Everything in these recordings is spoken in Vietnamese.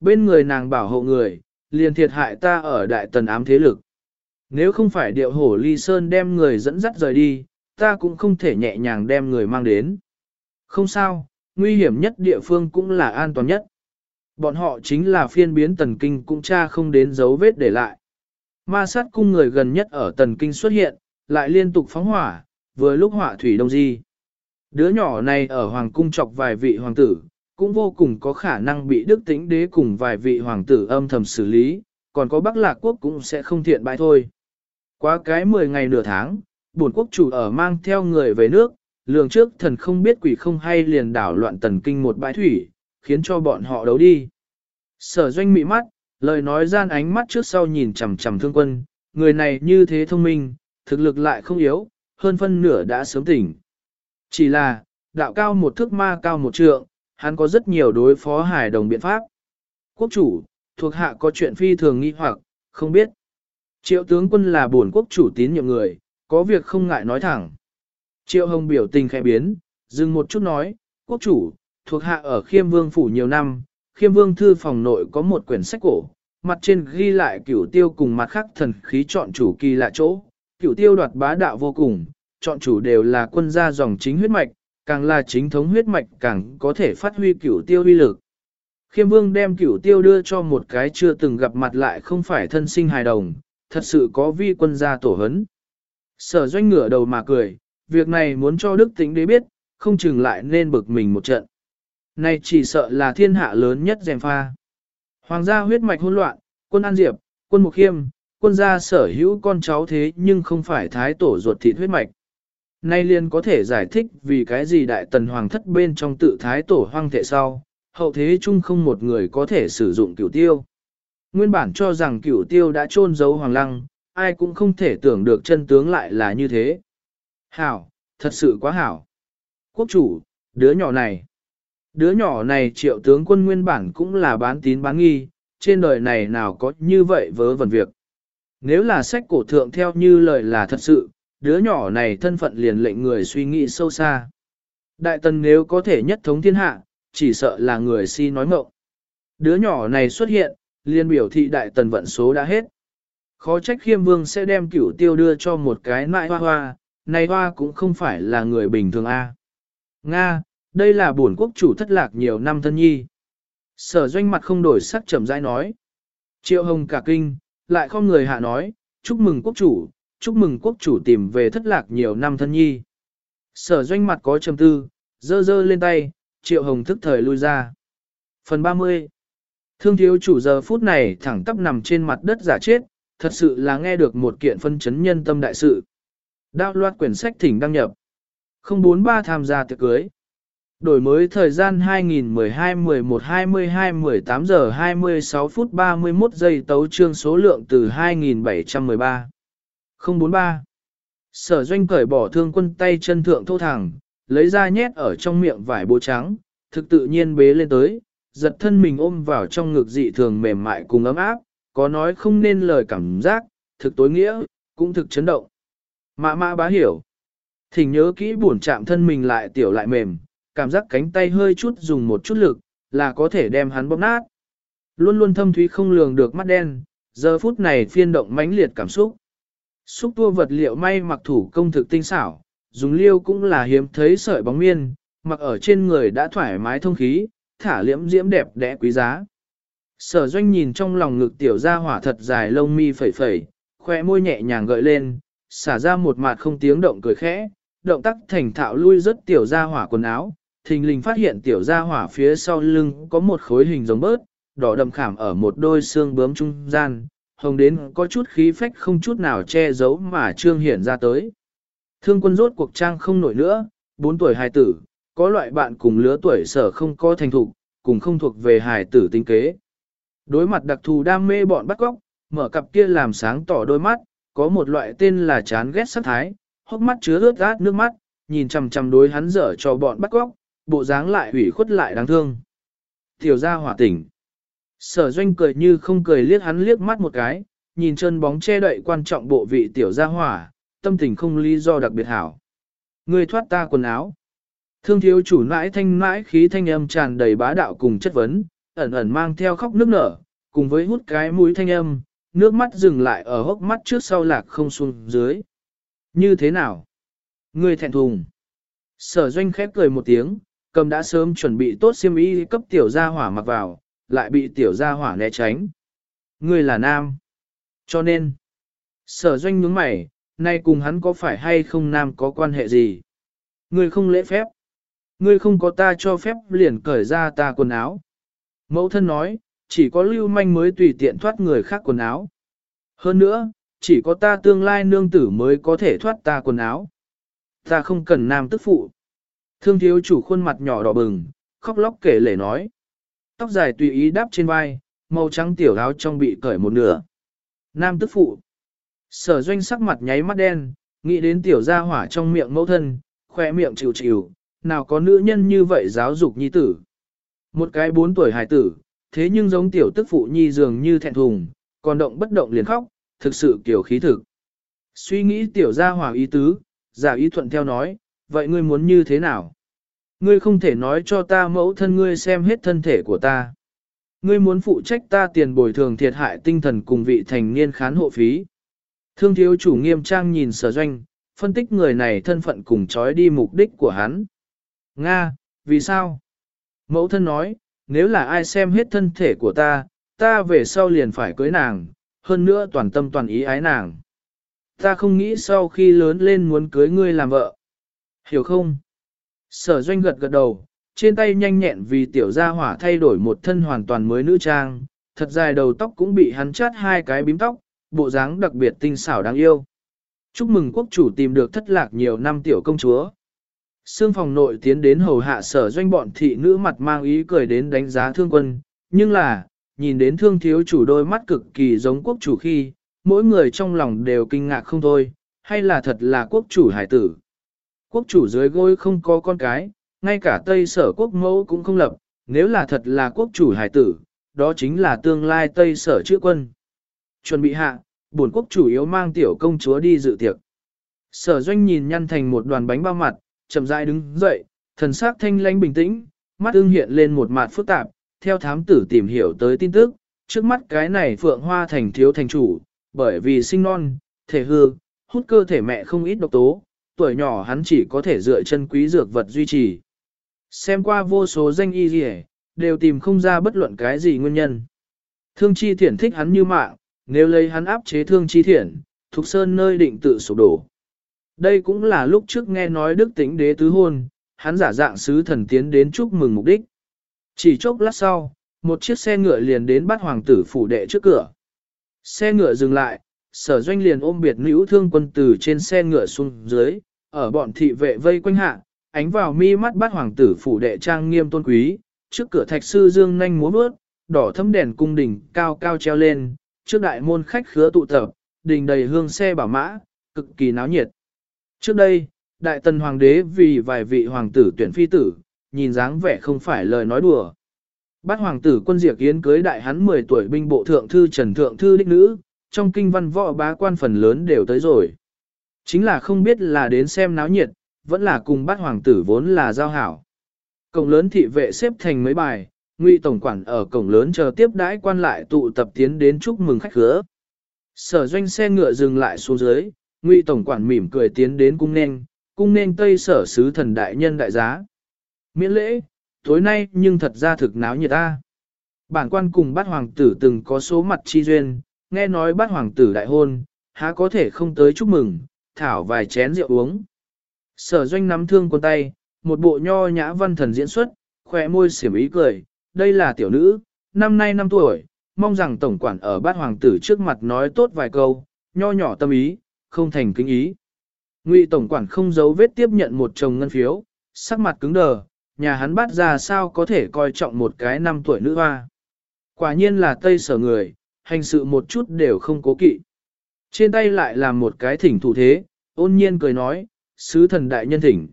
bên người nàng bảo hộ người, liền thiệt hại ta ở đại tần ám thế lực. Nếu không phải điệu hổ ly sơn đem người dẫn dắt rời đi, ta cũng không thể nhẹ nhàng đem người mang đến. Không sao, nguy hiểm nhất địa phương cũng là an toàn nhất. Bọn họ chính là phiên biến tần kinh cũng cha không đến dấu vết để lại. Ma sát cung người gần nhất ở tần kinh xuất hiện, lại liên tục phóng hỏa, vừa lúc hỏa thủy đông di. Đứa nhỏ này ở hoàng cung chọc vài vị hoàng tử, cũng vô cùng có khả năng bị đức tĩnh đế cùng vài vị hoàng tử âm thầm xử lý, còn có bắc lạc quốc cũng sẽ không thiện bại thôi. Quá cái 10 ngày nửa tháng, bổn quốc chủ ở mang theo người về nước, lường trước thần không biết quỷ không hay liền đảo loạn tần kinh một bãi thủy, khiến cho bọn họ đấu đi. Sở doanh mị mắt, lời nói gian ánh mắt trước sau nhìn chằm chằm thương quân, người này như thế thông minh, thực lực lại không yếu, hơn phân nửa đã sớm tỉnh. Chỉ là, đạo cao một thước ma cao một trượng, hắn có rất nhiều đối phó hải đồng biện pháp. Quốc chủ, thuộc hạ có chuyện phi thường nghi hoặc, không biết. Triệu tướng quân là bổn quốc chủ tín nhiệm người, có việc không ngại nói thẳng. Triệu hồng biểu tình khẽ biến, dừng một chút nói, quốc chủ, thuộc hạ ở khiêm vương phủ nhiều năm, khiêm vương thư phòng nội có một quyển sách cổ, mặt trên ghi lại cửu tiêu cùng mặt khác thần khí chọn chủ kỳ lạ chỗ, cửu tiêu đoạt bá đạo vô cùng, chọn chủ đều là quân gia dòng chính huyết mạch, càng là chính thống huyết mạch càng có thể phát huy cửu tiêu uy lực. Khiêm vương đem cửu tiêu đưa cho một cái chưa từng gặp mặt lại không phải thân sinh hài đồng, thật sự có vi quân gia tổ hấn. Sở doanh ngửa đầu mà cười, việc này muốn cho đức tính đế biết, không chừng lại nên bực mình một trận. Này chỉ sợ là thiên hạ lớn nhất dèm pha. Hoàng gia huyết mạch hỗn loạn, quân An Diệp, quân Mục Khiêm, quân gia sở hữu con cháu thế nhưng không phải thái tổ ruột thịt huyết mạch. Nay liền có thể giải thích vì cái gì đại tần hoàng thất bên trong tự thái tổ hoang thể sau, hậu thế chung không một người có thể sử dụng cửu tiêu. Nguyên bản cho rằng cửu tiêu đã chôn giấu hoàng lăng, ai cũng không thể tưởng được chân tướng lại là như thế. Hảo, thật sự quá hảo. Quốc chủ, đứa nhỏ này. Đứa nhỏ này triệu tướng quân nguyên bản cũng là bán tín bán nghi, trên đời này nào có như vậy vớ vẩn việc. Nếu là sách cổ thượng theo như lời là thật sự, đứa nhỏ này thân phận liền lệnh người suy nghĩ sâu xa. Đại tần nếu có thể nhất thống thiên hạ, chỉ sợ là người si nói mộng. Đứa nhỏ này xuất hiện, liền biểu thị đại tần vận số đã hết. Khó trách khiêm vương sẽ đem cửu tiêu đưa cho một cái nại hoa hoa, này hoa cũng không phải là người bình thường a. Nga, đây là bổn quốc chủ thất lạc nhiều năm thân nhi. Sở doanh mặt không đổi sắc trầm rãi nói. Triệu hồng cả kinh, lại không người hạ nói, chúc mừng quốc chủ, chúc mừng quốc chủ tìm về thất lạc nhiều năm thân nhi. Sở doanh mặt có trầm tư, dơ dơ lên tay, triệu hồng thức thời lui ra. Phần 30 Thương thiếu chủ giờ phút này thẳng tắp nằm trên mặt đất giả chết, thật sự là nghe được một kiện phân chấn nhân tâm đại sự. Đạo loạt quyển sách thỉnh đăng nhập. 043 tham gia tiệc cưới. Đổi mới thời gian 2012-11-22-18 giờ 26 phút 31 giây tấu trương số lượng từ 2713. 043. Sở doanh cởi bỏ thương quân tay chân thượng thô thẳng, lấy ra nhét ở trong miệng vải bố trắng, thực tự nhiên bế lên tới, giật thân mình ôm vào trong ngực dị thường mềm mại cùng ấm áp, có nói không nên lời cảm giác, thực tối nghĩa, cũng thực chấn động. Mã mã bá hiểu. Thỉnh nhớ kỹ buồn chạm thân mình lại tiểu lại mềm, cảm giác cánh tay hơi chút dùng một chút lực, là có thể đem hắn bóp nát. Luôn luôn thâm thúy không lường được mắt đen, giờ phút này phiên động mãnh liệt cảm xúc. Xúc tua vật liệu may mặc thủ công thực tinh xảo, dùng liêu cũng là hiếm thấy sợi bóng miên, mặc ở trên người đã thoải mái thông khí, thả liễm diễm đẹp đẽ quý giá. Sở doanh nhìn trong lòng ngực tiểu ra hỏa thật dài lông mi phẩy phẩy, khoe môi nhẹ nhàng gợi lên, xả ra một mặt không tiếng động cười khẽ, động tác thành thạo lui rất tiểu ra hỏa quần áo, thình lình phát hiện tiểu ra hỏa phía sau lưng có một khối hình giống bớt, đỏ đậm khảm ở một đôi xương bướm trung gian, hồng đến có chút khí phách không chút nào che giấu mà trương hiển ra tới. Thương quân rốt cuộc trang không nổi nữa, 4 tuổi hài tử, có loại bạn cùng lứa tuổi sở không có thành thục, cùng không thuộc về hài tử tinh kế. Đối mặt đặc thù đam mê bọn bắt góc, mở cặp kia làm sáng tỏ đôi mắt, có một loại tên là chán ghét sắc thái, hốc mắt chứa ướt át nước mắt, nhìn chằm chằm đối hắn dở cho bọn bắt góc, bộ dáng lại ủy khuất lại đáng thương. Tiểu gia hỏa tỉnh. Sở doanh cười như không cười liếc hắn liếc mắt một cái, nhìn chân bóng che đậy quan trọng bộ vị tiểu gia hỏa, tâm tình không lý do đặc biệt hảo. Người thoát ta quần áo. Thương thiếu chủ nãi thanh nãi khí thanh âm tràn đầy bá đạo cùng chất vấn, ẩn ẩn mang theo khóc nước nở, cùng với hút cái mũi thanh âm, nước mắt dừng lại ở hốc mắt trước sau lạc không xuống dưới. Như thế nào? Ngươi thẹn thùng. Sở doanh khép cười một tiếng, cầm đã sớm chuẩn bị tốt xiêm y cấp tiểu gia hỏa mặc vào, lại bị tiểu gia hỏa né tránh. Ngươi là nam. Cho nên, sở doanh nhướng mày, nay cùng hắn có phải hay không nam có quan hệ gì? Ngươi không lễ phép. Ngươi không có ta cho phép liền cởi ra ta quần áo. Mẫu thân nói, chỉ có lưu manh mới tùy tiện thoát người khác quần áo. Hơn nữa, chỉ có ta tương lai nương tử mới có thể thoát ta quần áo. Ta không cần nam tức phụ. Thương thiếu chủ khuôn mặt nhỏ đỏ bừng, khóc lóc kể lể nói. Tóc dài tùy ý đáp trên vai, màu trắng tiểu áo trong bị cởi một nửa. Nam tức phụ. Sở doanh sắc mặt nháy mắt đen, nghĩ đến tiểu gia hỏa trong miệng mẫu thân, khoe miệng chịu chịu, nào có nữ nhân như vậy giáo dục nhi tử. Một cái bốn tuổi hài tử, thế nhưng giống tiểu tức phụ nhi dường như thẹn thùng, còn động bất động liền khóc, thực sự kiểu khí thực. Suy nghĩ tiểu gia hỏa ý tứ, giả ý thuận theo nói, vậy ngươi muốn như thế nào? Ngươi không thể nói cho ta mẫu thân ngươi xem hết thân thể của ta. Ngươi muốn phụ trách ta tiền bồi thường thiệt hại tinh thần cùng vị thành niên khán hộ phí. Thương thiếu chủ nghiêm trang nhìn sở doanh, phân tích người này thân phận cùng trói đi mục đích của hắn. Nga, vì sao? Mẫu thân nói, nếu là ai xem hết thân thể của ta, ta về sau liền phải cưới nàng, hơn nữa toàn tâm toàn ý ái nàng. Ta không nghĩ sau khi lớn lên muốn cưới ngươi làm vợ. Hiểu không? Sở doanh gật gật đầu, trên tay nhanh nhẹn vì tiểu gia hỏa thay đổi một thân hoàn toàn mới nữ trang, thật dài đầu tóc cũng bị hắn chát hai cái bím tóc, bộ dáng đặc biệt tinh xảo đáng yêu. Chúc mừng quốc chủ tìm được thất lạc nhiều năm tiểu công chúa. Sương phòng nội tiến đến hầu hạ sở doanh bọn thị nữ mặt mang ý cười đến đánh giá thương quân, nhưng là, nhìn đến thương thiếu chủ đôi mắt cực kỳ giống quốc chủ khi, mỗi người trong lòng đều kinh ngạc không thôi, hay là thật là quốc chủ hải tử. Quốc chủ dưới gối không có con cái, ngay cả Tây sở quốc mẫu cũng không lập, nếu là thật là quốc chủ hải tử, đó chính là tương lai Tây sở chữa quân. Chuẩn bị hạ, bổn quốc chủ yếu mang tiểu công chúa đi dự tiệc. Sở doanh nhìn nhăn thành một đoàn bánh bao mặt, chậm rãi đứng dậy, thần sắc thanh lãnh bình tĩnh, mắt ưng hiện lên một mặt phức tạp, theo thám tử tìm hiểu tới tin tức, trước mắt cái này phượng hoa thành thiếu thành chủ, bởi vì sinh non, thể hư, hút cơ thể mẹ không ít độc tố, tuổi nhỏ hắn chỉ có thể dựa chân quý dược vật duy trì. Xem qua vô số danh y gì đều tìm không ra bất luận cái gì nguyên nhân. Thương chi thiển thích hắn như mạng, nếu lấy hắn áp chế thương chi thiển, thuộc sơn nơi định tự sụp đổ. Đây cũng là lúc trước nghe nói đức tính đế tứ hôn, hắn giả dạng sứ thần tiến đến chúc mừng mục đích. Chỉ chốc lát sau, một chiếc xe ngựa liền đến bắt hoàng tử phủ đệ trước cửa. Xe ngựa dừng lại, sở doanh liền ôm biệt nữ thương quân tử trên xe ngựa xuống dưới, ở bọn thị vệ vây quanh hạ, ánh vào mi mắt bắt hoàng tử phủ đệ trang nghiêm tôn quý, trước cửa thạch sư dương nhanh múa bước, đỏ thấm đèn cung đình cao cao treo lên, trước đại môn khách khứa tụ tập, đình đầy hương xe bảo mã, cực kỳ náo nhiệt. Trước đây, đại tần hoàng đế vì vài vị hoàng tử tuyển phi tử, nhìn dáng vẻ không phải lời nói đùa. Bát hoàng tử quân diệt yến cưới đại hắn 10 tuổi binh bộ thượng thư trần thượng thư đích nữ, trong kinh văn võ bá quan phần lớn đều tới rồi. Chính là không biết là đến xem náo nhiệt, vẫn là cùng bát hoàng tử vốn là giao hảo. Cổng lớn thị vệ xếp thành mấy bài, ngụy tổng quản ở cổng lớn chờ tiếp đãi quan lại tụ tập tiến đến chúc mừng khách khứa. Sở doanh xe ngựa dừng lại xuống dưới, ngụy tổng quản mỉm cười tiến đến cung nên, cung nên tây sở sứ thần đại nhân đại giá. Miễn lễ, tối nay nhưng thật ra thực náo nhiệt ta. Bản quan cùng bát hoàng tử từng có số mặt chi duyên, nghe nói bát hoàng tử đại hôn, há có thể không tới chúc mừng, thảo vài chén rượu uống. Sở doanh nắm thương con tay, một bộ nho nhã văn thần diễn xuất, khỏe môi xỉm ý cười, đây là tiểu nữ, năm nay năm tuổi, mong rằng tổng quản ở bát hoàng tử trước mặt nói tốt vài câu, nho nhỏ tâm ý, không thành kính ý. Ngụy tổng quản không giấu vết tiếp nhận một chồng ngân phiếu, sắc mặt cứng đờ, nhà hắn bắt ra sao có thể coi trọng một cái năm tuổi nữ hoa. Quả nhiên là tây sở người, hành sự một chút đều không cố kỵ. Trên tay lại làm một cái thỉnh thủ thế, ôn nhiên cười nói, sứ thần đại nhân thỉnh.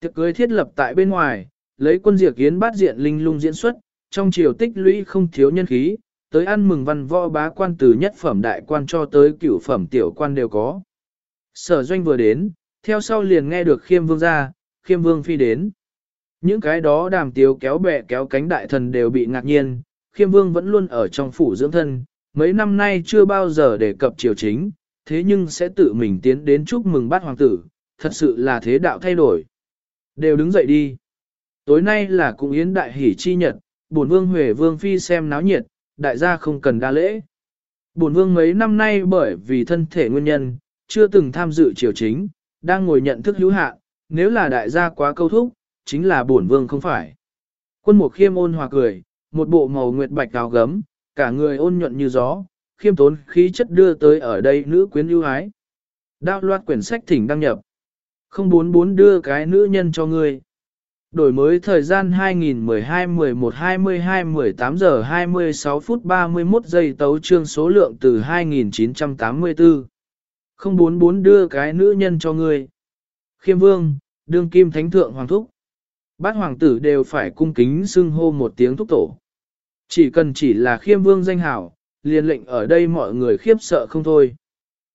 Tiệc cưới thiết lập tại bên ngoài, lấy quân diệt kiến bát diện linh lung diễn xuất, trong triều tích lũy không thiếu nhân khí, tới ăn mừng văn võ bá quan từ nhất phẩm đại quan cho tới cửu phẩm tiểu quan đều có. Sở doanh vừa đến, theo sau liền nghe được khiêm vương ra, khiêm vương phi đến. Những cái đó đàm tiếu kéo bè kéo cánh đại thần đều bị ngạc nhiên, khiêm vương vẫn luôn ở trong phủ dưỡng thân, mấy năm nay chưa bao giờ đề cập triều chính, thế nhưng sẽ tự mình tiến đến chúc mừng bát hoàng tử, thật sự là thế đạo thay đổi. Đều đứng dậy đi. Tối nay là cung yến đại hỷ chi nhật, bổn vương Huệ vương phi xem náo nhiệt, đại gia không cần đa lễ. Bổn vương mấy năm nay bởi vì thân thể nguyên nhân, chưa từng tham dự triều chính, đang ngồi nhận thức hữu hạ. nếu là đại gia quá câu thúc, chính là bổn vương không phải. Quân mục khiêm ôn hòa cười, một bộ màu nguyệt bạch áo gấm, cả người ôn nhuận như gió, khiêm tốn khí chất đưa tới ở đây nữ quyến ưu ái. Đạo loạt quyển sách thỉnh đăng nhập. 044 đưa cái nữ nhân cho ngươi. Đổi mới thời gian 2012-11-22-18 giờ 26 phút 31 giây tấu trương số lượng từ 2984. 044 đưa cái nữ nhân cho ngươi. Khiêm vương, đương kim thánh thượng hoàng thúc. Bát hoàng tử đều phải cung kính xưng hô một tiếng thúc tổ. Chỉ cần chỉ là khiêm vương danh hảo, liền lệnh ở đây mọi người khiếp sợ không thôi.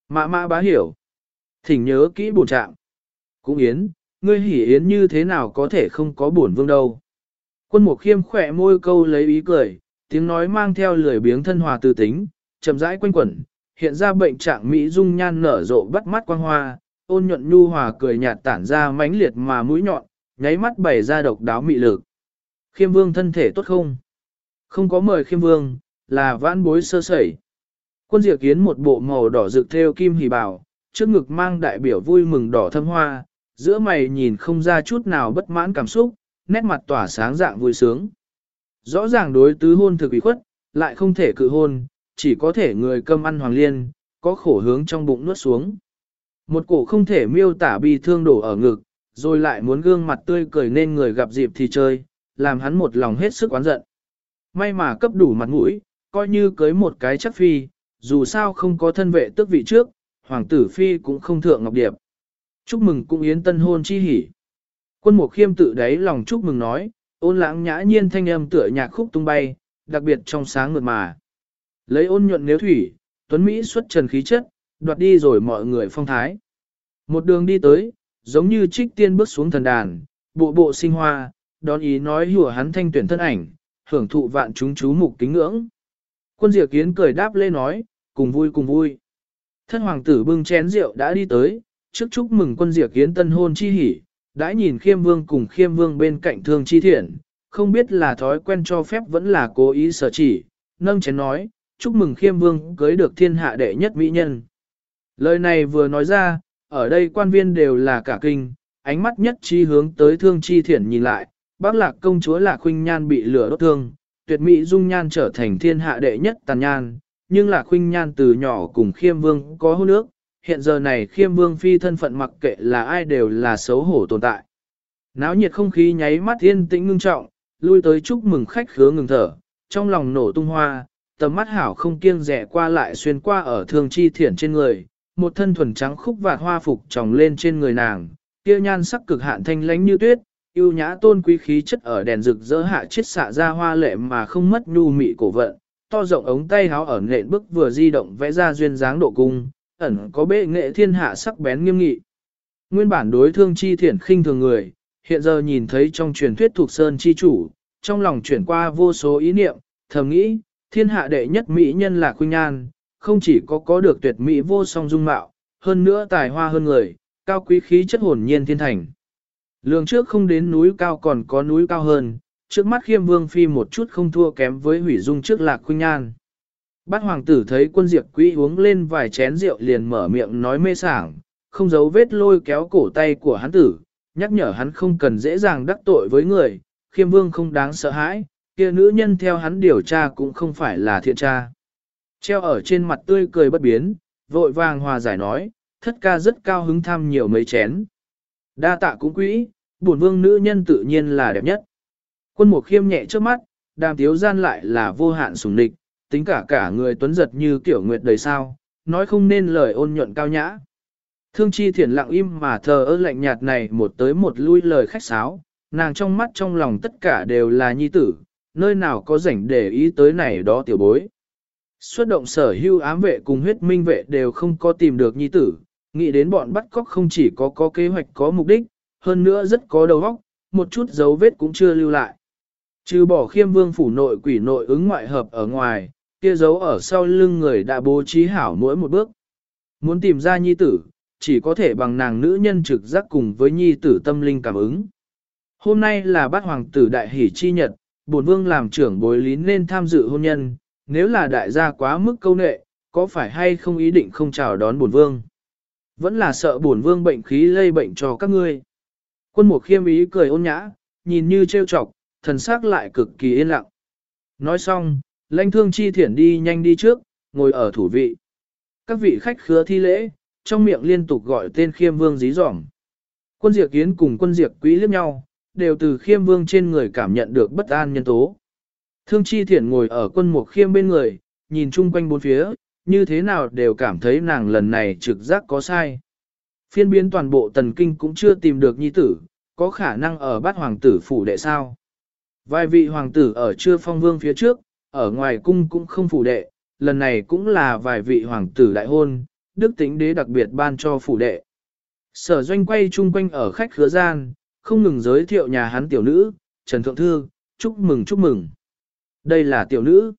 Mã mã bá hiểu. Thỉnh nhớ kỹ bổn trạng. Cũng yến, ngươi hỉ yến như thế nào có thể không có bổn vương đâu. Quân mục khiêm khỏe môi câu lấy ý cười, tiếng nói mang theo lười biếng thân hòa từ tính, chậm rãi quanh quẩn, hiện ra bệnh trạng Mỹ dung nhan nở rộ bắt mắt quang hoa, ôn nhuận nhu hòa cười nhạt tản ra mãnh liệt mà mũi nhọn, nháy mắt bày ra độc đáo mị lực. Khiêm vương thân thể tốt không? Không có mời khiêm vương, là vãn bối sơ sẩy. Quân diệt kiến một bộ màu đỏ rực theo kim hỉ bảo, trước ngực mang đại biểu vui mừng đỏ thâm hoa, giữa mày nhìn không ra chút nào bất mãn cảm xúc, nét mặt tỏa sáng dạng vui sướng. Rõ ràng đối tứ hôn thực ủy khuất, lại không thể cự hôn, chỉ có thể người cơm ăn hoàng liên, có khổ hướng trong bụng nuốt xuống. Một cổ không thể miêu tả bi thương đổ ở ngực, rồi lại muốn gương mặt tươi cười nên người gặp dịp thì chơi, làm hắn một lòng hết sức oán giận. May mà cấp đủ mặt mũi, coi như cưới một cái chắc phi, dù sao không có thân vệ tước vị trước, hoàng tử phi cũng không thượng ngọc điệp. Chúc mừng cung yến tân hôn chi hỉ. Quân mục khiêm tự đáy lòng chúc mừng nói, ôn lãng nhã nhiên thanh âm tựa nhạc khúc tung bay, đặc biệt trong sáng mượt mà. Lấy ôn nhuận nếu thủy, tuấn Mỹ xuất trần khí chất, đoạt đi rồi mọi người phong thái. Một đường đi tới, giống như trích tiên bước xuống thần đàn, bộ bộ sinh hoa, đón ý nói hùa hắn thanh tuyển thân ảnh, hưởng thụ vạn chúng chú mục kính ngưỡng. Quân diệt kiến cười đáp lê nói, cùng vui cùng vui. Thân hoàng tử bưng chén rượu đã đi tới, trước chúc mừng quân diệt kiến tân hôn chi hỉ, đã nhìn khiêm vương cùng khiêm vương bên cạnh thương chi thiện, không biết là thói quen cho phép vẫn là cố ý sở chỉ, nâng chén nói, chúc mừng khiêm vương cưới được thiên hạ đệ nhất mỹ nhân. Lời này vừa nói ra, ở đây quan viên đều là cả kinh, ánh mắt nhất chi hướng tới thương chi thiện nhìn lại, bác lạc công chúa là khuynh nhan bị lửa đốt thương, tuyệt mỹ dung nhan trở thành thiên hạ đệ nhất tàn nhan, nhưng là khuynh nhan từ nhỏ cùng khiêm vương có hôn nước, hiện giờ này khiêm vương phi thân phận mặc kệ là ai đều là xấu hổ tồn tại. Náo nhiệt không khí nháy mắt yên tĩnh ngưng trọng, lui tới chúc mừng khách khứa ngừng thở, trong lòng nổ tung hoa, tầm mắt hảo không kiêng rẻ qua lại xuyên qua ở thương chi thiển trên người, một thân thuần trắng khúc và hoa phục tròng lên trên người nàng, kia nhan sắc cực hạn thanh lánh như tuyết, yêu nhã tôn quý khí chất ở đèn rực rỡ hạ chết xạ ra hoa lệ mà không mất nhu mị cổ vận, to rộng ống tay háo ở nện bức vừa di động vẽ ra duyên dáng độ cung, ẩn có bệ nghệ thiên hạ sắc bén nghiêm nghị. Nguyên bản đối thương chi thiển khinh thường người, hiện giờ nhìn thấy trong truyền thuyết thuộc sơn chi chủ, trong lòng chuyển qua vô số ý niệm, thầm nghĩ, thiên hạ đệ nhất mỹ nhân là Khuynh an không chỉ có có được tuyệt mỹ vô song dung mạo, hơn nữa tài hoa hơn người, cao quý khí chất hồn nhiên thiên thành. Lường trước không đến núi cao còn có núi cao hơn, trước mắt khiêm vương phi một chút không thua kém với hủy dung trước lạc khuynh nhan. Bát hoàng tử thấy quân diệp quý uống lên vài chén rượu liền mở miệng nói mê sảng, không giấu vết lôi kéo cổ tay của hắn tử, nhắc nhở hắn không cần dễ dàng đắc tội với người, khiêm vương không đáng sợ hãi, kia nữ nhân theo hắn điều tra cũng không phải là thiện tra. Treo ở trên mặt tươi cười bất biến, vội vàng hòa giải nói, thất ca rất cao hứng tham nhiều mấy chén. Đa tạ cũng quý, bổn vương nữ nhân tự nhiên là đẹp nhất. Quân mục khiêm nhẹ trước mắt, đàm tiếu gian lại là vô hạn sùng địch, tính cả cả người tuấn giật như kiểu nguyệt đầy sao, nói không nên lời ôn nhuận cao nhã. Thương chi thiển lặng im mà thờ ơ lạnh nhạt này một tới một lui lời khách sáo, nàng trong mắt trong lòng tất cả đều là nhi tử, nơi nào có rảnh để ý tới này đó tiểu bối. Xuất động sở hưu ám vệ cùng huyết minh vệ đều không có tìm được nhi tử, nghĩ đến bọn bắt cóc không chỉ có có kế hoạch có mục đích, hơn nữa rất có đầu óc, một chút dấu vết cũng chưa lưu lại. Trừ bỏ khiêm vương phủ nội quỷ nội ứng ngoại hợp ở ngoài, kia giấu ở sau lưng người đã bố trí hảo mỗi một bước. Muốn tìm ra nhi tử, chỉ có thể bằng nàng nữ nhân trực giác cùng với nhi tử tâm linh cảm ứng. Hôm nay là bát hoàng tử đại hỷ chi nhật, bổn vương làm trưởng bối lý nên tham dự hôn nhân, nếu là đại gia quá mức câu nệ, có phải hay không ý định không chào đón bổn vương? Vẫn là sợ bổn vương bệnh khí lây bệnh cho các ngươi. Quân mục khiêm ý cười ôn nhã, nhìn như trêu chọc, thần sắc lại cực kỳ yên lặng. Nói xong, lãnh thương chi thiển đi nhanh đi trước, ngồi ở thủ vị. Các vị khách khứa thi lễ, trong miệng liên tục gọi tên khiêm vương dí dỏm. Quân diệt kiến cùng quân diệt quý liếc nhau, đều từ khiêm vương trên người cảm nhận được bất an nhân tố. Thương chi thiển ngồi ở quân mục khiêm bên người, nhìn chung quanh bốn phía, như thế nào đều cảm thấy nàng lần này trực giác có sai. Phiên biến toàn bộ tần kinh cũng chưa tìm được nhi tử, có khả năng ở bát hoàng tử phủ đệ sao. Vài vị hoàng tử ở chưa phong vương phía trước, ở ngoài cung cũng không phủ đệ, lần này cũng là vài vị hoàng tử đại hôn, đức tính đế đặc biệt ban cho phủ đệ. Sở doanh quay chung quanh ở khách khứa gian, không ngừng giới thiệu nhà hắn tiểu nữ, Trần Thượng Thư, chúc mừng chúc mừng. Đây là tiểu nữ.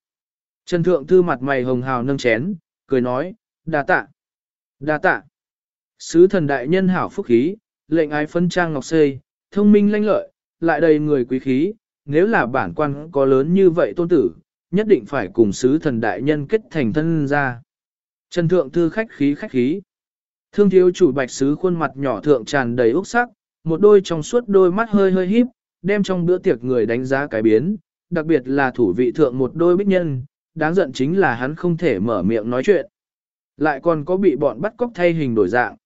Trần Thượng Thư mặt mày hồng hào nâng chén, cười nói, đa tạ, đa tạ. Sứ thần đại nhân hảo phúc khí, lệnh ái phân trang ngọc xây, thông minh lanh lợi, lại đầy người quý khí, nếu là bản quan có lớn như vậy tôn tử, nhất định phải cùng sứ thần đại nhân kết thành thân ra. Trần Thượng Thư khách khí khách khí. Thương thiếu chủ bạch sứ khuôn mặt nhỏ thượng tràn đầy úc sắc, một đôi trong suốt đôi mắt hơi hơi híp, đem trong bữa tiệc người đánh giá cái biến, đặc biệt là thủ vị thượng một đôi bích nhân, đáng giận chính là hắn không thể mở miệng nói chuyện. Lại còn có bị bọn bắt cóc thay hình đổi dạng.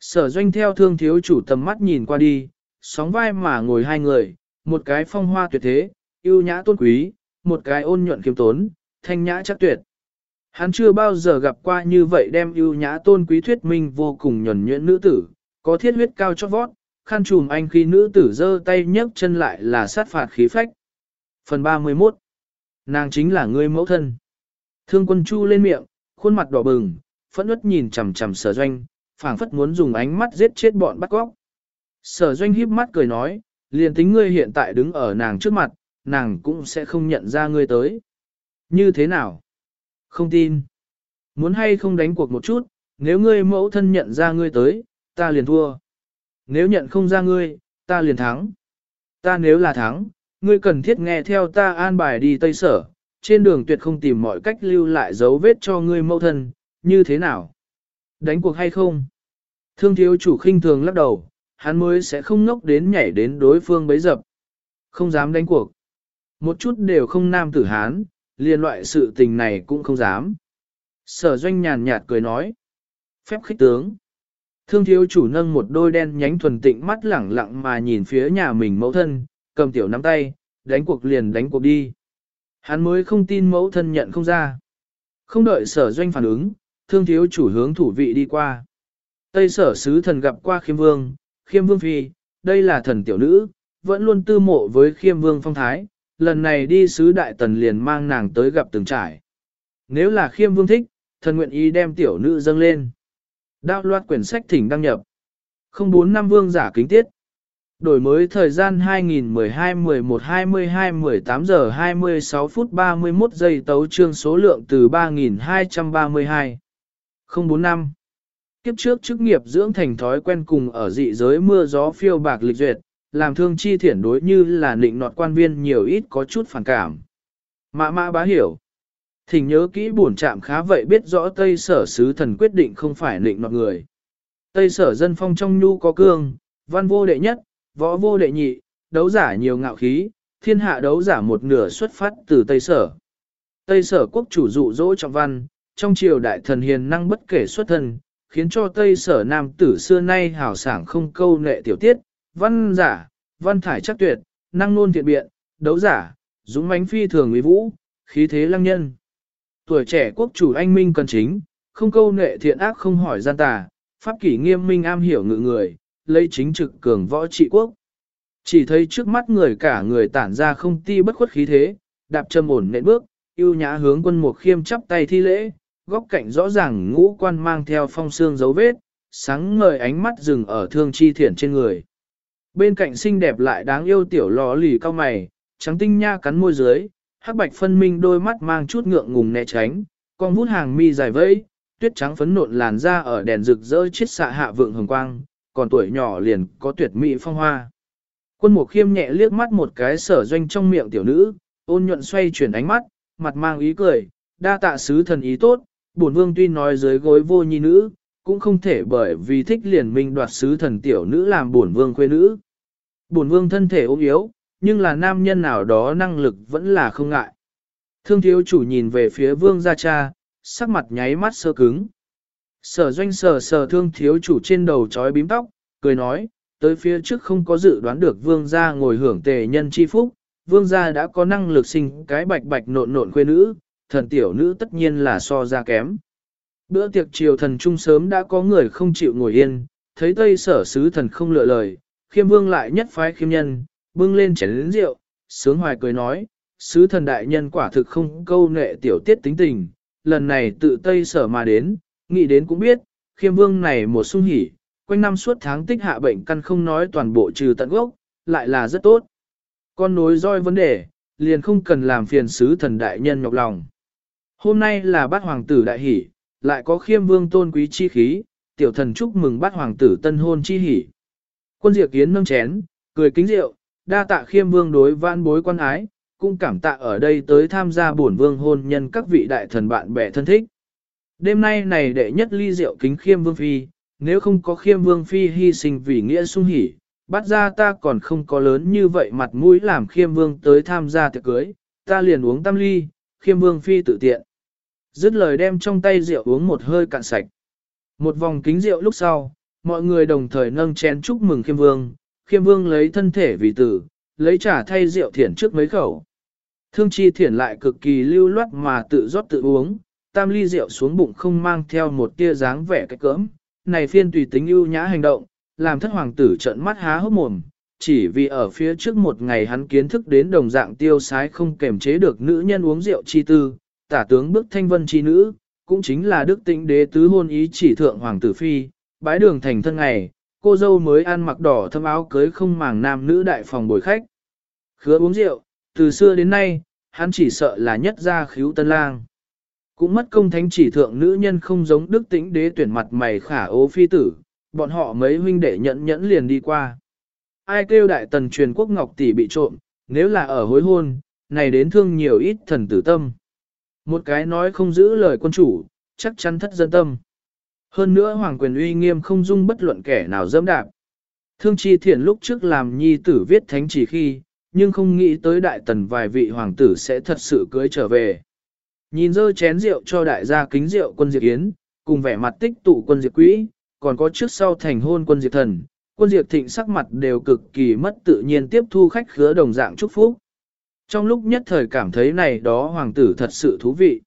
Sở doanh theo thương thiếu chủ tầm mắt nhìn qua đi, sóng vai mà ngồi hai người, một cái phong hoa tuyệt thế, yêu nhã tôn quý, một cái ôn nhuận kiêm tốn, thanh nhã chắc tuyệt. Hắn chưa bao giờ gặp qua như vậy đem yêu nhã tôn quý thuyết minh vô cùng nhuẩn nhuyễn nữ tử, có thiết huyết cao cho vót, khăn trùm anh khi nữ tử giơ tay nhấc chân lại là sát phạt khí phách. Phần 31 Nàng chính là ngươi mẫu thân. Thương quân chu lên miệng, khuôn mặt đỏ bừng, phẫn ướt nhìn chằm chằm sở doanh, phảng phất muốn dùng ánh mắt giết chết bọn bắt cóc. Sở doanh híp mắt cười nói, liền tính ngươi hiện tại đứng ở nàng trước mặt, nàng cũng sẽ không nhận ra ngươi tới. Như thế nào? Không tin. Muốn hay không đánh cuộc một chút, nếu ngươi mẫu thân nhận ra ngươi tới, ta liền thua. Nếu nhận không ra ngươi, ta liền thắng. Ta nếu là thắng, ngươi cần thiết nghe theo ta an bài đi Tây Sở, trên đường tuyệt không tìm mọi cách lưu lại dấu vết cho ngươi mẫu thân, như thế nào? Đánh cuộc hay không? Thương thiếu chủ khinh thường lắc đầu, hắn mới sẽ không ngốc đến nhảy đến đối phương bấy dập. Không dám đánh cuộc. Một chút đều không nam tử hán, liên loại sự tình này cũng không dám. Sở doanh nhàn nhạt cười nói. Phép khích tướng. Thương thiếu chủ nâng một đôi đen nhánh thuần tịnh mắt lẳng lặng mà nhìn phía nhà mình mẫu thân, cầm tiểu nắm tay, đánh cuộc liền đánh cuộc đi. Hắn mới không tin mẫu thân nhận không ra. Không đợi sở doanh phản ứng, thương thiếu chủ hướng thủ vị đi qua. Tây sở sứ thần gặp qua khiêm vương, khiêm vương phi, đây là thần tiểu nữ, vẫn luôn tư mộ với khiêm vương phong thái, lần này đi sứ đại tần liền mang nàng tới gặp từng trải. Nếu là khiêm vương thích, thần nguyện ý đem tiểu nữ dâng lên. Đao loạt quyển sách thỉnh đăng nhập. 04 năm vương giả kính tiết. Đổi mới thời gian 2012-11-22-18 giờ 26 phút 31 giây tấu trương số lượng từ 3232. 04 năm. Kiếp trước chức nghiệp dưỡng thành thói quen cùng ở dị giới mưa gió phiêu bạc lịch duyệt, làm thương chi thiển đối như là nịnh nọt quan viên nhiều ít có chút phản cảm. Mã mã bá hiểu. Thỉnh nhớ kỹ buồn chạm khá vậy biết rõ Tây sở sứ thần quyết định không phải nịnh nọt người. Tây sở dân phong trong nhu có cương, văn vô đệ nhất, võ vô đệ nhị, đấu giả nhiều ngạo khí, thiên hạ đấu giả một nửa xuất phát từ Tây sở. Tây sở quốc chủ dụ dỗ trọng văn, trong triều đại thần hiền năng bất kể xuất thân, khiến cho Tây sở nam tử xưa nay hào sảng không câu nệ tiểu tiết, văn giả, văn thải chắc tuyệt, năng nôn thiện biện, đấu giả, dũng mãnh phi thường uy vũ, khí thế lăng nhân. Tuổi trẻ quốc chủ anh minh cần chính, không câu nệ thiện ác không hỏi gian tà, pháp kỷ nghiêm minh am hiểu ngự người, lấy chính trực cường võ trị quốc. Chỉ thấy trước mắt người cả người tản ra không ti bất khuất khí thế, đạp châm ổn nện bước, yêu nhã hướng quân mục khiêm chắp tay thi lễ, góc cạnh rõ ràng ngũ quan mang theo phong xương dấu vết, sáng ngời ánh mắt dừng ở thương chi thiển trên người. Bên cạnh xinh đẹp lại đáng yêu tiểu lò lì cao mày, trắng tinh nha cắn môi dưới, hắc bạch phân minh đôi mắt mang chút ngượng ngùng né tránh, con vút hàng mi dài vẫy, tuyết trắng phấn nộn làn da ở đèn rực rỡ chiết xạ hạ vượng hồng quang, còn tuổi nhỏ liền có tuyệt mỹ phong hoa. Quân mục khiêm nhẹ liếc mắt một cái sở doanh trong miệng tiểu nữ, ôn nhuận xoay chuyển ánh mắt, mặt mang ý cười, đa tạ sứ thần ý tốt, bổn vương tuy nói dưới gối vô nhi nữ, cũng không thể bởi vì thích liền minh đoạt sứ thần tiểu nữ làm bổn vương khuê nữ. Bổn vương thân thể ốm yếu, nhưng là nam nhân nào đó năng lực vẫn là không ngại. Thương thiếu chủ nhìn về phía vương gia cha, sắc mặt nháy mắt sơ cứng. Sở doanh sờ sờ thương thiếu chủ trên đầu trói bím tóc, cười nói, tới phía trước không có dự đoán được vương gia ngồi hưởng tề nhân chi phúc, vương gia đã có năng lực sinh cái bạch bạch nộn nộn quê nữ, thần tiểu nữ tất nhiên là so ra kém. Bữa tiệc chiều thần trung sớm đã có người không chịu ngồi yên, thấy tây sở sứ thần không lựa lời, khiêm vương lại nhất phái khiêm nhân, bưng lên chén lĩnh rượu, sướng hoài cười nói, sứ thần đại nhân quả thực không câu nệ tiểu tiết tính tình, lần này tự tây sở mà đến, nghĩ đến cũng biết, khiêm vương này một sung hỉ, quanh năm suốt tháng tích hạ bệnh căn không nói toàn bộ trừ tận gốc, lại là rất tốt. Con nối roi vấn đề, liền không cần làm phiền sứ thần đại nhân nhọc lòng. Hôm nay là bát hoàng tử đại hỷ, lại có khiêm vương tôn quý chi khí, tiểu thần chúc mừng bát hoàng tử tân hôn chi hỷ. Quân diệt kiến nâng chén, cười kính rượu, đa tạ khiêm vương đối vãn bối quan ái, cũng cảm tạ ở đây tới tham gia bổn vương hôn nhân các vị đại thần bạn bè thân thích. Đêm nay này đệ nhất ly rượu kính khiêm vương phi, nếu không có khiêm vương phi hy sinh vì nghĩa sung hỉ, bắt ra ta còn không có lớn như vậy mặt mũi làm khiêm vương tới tham gia tiệc cưới, ta liền uống tam ly, khiêm vương phi tự tiện. Dứt lời đem trong tay rượu uống một hơi cạn sạch. Một vòng kính rượu lúc sau, mọi người đồng thời nâng chén chúc mừng khiêm vương, khiêm vương lấy thân thể vì tử, lấy trả thay rượu thiển trước mấy khẩu. Thương chi thiển lại cực kỳ lưu loát mà tự rót tự uống, tam ly rượu xuống bụng không mang theo một tia dáng vẻ cái cỡm, này phiên tùy tính ưu nhã hành động, làm thất hoàng tử trợn mắt há hốc mồm, chỉ vì ở phía trước một ngày hắn kiến thức đến đồng dạng tiêu sái không kềm chế được nữ nhân uống rượu chi tư, tả tướng bức thanh vân chi nữ, cũng chính là đức tĩnh đế tứ hôn ý chỉ thượng hoàng tử phi, bái đường thành thân ngày, cô dâu mới ăn mặc đỏ thâm áo cưới không màng nam nữ đại phòng bồi khách. Khứa uống rượu, từ xưa đến nay, hắn chỉ sợ là nhất gia khíu tân lang. Cũng mất công thánh chỉ thượng nữ nhân không giống đức tĩnh đế tuyển mặt mày khả ố phi tử, bọn họ mấy huynh đệ nhẫn nhẫn liền đi qua. Ai kêu đại tần truyền quốc ngọc tỷ bị trộm, nếu là ở hối hôn, này đến thương nhiều ít thần tử tâm. Một cái nói không giữ lời quân chủ, chắc chắn thất dân tâm. Hơn nữa hoàng quyền uy nghiêm không dung bất luận kẻ nào dâm đạp. Thương chi thiện lúc trước làm nhi tử viết thánh chỉ khi, nhưng không nghĩ tới đại tần vài vị hoàng tử sẽ thật sự cưới trở về. Nhìn dơ chén rượu cho đại gia kính rượu quân diệt yến, cùng vẻ mặt tích tụ quân diệt quỹ, còn có trước sau thành hôn quân diệt thần, quân diệt thịnh sắc mặt đều cực kỳ mất tự nhiên tiếp thu khách khứa đồng dạng chúc phúc. Trong lúc nhất thời cảm thấy này đó hoàng tử thật sự thú vị.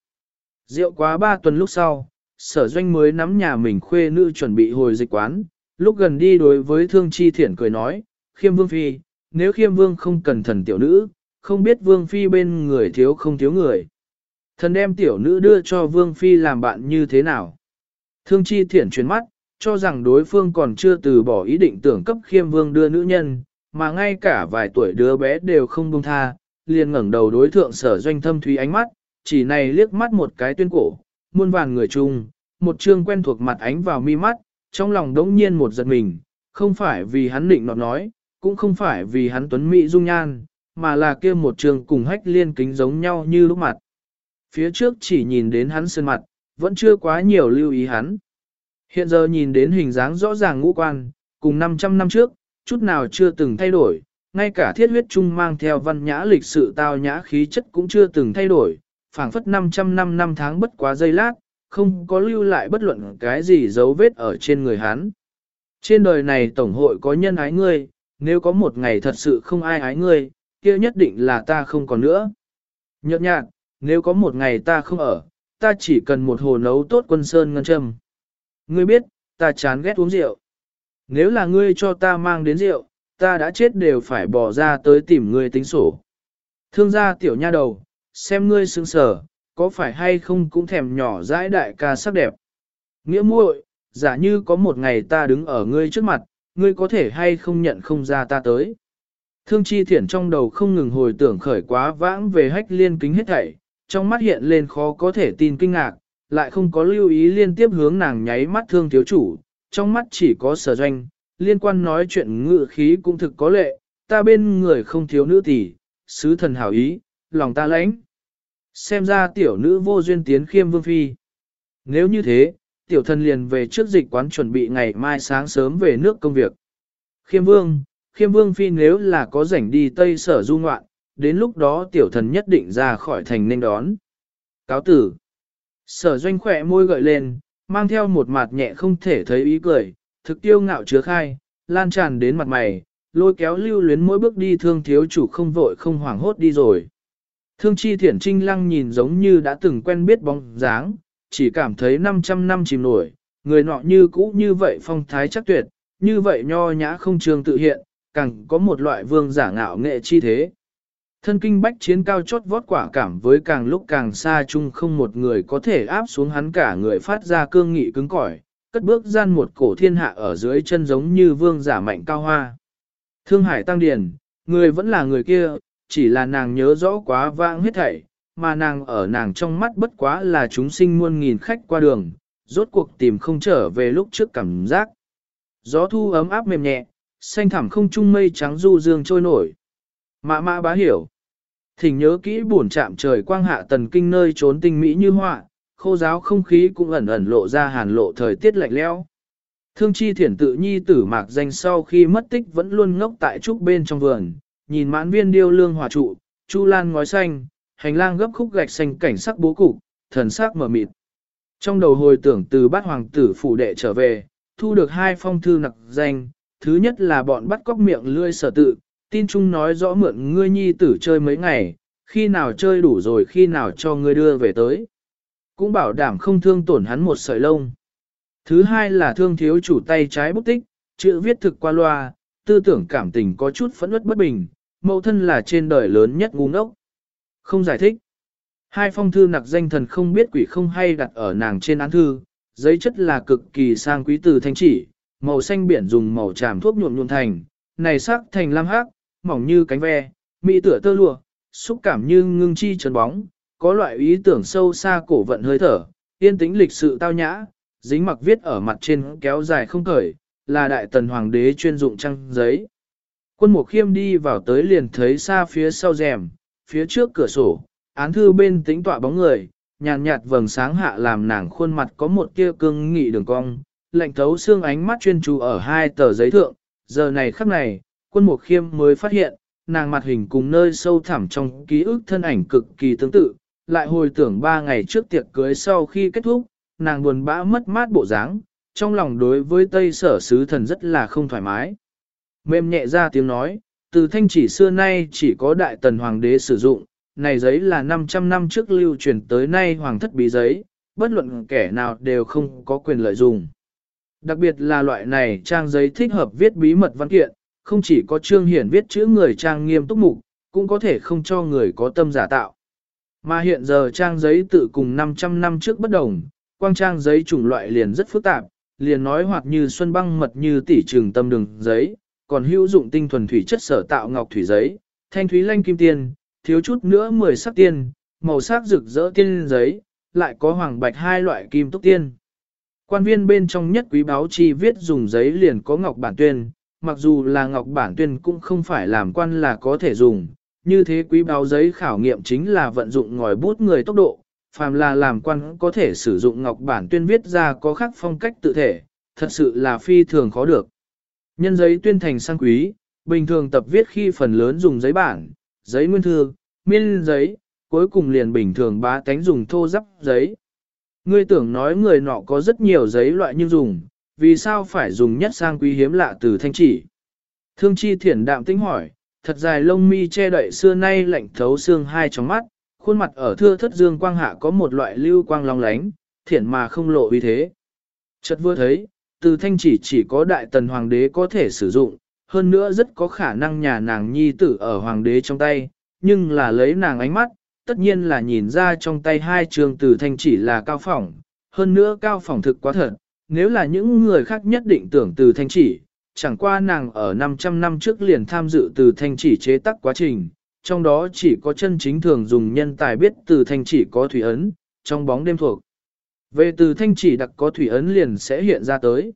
Rượu quá ba tuần lúc sau, sở doanh mới nắm nhà mình khuê nữ chuẩn bị hồi dịch quán, lúc gần đi đối với thương chi thiển cười nói, khiêm vương phi, nếu khiêm vương không cần thần tiểu nữ, không biết vương phi bên người thiếu không thiếu người. Thần đem tiểu nữ đưa cho vương phi làm bạn như thế nào? Thương chi thiển chuyến mắt, cho rằng đối phương còn chưa từ bỏ ý định tưởng cấp khiêm vương đưa nữ nhân, mà ngay cả vài tuổi đứa bé đều không buông tha, liền ngẩng đầu đối thượng sở doanh thâm thúy ánh mắt, chỉ này liếc mắt một cái tuyên cổ, muôn vàng người chung, một chương quen thuộc mặt ánh vào mi mắt, trong lòng đống nhiên một giật mình, không phải vì hắn định nọt nói, cũng không phải vì hắn tuấn mỹ dung nhan, mà là kia một trường cùng hách liên kính giống nhau như lúc mặt. Phía trước chỉ nhìn đến hắn sơn mặt, vẫn chưa quá nhiều lưu ý hắn. Hiện giờ nhìn đến hình dáng rõ ràng ngũ quan, cùng 500 năm trước, chút nào chưa từng thay đổi, ngay cả thiết huyết chung mang theo văn nhã lịch sự tao nhã khí chất cũng chưa từng thay đổi, phảng phất 500 năm năm tháng bất quá giây lát, không có lưu lại bất luận cái gì dấu vết ở trên người hắn. Trên đời này tổng hội có nhân ái ngươi, nếu có một ngày thật sự không ai ái ngươi, kia nhất định là ta không còn nữa. Nhợt nhạt, nếu có một ngày ta không ở, ta chỉ cần một hồ nấu tốt quân sơn ngân châm. Ngươi biết, ta chán ghét uống rượu. Nếu là ngươi cho ta mang đến rượu, ta đã chết đều phải bỏ ra tới tìm ngươi tính sổ. Thương gia tiểu nha đầu, xem ngươi sững sờ, có phải hay không cũng thèm nhỏ dãi đại ca sắc đẹp. Nghĩa muội, giả như có một ngày ta đứng ở ngươi trước mặt, ngươi có thể hay không nhận không ra ta tới. Thương chi thiển trong đầu không ngừng hồi tưởng khởi quá vãng về hách liên kính hết thảy, trong mắt hiện lên khó có thể tin kinh ngạc, lại không có lưu ý liên tiếp hướng nàng nháy mắt thương thiếu chủ, trong mắt chỉ có sở doanh, liên quan nói chuyện ngự khí cũng thực có lệ, ta bên người không thiếu nữ tỷ, sứ thần hảo ý, lòng ta lãnh. Xem ra tiểu nữ vô duyên tiến khiêm vương phi. Nếu như thế, tiểu thần liền về trước dịch quán chuẩn bị ngày mai sáng sớm về nước công việc. Khiêm vương, khiêm vương phi nếu là có rảnh đi tây sở du ngoạn, đến lúc đó tiểu thần nhất định ra khỏi thành nên đón. Cáo tử. Sở doanh khỏe môi gợi lên, mang theo một mặt nhẹ không thể thấy ý cười, thực tiêu ngạo chứa khai, lan tràn đến mặt mày, lôi kéo lưu luyến mỗi bước đi thương thiếu chủ không vội không hoảng hốt đi rồi. Thương chi thiển trinh lăng nhìn giống như đã từng quen biết bóng dáng, chỉ cảm thấy 500 năm chìm nổi, người nọ như cũ như vậy phong thái chắc tuyệt, như vậy nho nhã không trường tự hiện, càng có một loại vương giả ngạo nghệ chi thế. Thân kinh bách chiến cao chót vót quả cảm với càng lúc càng xa chung không một người có thể áp xuống hắn cả người phát ra cương nghị cứng cỏi, cất bước gian một cổ thiên hạ ở dưới chân giống như vương giả mạnh cao hoa. Thương hải tăng điển, người vẫn là người kia, chỉ là nàng nhớ rõ quá vãng hết thảy, mà nàng ở nàng trong mắt bất quá là chúng sinh muôn nghìn khách qua đường, rốt cuộc tìm không trở về lúc trước cảm giác. Gió thu ấm áp mềm nhẹ, xanh thẳm không trung mây trắng du dương trôi nổi. Mã mã bá hiểu. Thỉnh nhớ kỹ buồn chạm trời quang hạ tần kinh nơi trốn tinh mỹ như họa, khô giáo không khí cũng ẩn ẩn lộ ra hàn lộ thời tiết lạnh lẽo. Thương chi thiển tự nhi tử mạc danh sau khi mất tích vẫn luôn ngốc tại trúc bên trong vườn, nhìn mãn viên điêu lương hòa trụ, chu lan ngói xanh, hành lang gấp khúc gạch xanh cảnh sắc bố cục, thần sắc mở mịt. Trong đầu hồi tưởng từ bát hoàng tử phủ đệ trở về, thu được hai phong thư nặc danh, thứ nhất là bọn bắt cóc miệng lươi sở tự, tin chung nói rõ mượn ngươi nhi tử chơi mấy ngày, khi nào chơi đủ rồi khi nào cho ngươi đưa về tới. Cũng bảo đảm không thương tổn hắn một sợi lông. Thứ hai là thương thiếu chủ tay trái bút tích, chữ viết thực qua loa, tư tưởng cảm tình có chút phẫn uất bất bình, mẫu thân là trên đời lớn nhất ngu ngốc. Không giải thích. Hai phong thư nặc danh thần không biết quỷ không hay đặt ở nàng trên án thư, giấy chất là cực kỳ sang quý từ thanh chỉ, màu xanh biển dùng màu tràm thuốc nhuộm nhuộm thành, này sắc thành lam hắc, mỏng như cánh ve, mỹ tựa tơ lụa, xúc cảm như ngưng chi trấn bóng, có loại ý tưởng sâu xa cổ vận hơi thở, yên tĩnh lịch sự tao nhã, dính mặc viết ở mặt trên kéo dài không cởi, là đại tần hoàng đế chuyên dụng trang giấy. Quân mục khiêm đi vào tới liền thấy xa phía sau rèm, phía trước cửa sổ, án thư bên tính tọa bóng người, nhàn nhạt, vầng sáng hạ làm nàng khuôn mặt có một tia cương nghị đường cong, lạnh thấu xương ánh mắt chuyên chú ở hai tờ giấy thượng, giờ này khắc này, quân mục khiêm mới phát hiện, nàng mặt hình cùng nơi sâu thẳm trong ký ức thân ảnh cực kỳ tương tự, lại hồi tưởng ba ngày trước tiệc cưới sau khi kết thúc, nàng buồn bã mất mát bộ dáng, trong lòng đối với Tây Sở Sứ Thần rất là không thoải mái. Mềm nhẹ ra tiếng nói, từ thanh chỉ xưa nay chỉ có Đại Tần Hoàng đế sử dụng, này giấy là 500 năm trước lưu truyền tới nay Hoàng thất bí giấy, bất luận kẻ nào đều không có quyền lợi dùng. Đặc biệt là loại này trang giấy thích hợp viết bí mật văn kiện, không chỉ có trương hiển viết chữ người trang nghiêm túc mục, cũng có thể không cho người có tâm giả tạo. Mà hiện giờ trang giấy tự cùng 500 năm trước bất đồng, quang trang giấy chủng loại liền rất phức tạp, liền nói hoặc như xuân băng mật như tỷ trường tâm đường giấy, còn hữu dụng tinh thuần thủy chất sở tạo ngọc thủy giấy, thanh thúy lanh kim tiên, thiếu chút nữa 10 sắc tiên, màu sắc rực rỡ tiên giấy, lại có hoàng bạch hai loại kim túc tiên. Quan viên bên trong nhất quý báo chi viết dùng giấy liền có ngọc bản tuyên, mặc dù là ngọc bản tuyên cũng không phải làm quan là có thể dùng, như thế quý báo giấy khảo nghiệm chính là vận dụng ngòi bút người tốc độ, phàm là làm quan có thể sử dụng ngọc bản tuyên viết ra có khác phong cách tự thể, thật sự là phi thường khó được. Nhân giấy tuyên thành sang quý, bình thường tập viết khi phần lớn dùng giấy bản, giấy nguyên thư, miên giấy, cuối cùng liền bình thường bá tánh dùng thô giáp giấy. Ngươi tưởng nói người nọ có rất nhiều giấy loại như dùng, vì sao phải dùng nhất sang quý hiếm lạ từ thanh chỉ. Thương chi thiển đạm tính hỏi, thật dài lông mi che đậy xưa nay lạnh thấu xương hai trong mắt, khuôn mặt ở thưa thất dương quang hạ có một loại lưu quang long lánh, thiển mà không lộ uy thế. Chợt vừa thấy, từ thanh chỉ chỉ có đại tần hoàng đế có thể sử dụng, hơn nữa rất có khả năng nhà nàng nhi tử ở hoàng đế trong tay, nhưng là lấy nàng ánh mắt, tất nhiên là nhìn ra trong tay hai trường từ thanh chỉ là cao phỏng, hơn nữa cao phỏng thực quá thật, nếu là những người khác nhất định tưởng từ thanh chỉ, chẳng qua nàng ở 500 năm trước liền tham dự từ thanh chỉ chế tác quá trình, trong đó chỉ có chân chính thường dùng nhân tài biết từ thanh chỉ có thủy ấn, trong bóng đêm thuộc. Về từ thanh chỉ đặc có thủy ấn liền sẽ hiện ra tới.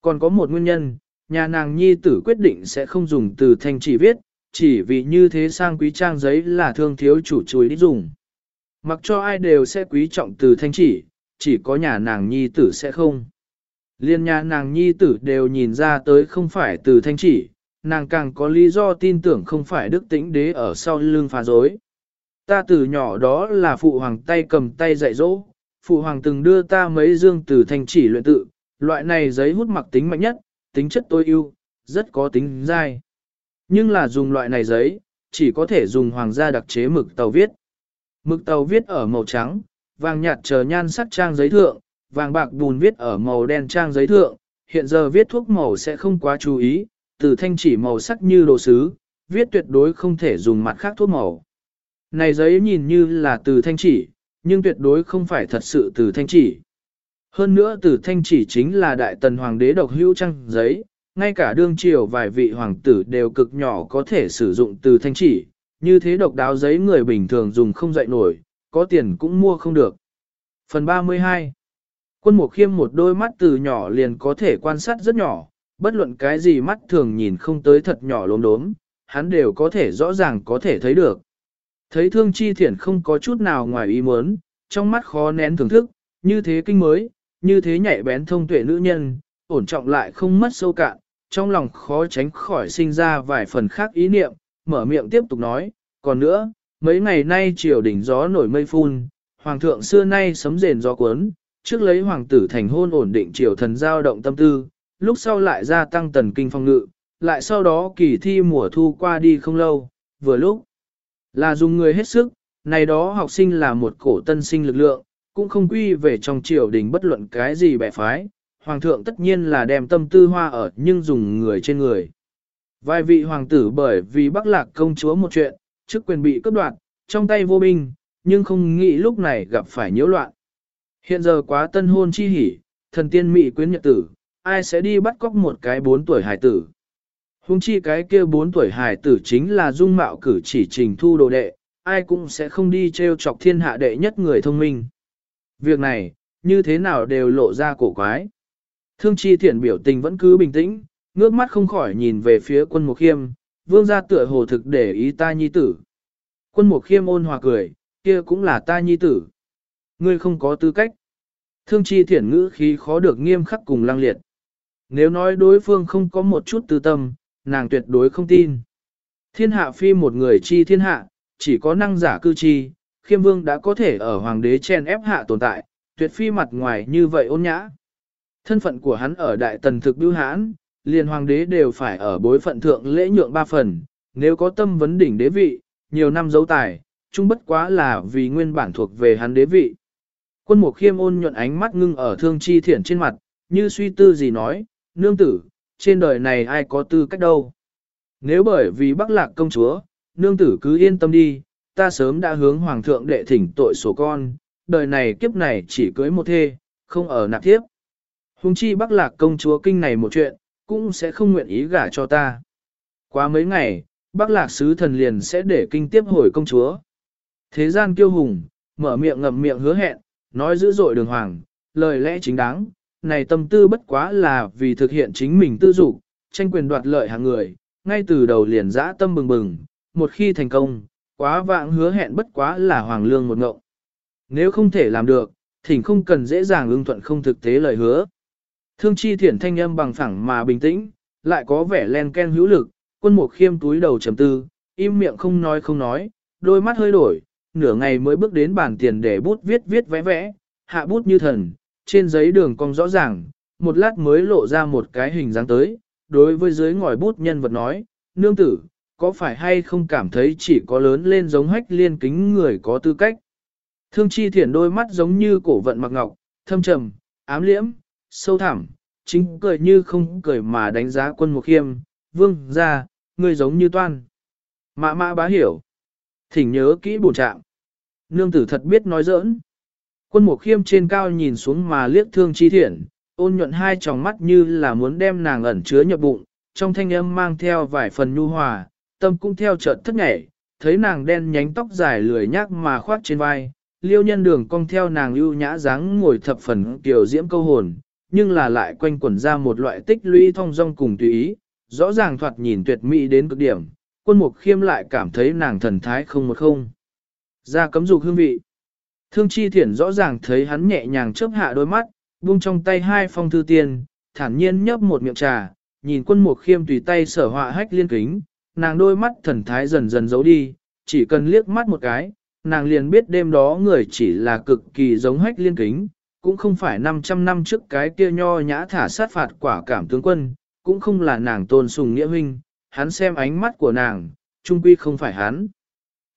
Còn có một nguyên nhân, nhà nàng nhi tử quyết định sẽ không dùng từ thanh chỉ viết, chỉ vì như thế sang quý trang giấy là thương thiếu chủ chuối đi dùng. Mặc cho ai đều sẽ quý trọng từ thanh chỉ, chỉ có nhà nàng nhi tử sẽ không. Liên nhà nàng nhi tử đều nhìn ra tới không phải từ thanh chỉ, nàng càng có lý do tin tưởng không phải đức tĩnh đế ở sau lưng phá dối. Ta từ nhỏ đó là phụ hoàng tay cầm tay dạy dỗ, phụ hoàng từng đưa ta mấy dương từ thanh chỉ luyện tự, loại này giấy hút mặc tính mạnh nhất, tính chất tối ưu, rất có tính dai. Nhưng là dùng loại này giấy, chỉ có thể dùng hoàng gia đặc chế mực tàu viết. Mực tàu viết ở màu trắng, vàng nhạt chờ nhan sắc trang giấy thượng, vàng bạc bùn viết ở màu đen trang giấy thượng, hiện giờ viết thuốc màu sẽ không quá chú ý, từ thanh chỉ màu sắc như đồ sứ, viết tuyệt đối không thể dùng mặt khác thuốc màu. Này giấy nhìn như là từ thanh chỉ, nhưng tuyệt đối không phải thật sự từ thanh chỉ. Hơn nữa từ thanh chỉ chính là đại tần hoàng đế độc hữu trang giấy, ngay cả đương triều vài vị hoàng tử đều cực nhỏ có thể sử dụng từ thanh chỉ, như thế độc đáo giấy người bình thường dùng không dậy nổi, có tiền cũng mua không được. Phần 32 Quân mục khiêm một đôi mắt từ nhỏ liền có thể quan sát rất nhỏ, bất luận cái gì mắt thường nhìn không tới thật nhỏ lốm đốm, hắn đều có thể rõ ràng có thể thấy được. Thấy thương chi thiển không có chút nào ngoài ý muốn, trong mắt khó nén thưởng thức, như thế kinh mới, như thế nhạy bén thông tuệ nữ nhân, ổn trọng lại không mất sâu cạn, trong lòng khó tránh khỏi sinh ra vài phần khác ý niệm, mở miệng tiếp tục nói, còn nữa, mấy ngày nay triều đỉnh gió nổi mây phun, hoàng thượng xưa nay sấm rền gió cuốn, trước lấy hoàng tử thành hôn ổn định triều thần giao động tâm tư, lúc sau lại gia tăng tần kinh phong ngự, lại sau đó kỳ thi mùa thu qua đi không lâu, vừa lúc là dùng người hết sức, này đó học sinh là một cổ tân sinh lực lượng, cũng không quy về trong triều đình bất luận cái gì bẻ phái, hoàng thượng tất nhiên là đem tâm tư hoa ở nhưng dùng người trên người. Vài vị hoàng tử bởi vì bắc lạc công chúa một chuyện, chức quyền bị cướp đoạt, trong tay vô binh, nhưng không nghĩ lúc này gặp phải nhiễu loạn. Hiện giờ quá tân hôn chi hỉ, thần tiên mị quyến nhật tử, ai sẽ đi bắt cóc một cái bốn tuổi hài tử. Hùng chi cái kia bốn tuổi hài tử chính là dung mạo cử chỉ trình thu đồ đệ, ai cũng sẽ không đi treo chọc thiên hạ đệ nhất người thông minh. Việc này, như thế nào đều lộ ra cổ quái. Thương chi thiện biểu tình vẫn cứ bình tĩnh, ngước mắt không khỏi nhìn về phía quân mục khiêm, vương gia tựa hồ thực để ý ta nhi tử. Quân mục khiêm ôn hòa cười, kia cũng là ta nhi tử. Ngươi không có tư cách. Thương chi thiển ngữ khí khó được nghiêm khắc cùng lăng liệt. Nếu nói đối phương không có một chút tư tâm, nàng tuyệt đối không tin. Thiên hạ phi một người chi thiên hạ, chỉ có năng giả cư chi, khiêm vương đã có thể ở hoàng đế chen ép hạ tồn tại, tuyệt phi mặt ngoài như vậy ôn nhã. Thân phận của hắn ở đại tần thực bưu hãn, liền hoàng đế đều phải ở bối phận thượng lễ nhượng ba phần, nếu có tâm vấn đỉnh đế vị, nhiều năm dấu tài, chung bất quá là vì nguyên bản thuộc về hắn đế vị. Quân mục khiêm ôn nhuận ánh mắt ngưng ở thương chi thiển trên mặt, như suy tư gì nói, nương tử, trên đời này ai có tư cách đâu. Nếu bởi vì bắc lạc công chúa, nương tử cứ yên tâm đi, ta sớm đã hướng hoàng thượng đệ thỉnh tội số con, đời này kiếp này chỉ cưới một thê, không ở nạp thiếp. Hùng chi bắc lạc công chúa kinh này một chuyện, cũng sẽ không nguyện ý gả cho ta. Quá mấy ngày, bắc lạc sứ thần liền sẽ để kinh tiếp hồi công chúa. Thế gian kiêu hùng, mở miệng ngậm miệng hứa hẹn, nói dữ dội đường hoàng, lời lẽ chính đáng, này tâm tư bất quá là vì thực hiện chính mình tư dục, tranh quyền đoạt lợi hàng người, ngay từ đầu liền dã tâm bừng bừng, một khi thành công, quá vạng hứa hẹn bất quá là hoàng lương một ngộng. Nếu không thể làm được, thỉnh không cần dễ dàng ưng thuận không thực tế lời hứa. Thương chi thiển thanh âm bằng phẳng mà bình tĩnh, lại có vẻ len ken hữu lực, quân mục khiêm túi đầu trầm tư, im miệng không nói không nói, đôi mắt hơi đổi, nửa ngày mới bước đến bàn tiền để bút viết viết vẽ vẽ, hạ bút như thần, trên giấy đường cong rõ ràng, một lát mới lộ ra một cái hình dáng tới, đối với dưới ngòi bút nhân vật nói, nương tử, có phải hay không cảm thấy chỉ có lớn lên giống hách liên kính người có tư cách. Thương chi thiển đôi mắt giống như cổ vận mặc ngọc, thâm trầm, ám liễm, sâu thẳm, chính cười như không cười mà đánh giá quân mục khiêm, vương ra, người giống như toan. Mã mã bá hiểu. Thỉnh nhớ kỹ bổn trạng. Nương tử thật biết nói giỡn. Quân mục khiêm trên cao nhìn xuống mà liếc thương chi thiện, ôn nhuận hai tròng mắt như là muốn đem nàng ẩn chứa nhập bụng, trong thanh âm mang theo vài phần nhu hòa, tâm cũng theo chợt thất nhảy, thấy nàng đen nhánh tóc dài lười nhác mà khoác trên vai, liêu nhân đường cong theo nàng ưu nhã dáng ngồi thập phần tiểu diễm câu hồn, nhưng là lại quanh quẩn ra một loại tích lũy thong dong cùng tùy ý, rõ ràng thoạt nhìn tuyệt mỹ đến cực điểm, quân mục khiêm lại cảm thấy nàng thần thái không một không. Ra cấm dục hương vị. Thương chi thiển rõ ràng thấy hắn nhẹ nhàng chớp hạ đôi mắt, buông trong tay hai phong thư tiền, thản nhiên nhấp một miệng trà, nhìn quân mục khiêm tùy tay sở họa hách liên kính, nàng đôi mắt thần thái dần dần giấu đi, chỉ cần liếc mắt một cái, nàng liền biết đêm đó người chỉ là cực kỳ giống hách liên kính, cũng không phải 500 năm trước cái kia nho nhã thả sát phạt quả cảm tướng quân, cũng không là nàng tôn sùng nghĩa huynh, hắn xem ánh mắt của nàng, trung quy không phải hắn.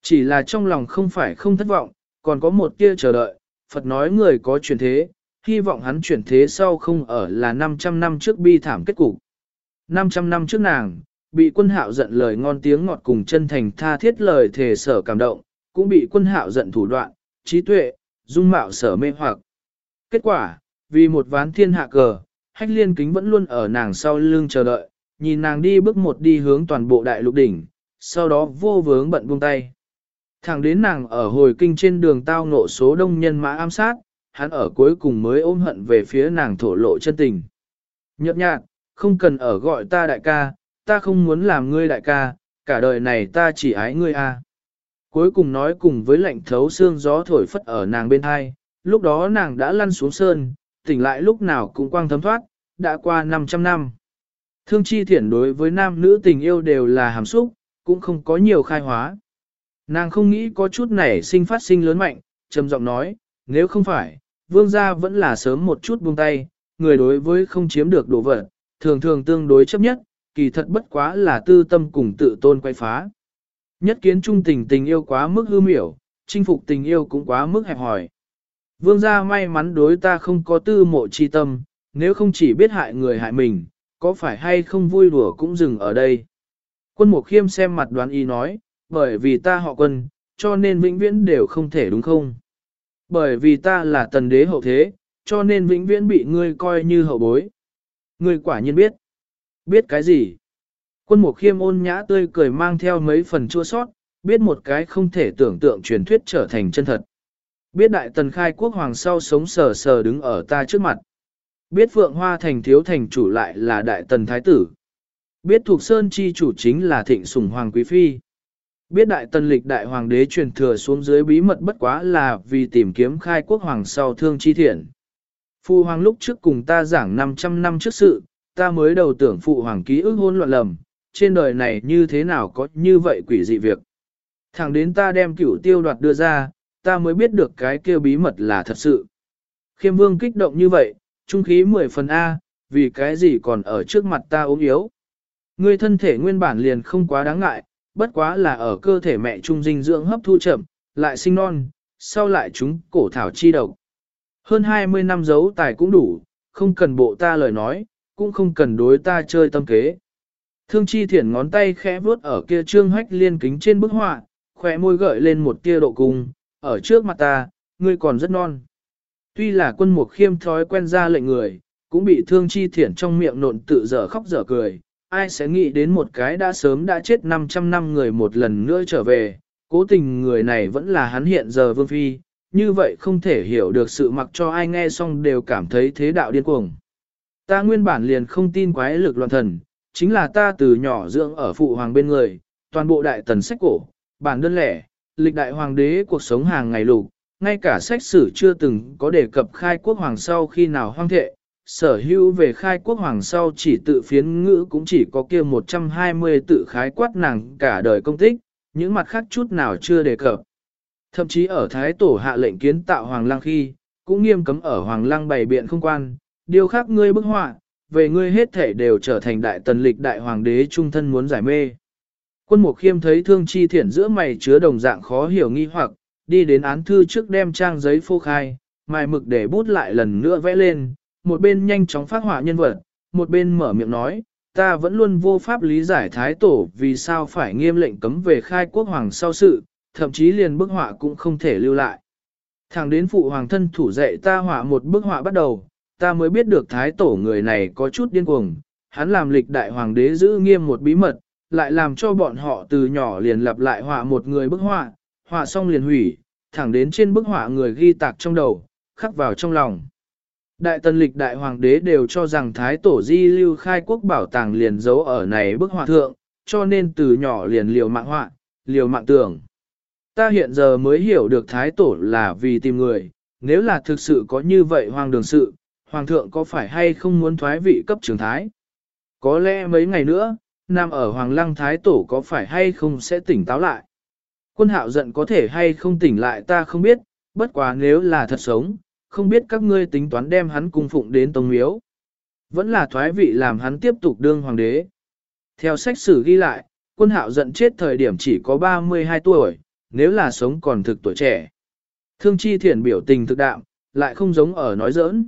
Chỉ là trong lòng không phải không thất vọng, còn có một tia chờ đợi, Phật nói người có chuyển thế, hy vọng hắn chuyển thế sau không ở là 500 năm trước bi thảm kết cục. 500 năm trước nàng, bị quân hạo giận lời ngon tiếng ngọt cùng chân thành tha thiết lời thề sở cảm động, cũng bị quân hạo giận thủ đoạn, trí tuệ, dung mạo sở mê hoặc. Kết quả, vì một ván thiên hạ cờ, hách liên kính vẫn luôn ở nàng sau lưng chờ đợi, nhìn nàng đi bước một đi hướng toàn bộ đại lục đỉnh, sau đó vô vướng bận buông tay. Thẳng đến nàng ở hồi kinh trên đường tao ngộ số đông nhân mã ám sát, hắn ở cuối cùng mới ôm hận về phía nàng thổ lộ chân tình. Nhậm nhạt, không cần ở gọi ta đại ca, ta không muốn làm ngươi đại ca, cả đời này ta chỉ ái ngươi a. Cuối cùng nói cùng với lạnh thấu xương gió thổi phất ở nàng bên hai, lúc đó nàng đã lăn xuống sơn, tỉnh lại lúc nào cũng quang thấm thoát, đã qua 500 năm. Thương chi thiển đối với nam nữ tình yêu đều là hàm xúc, cũng không có nhiều khai hóa. Nàng không nghĩ có chút nảy sinh phát sinh lớn mạnh, trầm giọng nói, nếu không phải, vương gia vẫn là sớm một chút buông tay, người đối với không chiếm được đồ vật, thường thường tương đối chấp nhất, kỳ thật bất quá là tư tâm cùng tự tôn quay phá. Nhất kiến trung tình tình yêu quá mức hư miểu, chinh phục tình yêu cũng quá mức hẹp hòi. Vương gia may mắn đối ta không có tư mộ chi tâm, nếu không chỉ biết hại người hại mình, có phải hay không vui đùa cũng dừng ở đây. Quân Mục Khiêm xem mặt đoán y nói, bởi vì ta họ quân, cho nên vĩnh viễn đều không thể đúng không? Bởi vì ta là tần đế hậu thế, cho nên vĩnh viễn bị ngươi coi như hậu bối. Ngươi quả nhiên biết. Biết cái gì? Quân Mục Khiêm ôn nhã tươi cười mang theo mấy phần chua sót, biết một cái không thể tưởng tượng truyền thuyết trở thành chân thật. Biết đại tần khai quốc hoàng sau sống sờ sờ đứng ở ta trước mặt. Biết Phượng Hoa thành thiếu thành chủ lại là đại tần thái tử. Biết thuộc sơn chi chủ chính là thịnh sùng hoàng quý phi. Biết đại tần lịch đại hoàng đế truyền thừa xuống dưới bí mật bất quá là vì tìm kiếm khai quốc hoàng sau thương chi thiện. Phụ hoàng lúc trước cùng ta giảng 500 năm trước sự, ta mới đầu tưởng phụ hoàng ký ức hôn loạn lầm, trên đời này như thế nào có như vậy quỷ dị việc. Thẳng đến ta đem cửu tiêu đoạt đưa ra, ta mới biết được cái kia bí mật là thật sự. Khiêm vương kích động như vậy, trung khí 10 phần A, vì cái gì còn ở trước mặt ta ốm yếu. Ngươi thân thể nguyên bản liền không quá đáng ngại, bất quá là ở cơ thể mẹ trung dinh dưỡng hấp thu chậm, lại sinh non, sau lại chúng cổ thảo chi độc. Hơn 20 năm giấu tài cũng đủ, không cần bộ ta lời nói, cũng không cần đối ta chơi tâm kế. Thương chi thiển ngón tay khẽ vuốt ở kia trương hách liên kính trên bức họa, khỏe môi gợi lên một tia độ cung, ở trước mặt ta, ngươi còn rất non. Tuy là quân mục khiêm thói quen ra lệnh người, cũng bị thương chi thiển trong miệng nộn tự dở khóc dở cười, ai sẽ nghĩ đến một cái đã sớm đã chết 500 năm người một lần nữa trở về, cố tình người này vẫn là hắn hiện giờ vương phi, như vậy không thể hiểu được sự mặc cho ai nghe xong đều cảm thấy thế đạo điên cuồng. Ta nguyên bản liền không tin quái lực loạn thần, chính là ta từ nhỏ dưỡng ở phụ hoàng bên người, toàn bộ đại tần sách cổ, bản đơn lẻ, lịch đại hoàng đế cuộc sống hàng ngày lục, ngay cả sách sử chưa từng có đề cập khai quốc hoàng sau khi nào hoang thệ, sở hữu về khai quốc hoàng sau chỉ tự phiến ngữ cũng chỉ có kia 120 tự khái quát nàng cả đời công tích, những mặt khác chút nào chưa đề cập. Thậm chí ở Thái Tổ hạ lệnh kiến tạo Hoàng Lăng khi, cũng nghiêm cấm ở Hoàng Lăng bày biện không quan, điều khác ngươi bức họa, về ngươi hết thể đều trở thành đại tần lịch đại hoàng đế trung thân muốn giải mê. Quân Mục Khiêm thấy thương chi thiển giữa mày chứa đồng dạng khó hiểu nghi hoặc, đi đến án thư trước đem trang giấy phô khai, mài mực để bút lại lần nữa vẽ lên, một bên nhanh chóng phát họa nhân vật, một bên mở miệng nói, ta vẫn luôn vô pháp lý giải thái tổ vì sao phải nghiêm lệnh cấm về khai quốc hoàng sau sự, thậm chí liền bức họa cũng không thể lưu lại. Thẳng đến phụ hoàng thân thủ dạy ta họa một bức họa bắt đầu, ta mới biết được thái tổ người này có chút điên cuồng, hắn làm lịch đại hoàng đế giữ nghiêm một bí mật, lại làm cho bọn họ từ nhỏ liền lặp lại họa một người bức họa, họa xong liền hủy, thẳng đến trên bức họa người ghi tạc trong đầu, khắc vào trong lòng. Đại tần lịch đại hoàng đế đều cho rằng thái tổ di lưu khai quốc bảo tàng liền giấu ở này bức họa thượng, cho nên từ nhỏ liền liều mạng họa, liều mạng tưởng. Ta hiện giờ mới hiểu được thái tổ là vì tìm người, nếu là thực sự có như vậy hoàng đường sự, hoàng thượng có phải hay không muốn thoái vị cấp trường thái? Có lẽ mấy ngày nữa, nằm ở hoàng lăng thái tổ có phải hay không sẽ tỉnh táo lại? Quân hạo giận có thể hay không tỉnh lại ta không biết, bất quá nếu là thật sống, không biết các ngươi tính toán đem hắn cung phụng đến tông miếu. Vẫn là thoái vị làm hắn tiếp tục đương hoàng đế. Theo sách sử ghi lại, quân hạo giận chết thời điểm chỉ có 32 tuổi, nếu là sống còn thực tuổi trẻ. Thương chi thiển biểu tình thực đạm, lại không giống ở nói giỡn.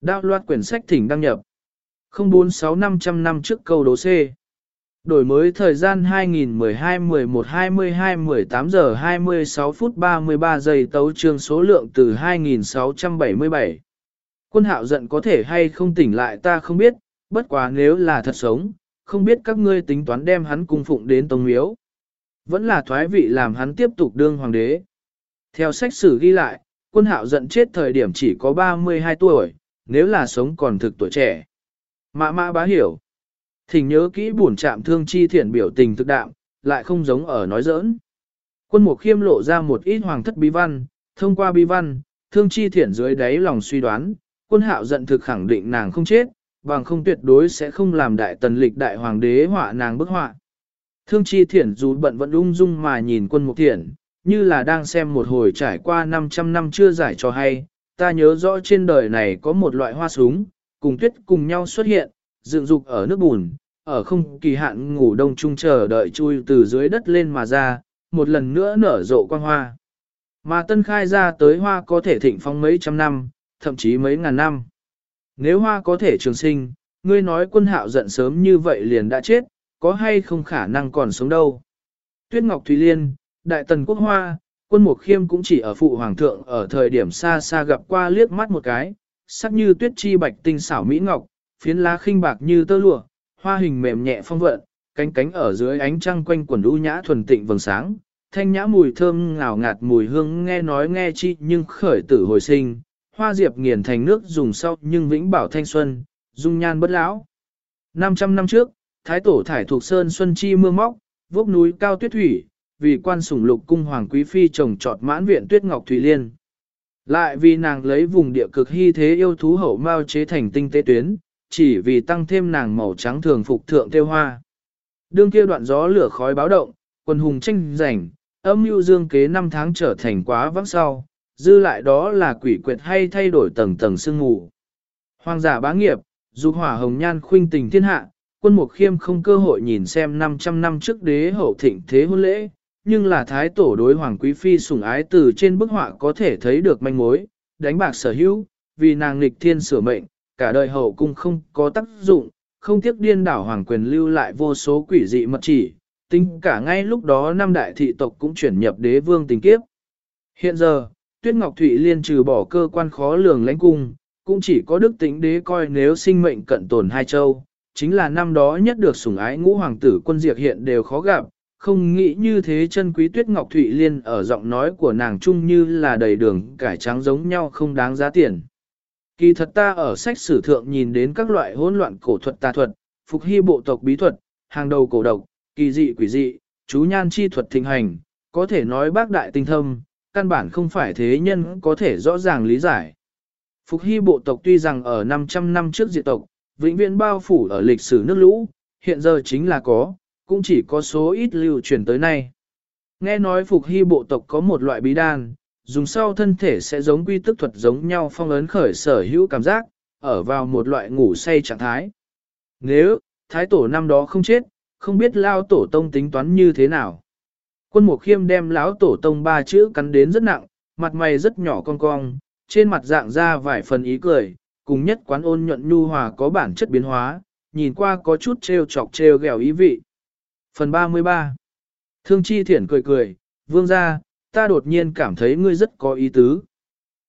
Đao loạt quyển sách thỉnh đăng nhập. 046500 năm trước câu đố C. Đổi mới thời gian 2012-11-22-18 giờ 26 phút 33 giây tấu trương số lượng từ 2677. Quân hạo giận có thể hay không tỉnh lại ta không biết, bất quá nếu là thật sống, không biết các ngươi tính toán đem hắn cung phụng đến tông miếu. Vẫn là thoái vị làm hắn tiếp tục đương hoàng đế. Theo sách sử ghi lại, quân hạo giận chết thời điểm chỉ có 32 tuổi, nếu là sống còn thực tuổi trẻ. Mã mã bá hiểu. Thỉnh nhớ kỹ buồn chạm thương chi thiện biểu tình thực đạm, lại không giống ở nói giỡn. Quân mục khiêm lộ ra một ít hoàng thất bí văn, thông qua bí văn, thương chi thiện dưới đáy lòng suy đoán, quân hạo giận thực khẳng định nàng không chết, bằng không tuyệt đối sẽ không làm đại tần lịch đại hoàng đế họa nàng bức họa. Thương chi thiện dù bận vẫn ung dung mà nhìn quân mục thiện, như là đang xem một hồi trải qua 500 năm chưa giải cho hay, ta nhớ rõ trên đời này có một loại hoa súng, cùng tuyết cùng nhau xuất hiện, dựng dục ở nước bùn, ở không kỳ hạn ngủ đông chung chờ đợi chui từ dưới đất lên mà ra, một lần nữa nở rộ quang hoa. Mà tân khai ra tới hoa có thể thịnh phong mấy trăm năm, thậm chí mấy ngàn năm. Nếu hoa có thể trường sinh, ngươi nói quân hạo giận sớm như vậy liền đã chết, có hay không khả năng còn sống đâu. Tuyết Ngọc Thủy Liên, Đại Tần Quốc Hoa, quân Mục Khiêm cũng chỉ ở phụ hoàng thượng ở thời điểm xa xa gặp qua liếc mắt một cái, sắc như tuyết chi bạch tinh xảo mỹ ngọc, phiến lá khinh bạc như tơ lụa, hoa hình mềm nhẹ phong vận, cánh cánh ở dưới ánh trăng quanh quần u nhã thuần tịnh vầng sáng, thanh nhã mùi thơm ngào ngạt mùi hương nghe nói nghe chi nhưng khởi tử hồi sinh, hoa diệp nghiền thành nước dùng sau nhưng vĩnh bảo thanh xuân, dung nhan bất lão. 500 năm trước, thái tổ thải thuộc sơn xuân chi mưa móc, vốc núi cao tuyết thủy, vì quan sủng lục cung hoàng quý phi trồng trọt mãn viện tuyết ngọc thủy liên. Lại vì nàng lấy vùng địa cực hy thế yêu thú hậu mao chế thành tinh tế tuyến, chỉ vì tăng thêm nàng màu trắng thường phục thượng tiêu hoa. Đương kia đoạn gió lửa khói báo động, quân hùng tranh giành, âm mưu dương kế năm tháng trở thành quá vắng sau, dư lại đó là quỷ quyệt hay thay đổi tầng tầng sương mù. Hoàng giả bá nghiệp, dù hỏa hồng nhan khuynh tình thiên hạ, quân mục khiêm không cơ hội nhìn xem 500 năm trước đế hậu thịnh thế hôn lễ, nhưng là thái tổ đối hoàng quý phi sủng ái từ trên bức họa có thể thấy được manh mối, đánh bạc sở hữu, vì nàng nghịch thiên sửa mệnh, cả đời hậu cung không có tác dụng, không tiếc điên đảo hoàng quyền lưu lại vô số quỷ dị mật chỉ, tính cả ngay lúc đó năm đại thị tộc cũng chuyển nhập đế vương tình kiếp. Hiện giờ, Tuyết Ngọc Thụy liên trừ bỏ cơ quan khó lường lãnh cung, cũng chỉ có đức tính đế coi nếu sinh mệnh cận tồn hai châu, chính là năm đó nhất được sủng ái ngũ hoàng tử quân diệt hiện đều khó gặp, không nghĩ như thế chân quý tuyết ngọc thụy liên ở giọng nói của nàng chung như là đầy đường cải trắng giống nhau không đáng giá tiền. Kỳ thật ta ở sách sử thượng nhìn đến các loại hỗn loạn cổ thuật tà thuật, phục hy bộ tộc bí thuật, hàng đầu cổ độc, kỳ dị quỷ dị, chú nhan chi thuật thịnh hành, có thể nói bác đại tinh thâm, căn bản không phải thế nhân có thể rõ ràng lý giải. Phục hy bộ tộc tuy rằng ở 500 năm trước diệt tộc, vĩnh viễn bao phủ ở lịch sử nước lũ, hiện giờ chính là có, cũng chỉ có số ít lưu truyền tới nay. Nghe nói phục hy bộ tộc có một loại bí đan, dùng sau thân thể sẽ giống quy tức thuật giống nhau phong ấn khởi sở hữu cảm giác, ở vào một loại ngủ say trạng thái. Nếu, thái tổ năm đó không chết, không biết lao tổ tông tính toán như thế nào. Quân mục khiêm đem lão tổ tông ba chữ cắn đến rất nặng, mặt mày rất nhỏ cong cong, trên mặt dạng ra vài phần ý cười, cùng nhất quán ôn nhuận nhu hòa có bản chất biến hóa, nhìn qua có chút trêu chọc trêu ghẹo ý vị. Phần 33 Thương Chi Thiển cười cười, vương ra, ta đột nhiên cảm thấy ngươi rất có ý tứ.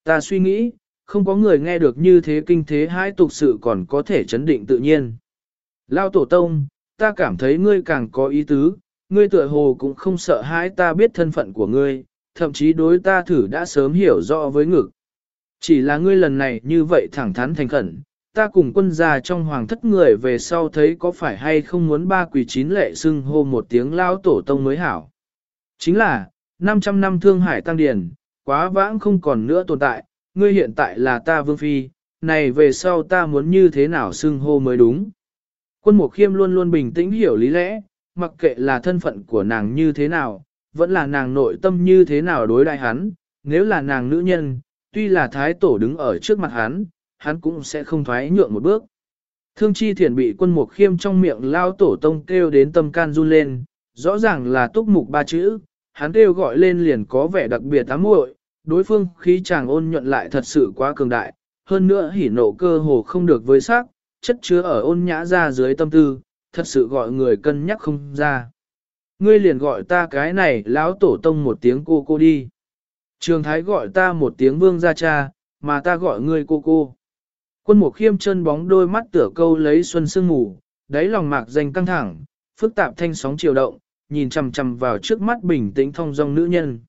Ta suy nghĩ, không có người nghe được như thế kinh thế hai tục sự còn có thể chấn định tự nhiên. Lao tổ tông, ta cảm thấy ngươi càng có ý tứ, ngươi tựa hồ cũng không sợ hãi ta biết thân phận của ngươi, thậm chí đối ta thử đã sớm hiểu rõ với ngực. Chỉ là ngươi lần này như vậy thẳng thắn thành khẩn, ta cùng quân gia trong hoàng thất người về sau thấy có phải hay không muốn ba quỷ chín lệ xưng hô một tiếng lao tổ tông mới hảo. Chính là, 500 năm thương hải tăng điển, quá vãng không còn nữa tồn tại, ngươi hiện tại là ta vương phi, này về sau ta muốn như thế nào xưng hô mới đúng. Quân Mục Khiêm luôn luôn bình tĩnh hiểu lý lẽ, mặc kệ là thân phận của nàng như thế nào, vẫn là nàng nội tâm như thế nào đối đại hắn, nếu là nàng nữ nhân, tuy là thái tổ đứng ở trước mặt hắn, hắn cũng sẽ không thoái nhượng một bước. Thương chi thiền bị quân Mục Khiêm trong miệng lao tổ tông kêu đến tâm can run lên, rõ ràng là túc mục ba chữ, hắn kêu gọi lên liền có vẻ đặc biệt ám muội, đối phương khí chàng ôn nhuận lại thật sự quá cường đại, hơn nữa hỉ nộ cơ hồ không được với sắc, chất chứa ở ôn nhã ra dưới tâm tư, thật sự gọi người cân nhắc không ra. Ngươi liền gọi ta cái này lão tổ tông một tiếng cô cô đi. Trường thái gọi ta một tiếng vương gia cha, mà ta gọi ngươi cô cô. Quân mục khiêm chân bóng đôi mắt tửa câu lấy xuân sương ngủ, đáy lòng mạc danh căng thẳng, phức tạp thanh sóng chiều động, nhìn chằm chằm vào trước mắt bình tĩnh thông dong nữ nhân.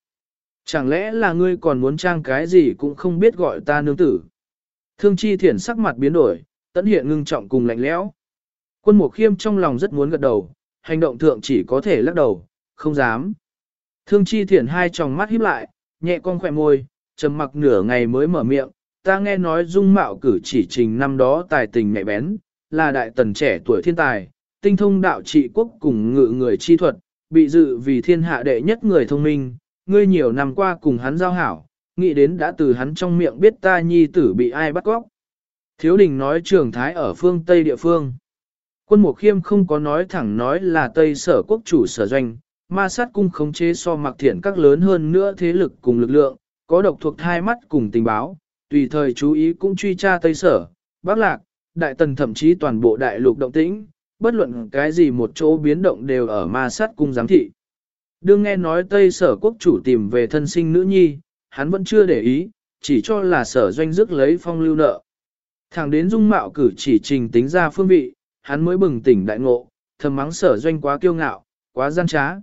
Chẳng lẽ là ngươi còn muốn trang cái gì cũng không biết gọi ta nương tử. Thương chi thiển sắc mặt biến đổi, tẫn hiện ngưng trọng cùng lạnh lẽo. Quân mục khiêm trong lòng rất muốn gật đầu, hành động thượng chỉ có thể lắc đầu, không dám. Thương chi thiển hai tròng mắt híp lại, nhẹ con khỏe môi, trầm mặc nửa ngày mới mở miệng, ta nghe nói dung mạo cử chỉ trình năm đó tài tình nhạy bén, là đại tần trẻ tuổi thiên tài, tinh thông đạo trị quốc cùng ngự người chi thuật, bị dự vì thiên hạ đệ nhất người thông minh, ngươi nhiều năm qua cùng hắn giao hảo, nghĩ đến đã từ hắn trong miệng biết ta nhi tử bị ai bắt cóc. Thiếu đình nói trường thái ở phương Tây địa phương. Quân Mục Khiêm không có nói thẳng nói là Tây sở quốc chủ sở doanh, ma sát cung khống chế so mặc thiện các lớn hơn nữa thế lực cùng lực lượng, có độc thuộc hai mắt cùng tình báo, tùy thời chú ý cũng truy tra Tây sở, Bắc Lạc, Đại Tần thậm chí toàn bộ đại lục động tĩnh, bất luận cái gì một chỗ biến động đều ở ma sát cung giám thị. Đương nghe nói Tây sở quốc chủ tìm về thân sinh nữ nhi, hắn vẫn chưa để ý, chỉ cho là sở doanh dứt lấy phong lưu nợ. Thẳng đến dung mạo cử chỉ trình tính ra phương vị, hắn mới bừng tỉnh đại ngộ, thầm mắng sở doanh quá kiêu ngạo, quá gian trá.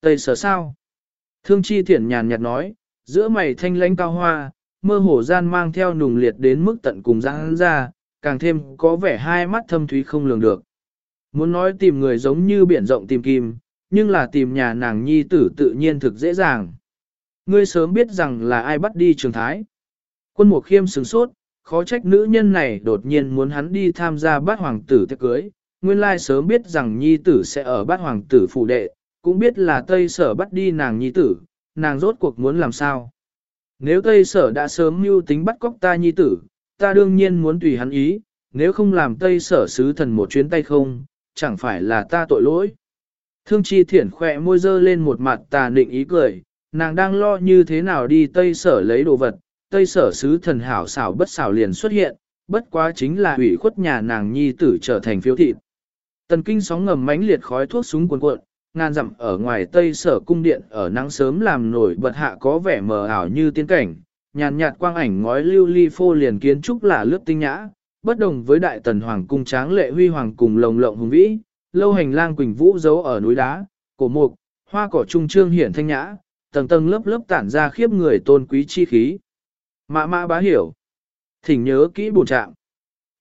Tây sở sao? Thương chi thiển nhàn nhạt nói, giữa mày thanh lãnh cao hoa, mơ hồ gian mang theo nùng liệt đến mức tận cùng răng ra, càng thêm có vẻ hai mắt thâm thúy không lường được. Muốn nói tìm người giống như biển rộng tìm kim, nhưng là tìm nhà nàng nhi tử tự nhiên thực dễ dàng. Ngươi sớm biết rằng là ai bắt đi trường thái. Quân mục khiêm sửng sốt, khó trách nữ nhân này đột nhiên muốn hắn đi tham gia bát hoàng tử tiệc cưới. Nguyên lai sớm biết rằng nhi tử sẽ ở bát hoàng tử phụ đệ, cũng biết là Tây Sở bắt đi nàng nhi tử, nàng rốt cuộc muốn làm sao. Nếu Tây Sở đã sớm mưu tính bắt cóc ta nhi tử, ta đương nhiên muốn tùy hắn ý, nếu không làm Tây Sở sứ thần một chuyến tay không, chẳng phải là ta tội lỗi. Thương chi thiển khỏe môi dơ lên một mặt tà định ý cười, nàng đang lo như thế nào đi Tây Sở lấy đồ vật, Tây Sở sứ thần hảo xảo bất xảo liền xuất hiện, bất quá chính là ủy khuất nhà nàng nhi tử trở thành phiếu thịt. Tần kinh sóng ngầm mãnh liệt khói thuốc súng cuồn cuộn, ngàn dặm ở ngoài Tây Sở cung điện ở nắng sớm làm nổi bật hạ có vẻ mờ ảo như tiên cảnh, nhàn nhạt quang ảnh ngói lưu ly phô liền kiến trúc là lướt tinh nhã, bất đồng với đại tần hoàng cung tráng lệ huy hoàng cùng lồng lộng hùng vĩ, lâu hành lang quỳnh vũ giấu ở núi đá, cổ mục, hoa cỏ trung trương hiển thanh nhã, tầng tầng lớp lớp tản ra khiếp người tôn quý chi khí. Mã mã bá hiểu. Thỉnh nhớ kỹ bổn trạng.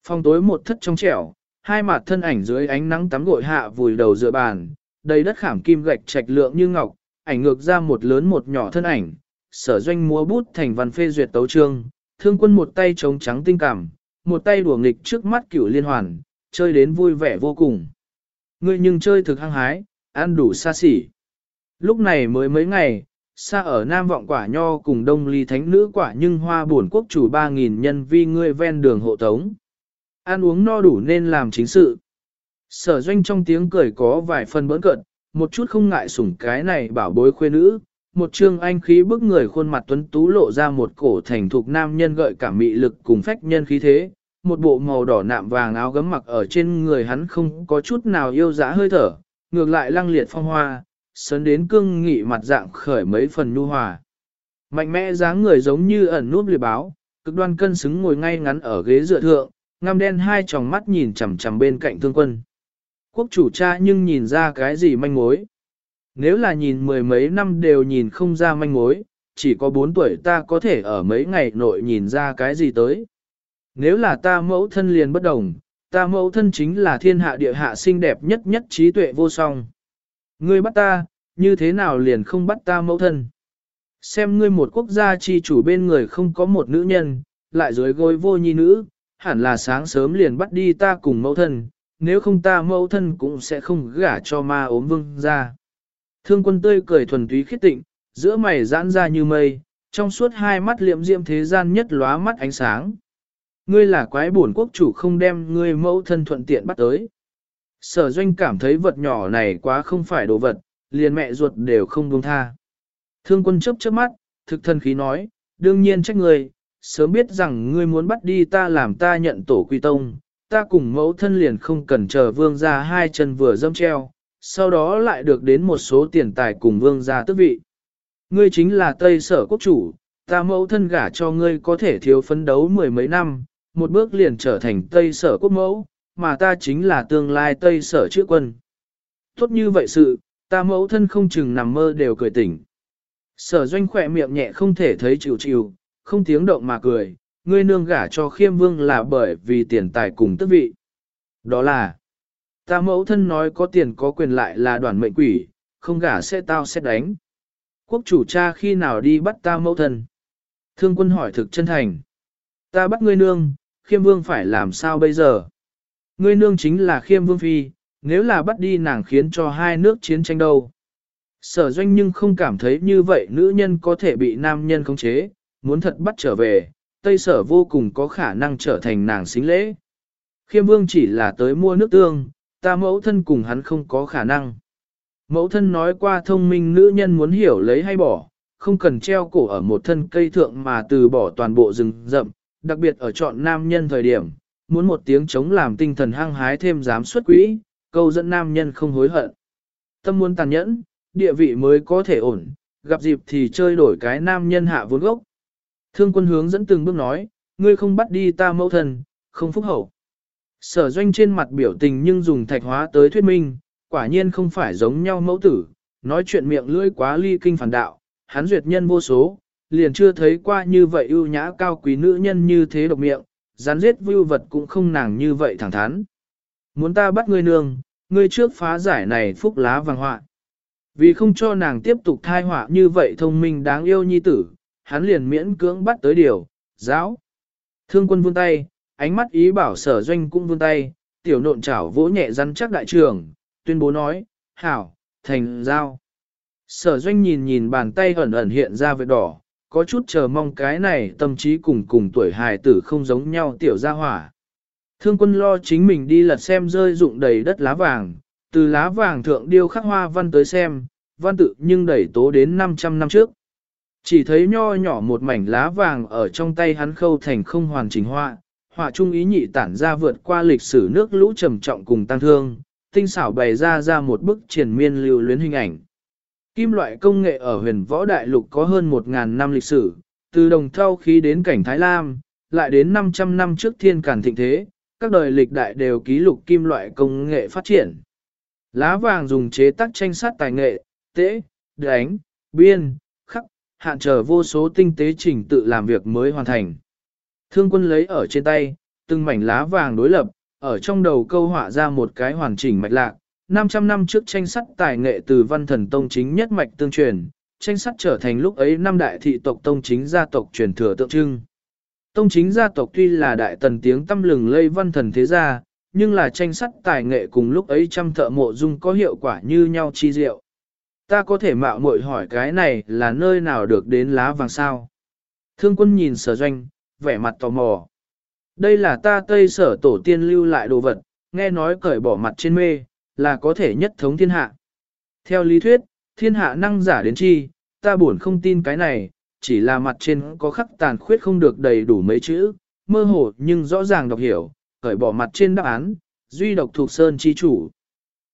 Phong tối một thất trong trẻo, hai mặt thân ảnh dưới ánh nắng tắm gội hạ vùi đầu dựa bàn, đầy đất khảm kim gạch trạch lượng như ngọc, ảnh ngược ra một lớn một nhỏ thân ảnh, sở doanh múa bút thành văn phê duyệt tấu trương, thương quân một tay chống trắng tinh cảm, một tay đùa nghịch trước mắt cửu liên hoàn, chơi đến vui vẻ vô cùng. Ngươi nhưng chơi thực hăng hái, ăn đủ xa xỉ. Lúc này mới mấy ngày, xa ở Nam Vọng Quả Nho cùng Đông Ly Thánh Nữ Quả nhưng hoa buồn quốc chủ 3.000 nhân vi ngươi ven đường hộ tống. Ăn uống no đủ nên làm chính sự. Sở doanh trong tiếng cười có vài phần bỡn cận, một chút không ngại sủng cái này bảo bối khuê nữ, một trương anh khí bức người khuôn mặt tuấn tú lộ ra một cổ thành thục nam nhân gợi cảm mị lực cùng phách nhân khí thế, một bộ màu đỏ nạm vàng áo gấm mặc ở trên người hắn không có chút nào yêu dã hơi thở, ngược lại lăng liệt phong hoa, sớn đến cương nghị mặt dạng khởi mấy phần nhu hòa. Mạnh mẽ dáng người giống như ẩn núp liệt báo, cực đoan cân xứng ngồi ngay ngắn ở ghế dựa thượng, ngăm đen hai tròng mắt nhìn chằm chằm bên cạnh thương quân. Quốc chủ cha nhưng nhìn ra cái gì manh mối. Nếu là nhìn mười mấy năm đều nhìn không ra manh mối, chỉ có bốn tuổi ta có thể ở mấy ngày nội nhìn ra cái gì tới. Nếu là ta mẫu thân liền bất đồng, ta mẫu thân chính là thiên hạ địa hạ xinh đẹp nhất nhất trí tuệ vô song. Ngươi bắt ta, như thế nào liền không bắt ta mẫu thân? Xem ngươi một quốc gia chi chủ bên người không có một nữ nhân, lại dưới gối vô nhi nữ, hẳn là sáng sớm liền bắt đi ta cùng mẫu thân, nếu không ta mẫu thân cũng sẽ không gả cho ma ốm vương ra. Thương quân tươi cười thuần túy khiết tịnh, giữa mày giãn ra như mây, trong suốt hai mắt liệm diệm thế gian nhất lóa mắt ánh sáng. Ngươi là quái bổn quốc chủ không đem ngươi mẫu thân thuận tiện bắt tới. Sở doanh cảm thấy vật nhỏ này quá không phải đồ vật, liền mẹ ruột đều không buông tha. Thương quân chớp chớp mắt, thực thân khí nói, đương nhiên trách ngươi, sớm biết rằng ngươi muốn bắt đi ta làm ta nhận tổ quy tông, ta cùng mẫu thân liền không cần chờ vương ra hai chân vừa dâm treo, sau đó lại được đến một số tiền tài cùng vương gia tước vị. Ngươi chính là Tây Sở Quốc chủ, ta mẫu thân gả cho ngươi có thể thiếu phấn đấu mười mấy năm, một bước liền trở thành Tây Sở Quốc mẫu, mà ta chính là tương lai Tây Sở chữ quân. Tốt như vậy sự, ta mẫu thân không chừng nằm mơ đều cười tỉnh. Sở doanh khỏe miệng nhẹ không thể thấy chịu chịu, không tiếng động mà cười, ngươi nương gả cho khiêm vương là bởi vì tiền tài cùng tước vị. Đó là, ta mẫu thân nói có tiền có quyền lại là đoàn mệnh quỷ, không gả sẽ tao sẽ đánh. Quốc chủ cha khi nào đi bắt ta mẫu thân? Thương quân hỏi thực chân thành. Ta bắt ngươi nương, khiêm vương phải làm sao bây giờ? Ngươi nương chính là khiêm vương phi, nếu là bắt đi nàng khiến cho hai nước chiến tranh đâu. Sở doanh nhưng không cảm thấy như vậy nữ nhân có thể bị nam nhân khống chế, muốn thật bắt trở về, Tây sở vô cùng có khả năng trở thành nàng xính lễ. Khiêm vương chỉ là tới mua nước tương, ta mẫu thân cùng hắn không có khả năng. Mẫu thân nói qua thông minh nữ nhân muốn hiểu lấy hay bỏ, không cần treo cổ ở một thân cây thượng mà từ bỏ toàn bộ rừng rậm, đặc biệt ở chọn nam nhân thời điểm, muốn một tiếng chống làm tinh thần hăng hái thêm dám xuất quỹ, câu dẫn nam nhân không hối hận. Tâm muốn tàn nhẫn, địa vị mới có thể ổn, gặp dịp thì chơi đổi cái nam nhân hạ vốn gốc. Thương quân hướng dẫn từng bước nói, ngươi không bắt đi ta mẫu thân, không phúc hậu. Sở doanh trên mặt biểu tình nhưng dùng thạch hóa tới thuyết minh, quả nhiên không phải giống nhau mẫu tử, nói chuyện miệng lưỡi quá ly kinh phản đạo, hắn duyệt nhân vô số, liền chưa thấy qua như vậy ưu nhã cao quý nữ nhân như thế độc miệng, rắn giết vưu vật cũng không nàng như vậy thẳng thắn. Muốn ta bắt ngươi nương, ngươi trước phá giải này phúc lá vàng họa. Vì không cho nàng tiếp tục thai họa như vậy thông minh đáng yêu nhi tử, hắn liền miễn cưỡng bắt tới điều, giáo. Thương quân vươn tay, ánh mắt ý bảo sở doanh cũng vươn tay, tiểu nộn chảo vỗ nhẹ rắn chắc đại trường, tuyên bố nói, hảo, thành giao. Sở doanh nhìn nhìn bàn tay ẩn ẩn hiện ra vết đỏ, có chút chờ mong cái này tâm trí cùng cùng tuổi hài tử không giống nhau tiểu gia hỏa. Thương quân lo chính mình đi lật xem rơi dụng đầy đất lá vàng, từ lá vàng thượng điêu khắc hoa văn tới xem, văn tự nhưng đẩy tố đến 500 năm trước. Chỉ thấy nho nhỏ một mảnh lá vàng ở trong tay hắn khâu thành không hoàn chỉnh hoa họa trung ý nhị tản ra vượt qua lịch sử nước lũ trầm trọng cùng tăng thương, tinh xảo bày ra ra một bức triển miên lưu luyến hình ảnh. Kim loại công nghệ ở huyền võ đại lục có hơn 1.000 năm lịch sử, từ đồng thau khí đến cảnh Thái Lam, lại đến 500 năm trước thiên cản thịnh thế, các đời lịch đại đều ký lục kim loại công nghệ phát triển. Lá vàng dùng chế tác tranh sát tài nghệ, tế, đánh, biên, khắc, hạn trở vô số tinh tế trình tự làm việc mới hoàn thành. Thương quân lấy ở trên tay, từng mảnh lá vàng đối lập, ở trong đầu câu họa ra một cái hoàn chỉnh mạch lạc. 500 năm trước tranh sắt tài nghệ từ văn thần tông chính nhất mạch tương truyền, tranh sắt trở thành lúc ấy năm đại thị tộc tông chính gia tộc truyền thừa tượng trưng. Tông chính gia tộc tuy là đại tần tiếng tâm lừng lây văn thần thế gia, nhưng là tranh sắt tài nghệ cùng lúc ấy trăm thợ mộ dung có hiệu quả như nhau chi diệu. Ta có thể mạo muội hỏi cái này là nơi nào được đến lá vàng sao? Thương quân nhìn sở doanh, vẻ mặt tò mò. Đây là ta tây sở tổ tiên lưu lại đồ vật, nghe nói cởi bỏ mặt trên mê, là có thể nhất thống thiên hạ. Theo lý thuyết, thiên hạ năng giả đến chi, ta buồn không tin cái này, chỉ là mặt trên có khắc tàn khuyết không được đầy đủ mấy chữ, mơ hồ nhưng rõ ràng đọc hiểu, cởi bỏ mặt trên đáp án, duy độc thuộc sơn chi chủ.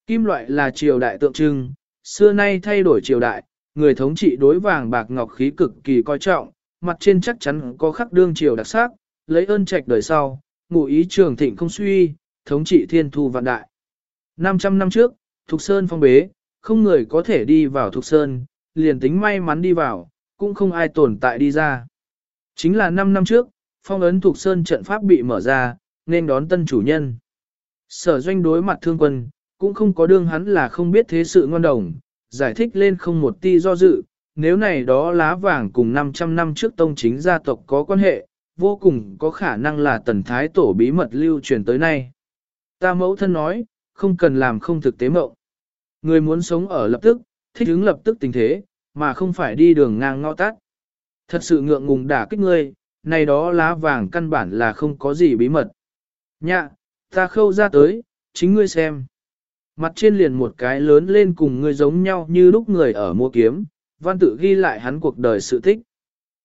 Kim loại là triều đại tượng trưng, xưa nay thay đổi triều đại, người thống trị đối vàng bạc ngọc khí cực kỳ coi trọng, mặt trên chắc chắn có khắc đương triều đặc sắc, lấy ơn trạch đời sau, ngụ ý trường thịnh không suy, thống trị thiên thu vạn đại. 500 năm trước, Thục Sơn phong bế, không người có thể đi vào Thục Sơn, liền tính may mắn đi vào, cũng không ai tồn tại đi ra. Chính là 5 năm trước, phong ấn Thục Sơn trận pháp bị mở ra, nên đón tân chủ nhân. Sở doanh đối mặt thương quân, cũng không có đương hắn là không biết thế sự ngon đồng, giải thích lên không một ti do dự, nếu này đó lá vàng cùng 500 năm trước tông chính gia tộc có quan hệ, vô cùng có khả năng là tần thái tổ bí mật lưu truyền tới nay. Ta mẫu thân nói, không cần làm không thực tế mộng. Người muốn sống ở lập tức, thích ứng lập tức tình thế, mà không phải đi đường ngang ngõ tắt. Thật sự ngượng ngùng đả kích ngươi, này đó lá vàng căn bản là không có gì bí mật. Nhạ, ta khâu ra tới, chính ngươi xem. Mặt trên liền một cái lớn lên cùng ngươi giống nhau như lúc người ở mua kiếm, văn tự ghi lại hắn cuộc đời sự tích.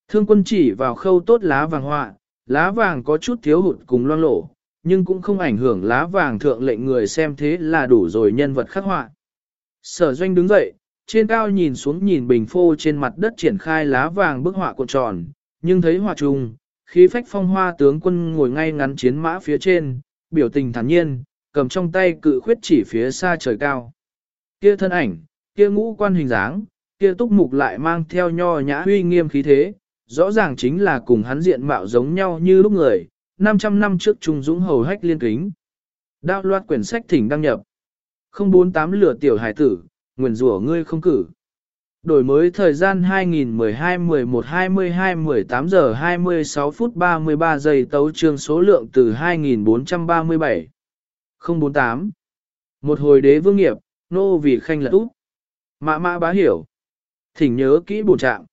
Thương quân chỉ vào khâu tốt lá vàng họa, lá vàng có chút thiếu hụt cùng loang lổ, nhưng cũng không ảnh hưởng lá vàng thượng lệnh người xem thế là đủ rồi nhân vật khắc họa. Sở doanh đứng dậy, trên cao nhìn xuống nhìn bình phô trên mặt đất triển khai lá vàng bức họa cuộn tròn, nhưng thấy họa trùng, khí phách phong hoa tướng quân ngồi ngay ngắn chiến mã phía trên, biểu tình thản nhiên, cầm trong tay cự khuyết chỉ phía xa trời cao. Kia thân ảnh, kia ngũ quan hình dáng, kia túc mục lại mang theo nho nhã huy nghiêm khí thế, rõ ràng chính là cùng hắn diện mạo giống nhau như lúc người, 500 năm trước Trung Dũng hầu hách liên kính. Đao loạt quyển sách thỉnh đăng nhập. 048 lửa tiểu hải tử, nguyền rủa ngươi không cử. Đổi mới thời gian 2012-11-22-18 giờ 26 phút 33 giây tấu trương số lượng từ 2437. 048. Một hồi đế vương nghiệp, nô vì khanh lật út. Mã mã bá hiểu. Thỉnh nhớ kỹ bổ trạm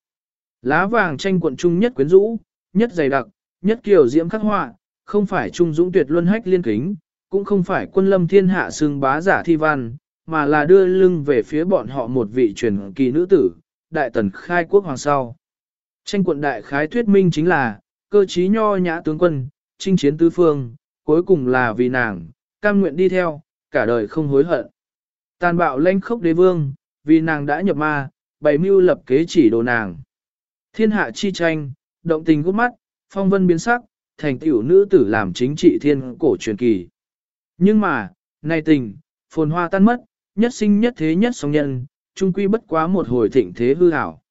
Lá vàng tranh quận trung nhất quyến rũ, nhất dày đặc, nhất kiều diễm khắc họa, không phải trung dũng tuyệt luân hách liên kính, cũng không phải quân lâm thiên hạ xương bá giả thi văn, mà là đưa lưng về phía bọn họ một vị truyền kỳ nữ tử, đại tần khai quốc hoàng sau. Tranh quận đại khái thuyết minh chính là, cơ trí nho nhã tướng quân, chinh chiến tứ phương, cuối cùng là vì nàng, cam nguyện đi theo, cả đời không hối hận. Tàn bạo lanh khốc đế vương, vì nàng đã nhập ma, bày mưu lập kế chỉ đồ nàng. Thiên hạ chi tranh, động tình gút mắt, phong vân biến sắc, thành tiểu nữ tử làm chính trị thiên cổ truyền kỳ. Nhưng mà, nay tình, phồn hoa tan mất, nhất sinh nhất thế nhất song nhân, trung quy bất quá một hồi thịnh thế hư hảo.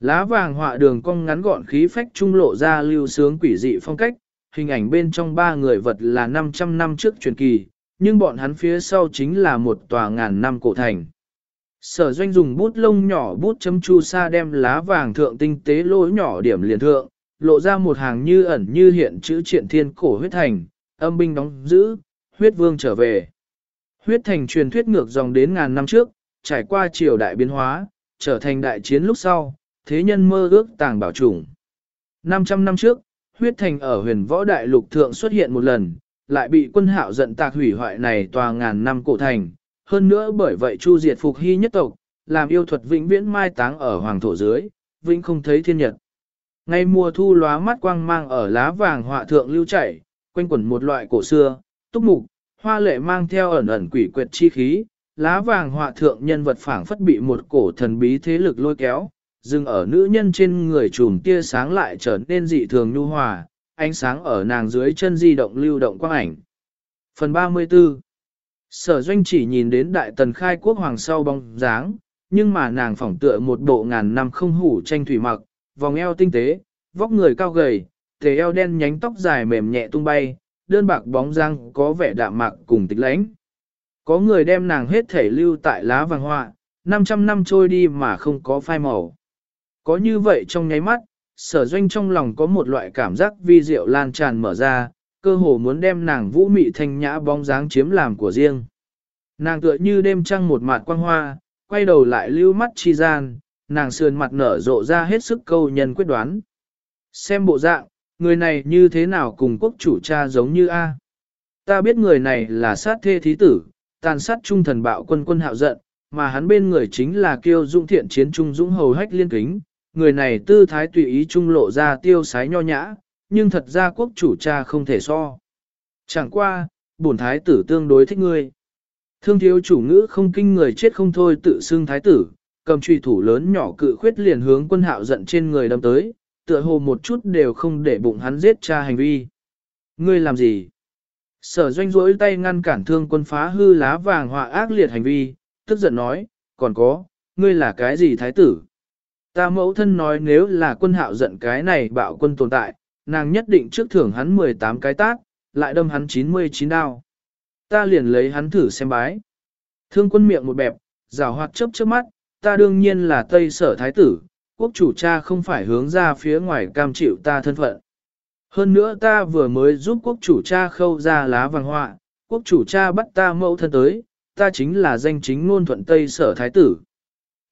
Lá vàng họa đường cong ngắn gọn khí phách trung lộ ra lưu sướng quỷ dị phong cách, hình ảnh bên trong ba người vật là 500 năm trước truyền kỳ, nhưng bọn hắn phía sau chính là một tòa ngàn năm cổ thành. Sở doanh dùng bút lông nhỏ bút chấm chu sa đem lá vàng thượng tinh tế lỗ nhỏ điểm liền thượng, lộ ra một hàng như ẩn như hiện chữ triện thiên cổ huyết thành, âm binh đóng giữ, huyết vương trở về. Huyết thành truyền thuyết ngược dòng đến ngàn năm trước, trải qua triều đại biến hóa, trở thành đại chiến lúc sau, thế nhân mơ ước tàng bảo chủng. 500 năm trước, huyết thành ở huyền võ đại lục thượng xuất hiện một lần, lại bị quân hạo giận tạc hủy hoại này tòa ngàn năm cổ thành. Hơn nữa bởi vậy chu diệt phục hy nhất tộc, làm yêu thuật vĩnh viễn mai táng ở hoàng thổ dưới, vĩnh không thấy thiên nhật. Ngay mùa thu lóa mắt quang mang ở lá vàng họa thượng lưu chảy, quanh quẩn một loại cổ xưa, túc mục, hoa lệ mang theo ẩn ẩn quỷ quyệt chi khí, lá vàng họa thượng nhân vật phảng phất bị một cổ thần bí thế lực lôi kéo, dừng ở nữ nhân trên người trùm tia sáng lại trở nên dị thường nhu hòa, ánh sáng ở nàng dưới chân di động lưu động quang ảnh. Phần 34 Sở doanh chỉ nhìn đến đại tần khai quốc hoàng sau bóng dáng, nhưng mà nàng phỏng tựa một bộ ngàn năm không hủ tranh thủy mặc, vòng eo tinh tế, vóc người cao gầy, tề eo đen nhánh tóc dài mềm nhẹ tung bay, đơn bạc bóng răng có vẻ đạm mạc cùng tịch lãnh. Có người đem nàng hết thể lưu tại lá vàng họa, 500 năm trôi đi mà không có phai màu. Có như vậy trong nháy mắt, sở doanh trong lòng có một loại cảm giác vi diệu lan tràn mở ra, cơ hồ muốn đem nàng vũ mị thanh nhã bóng dáng chiếm làm của riêng. Nàng tựa như đêm trăng một mạt quang hoa, quay đầu lại lưu mắt chi gian, nàng sườn mặt nở rộ ra hết sức câu nhân quyết đoán. Xem bộ dạng, người này như thế nào cùng quốc chủ cha giống như A. Ta biết người này là sát thê thí tử, tàn sát trung thần bạo quân quân hạo giận, mà hắn bên người chính là kiêu dung thiện chiến trung dũng hầu hách liên kính. Người này tư thái tùy ý trung lộ ra tiêu sái nho nhã, nhưng thật ra quốc chủ cha không thể so. Chẳng qua, bổn thái tử tương đối thích ngươi. Thương thiếu chủ ngữ không kinh người chết không thôi tự xưng thái tử, cầm truy thủ lớn nhỏ cự khuyết liền hướng quân hạo giận trên người đâm tới, tựa hồ một chút đều không để bụng hắn giết cha hành vi. Ngươi làm gì? Sở doanh rỗi tay ngăn cản thương quân phá hư lá vàng họa ác liệt hành vi, tức giận nói, còn có, ngươi là cái gì thái tử? Ta mẫu thân nói nếu là quân hạo giận cái này bạo quân tồn tại, nàng nhất định trước thưởng hắn 18 cái tác, lại đâm hắn 99 đao. Ta liền lấy hắn thử xem bái. Thương quân miệng một bẹp, rào hoạt chớp chớp mắt, ta đương nhiên là Tây Sở Thái tử, quốc chủ cha không phải hướng ra phía ngoài cam chịu ta thân phận. Hơn nữa ta vừa mới giúp quốc chủ cha khâu ra lá vàng họa, quốc chủ cha bắt ta mẫu thân tới, ta chính là danh chính ngôn thuận Tây Sở Thái tử.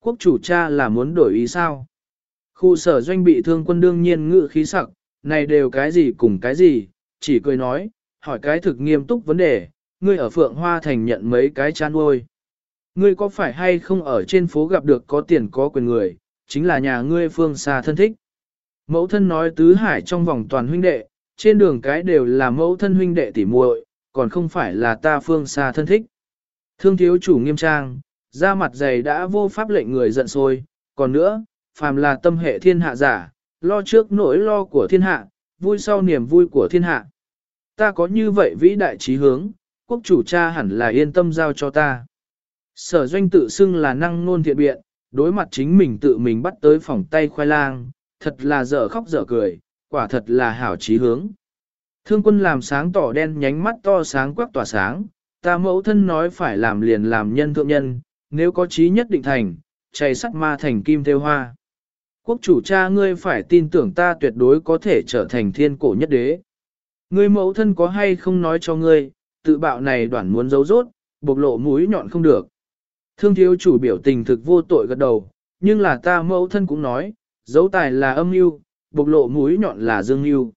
Quốc chủ cha là muốn đổi ý sao? Khu sở doanh bị thương quân đương nhiên ngự khí sặc, này đều cái gì cùng cái gì, chỉ cười nói, hỏi cái thực nghiêm túc vấn đề, ngươi ở Phượng Hoa Thành nhận mấy cái chan nuôi. Ngươi có phải hay không ở trên phố gặp được có tiền có quyền người, chính là nhà ngươi phương xa thân thích. Mẫu thân nói tứ hải trong vòng toàn huynh đệ, trên đường cái đều là mẫu thân huynh đệ tỉ muội, còn không phải là ta phương xa thân thích. Thương thiếu chủ nghiêm trang, da mặt dày đã vô pháp lệnh người giận sôi còn nữa, phàm là tâm hệ thiên hạ giả, lo trước nỗi lo của thiên hạ, vui sau niềm vui của thiên hạ. Ta có như vậy vĩ đại trí hướng, quốc chủ cha hẳn là yên tâm giao cho ta. Sở doanh tự xưng là năng nôn thiện biện, đối mặt chính mình tự mình bắt tới phòng tay khoai lang, thật là dở khóc dở cười, quả thật là hảo trí hướng. Thương quân làm sáng tỏ đen nhánh mắt to sáng quắc tỏa sáng, ta mẫu thân nói phải làm liền làm nhân thượng nhân, nếu có trí nhất định thành, chạy sắt ma thành kim theo hoa. Quốc chủ cha ngươi phải tin tưởng ta tuyệt đối có thể trở thành thiên cổ nhất đế. Ngươi mẫu thân có hay không nói cho ngươi, tự bạo này đoạn muốn giấu rốt, bộc lộ mũi nhọn không được. Thương thiếu chủ biểu tình thực vô tội gật đầu, nhưng là ta mẫu thân cũng nói, dấu tài là âm mưu, bộc lộ mũi nhọn là dương mưu.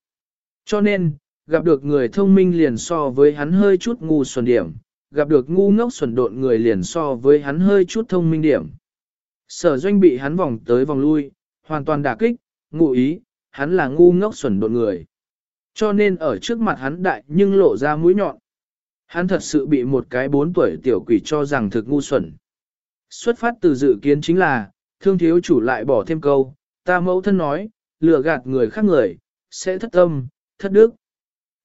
Cho nên, gặp được người thông minh liền so với hắn hơi chút ngu xuẩn điểm, gặp được ngu ngốc xuẩn độn người liền so với hắn hơi chút thông minh điểm. Sở doanh bị hắn vòng tới vòng lui, hoàn toàn đả kích, ngụ ý, hắn là ngu ngốc xuẩn độn người. Cho nên ở trước mặt hắn đại nhưng lộ ra mũi nhọn. Hắn thật sự bị một cái bốn tuổi tiểu quỷ cho rằng thực ngu xuẩn. Xuất phát từ dự kiến chính là, thương thiếu chủ lại bỏ thêm câu, ta mẫu thân nói, lừa gạt người khác người, sẽ thất tâm, thất đức.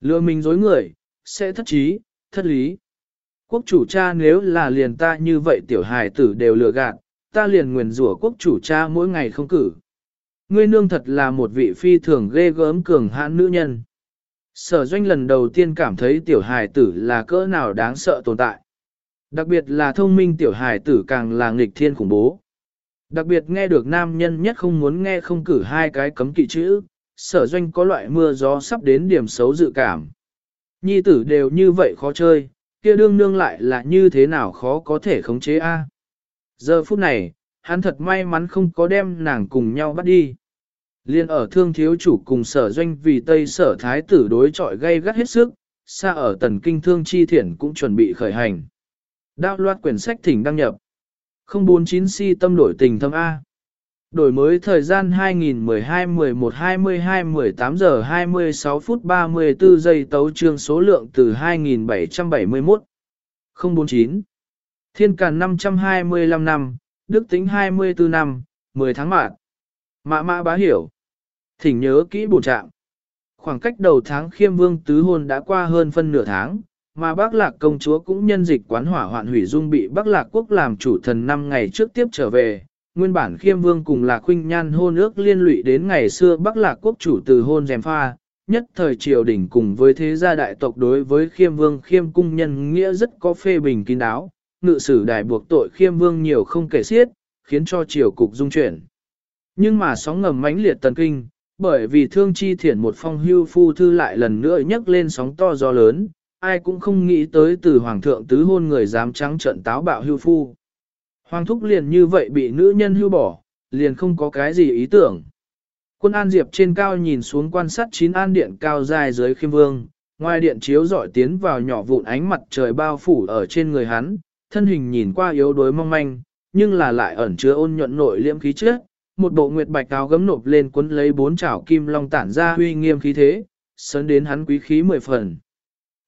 Lừa mình dối người, sẽ thất trí, thất lý. Quốc chủ cha nếu là liền ta như vậy tiểu hài tử đều lừa gạt, ta liền nguyền rủa quốc chủ cha mỗi ngày không cử. Ngươi nương thật là một vị phi thường ghê gớm cường hãn nữ nhân. Sở doanh lần đầu tiên cảm thấy tiểu hài tử là cỡ nào đáng sợ tồn tại. Đặc biệt là thông minh tiểu hài tử càng là nghịch thiên khủng bố. Đặc biệt nghe được nam nhân nhất không muốn nghe không cử hai cái cấm kỵ chữ, sở doanh có loại mưa gió sắp đến điểm xấu dự cảm. Nhi tử đều như vậy khó chơi, kia đương nương lại là như thế nào khó có thể khống chế a? Giờ phút này, hắn thật may mắn không có đem nàng cùng nhau bắt đi. Liên ở thương thiếu chủ cùng sở doanh vì Tây sở thái tử đối trọi gây gắt hết sức, xa ở tần kinh thương chi thiển cũng chuẩn bị khởi hành. Đao loạt quyển sách thỉnh đăng nhập. 049 si tâm đổi tình thâm A. Đổi mới thời gian 2012-11-22-18 giờ 26 phút 34 giây tấu trương số lượng từ 2771. 049. Thiên Càn 525 năm, Đức Tính 24 năm, 10 tháng mạng. Mạ mạ bá hiểu. Thỉnh nhớ kỹ bổ trạng. Khoảng cách đầu tháng khiêm vương tứ hôn đã qua hơn phân nửa tháng, mà bác lạc công chúa cũng nhân dịch quán hỏa hoạn hủy dung bị bác lạc quốc làm chủ thần 5 ngày trước tiếp trở về. Nguyên bản khiêm vương cùng lạc huynh nhan hôn ước liên lụy đến ngày xưa bác lạc quốc chủ từ hôn dèm pha, nhất thời triều đình cùng với thế gia đại tộc đối với khiêm vương khiêm cung nhân nghĩa rất có phê bình kín đáo, ngự sử đài buộc tội khiêm vương nhiều không kể xiết, khiến cho triều cục dung chuyển. Nhưng mà sóng ngầm mãnh liệt tần kinh, bởi vì thương chi thiển một phong hưu phu thư lại lần nữa nhấc lên sóng to gió lớn, ai cũng không nghĩ tới từ hoàng thượng tứ hôn người dám trắng trận táo bạo hưu phu. Hoàng thúc liền như vậy bị nữ nhân hưu bỏ, liền không có cái gì ý tưởng. Quân An Diệp trên cao nhìn xuống quan sát chín an điện cao dài dưới khiêm vương, ngoài điện chiếu dọi tiến vào nhỏ vụn ánh mặt trời bao phủ ở trên người hắn, thân hình nhìn qua yếu đuối mong manh, nhưng là lại ẩn chứa ôn nhuận nội liễm khí chất, một bộ nguyệt bạch áo gấm nộp lên cuốn lấy bốn chảo kim long tản ra huy nghiêm khí thế, sớn đến hắn quý khí mười phần.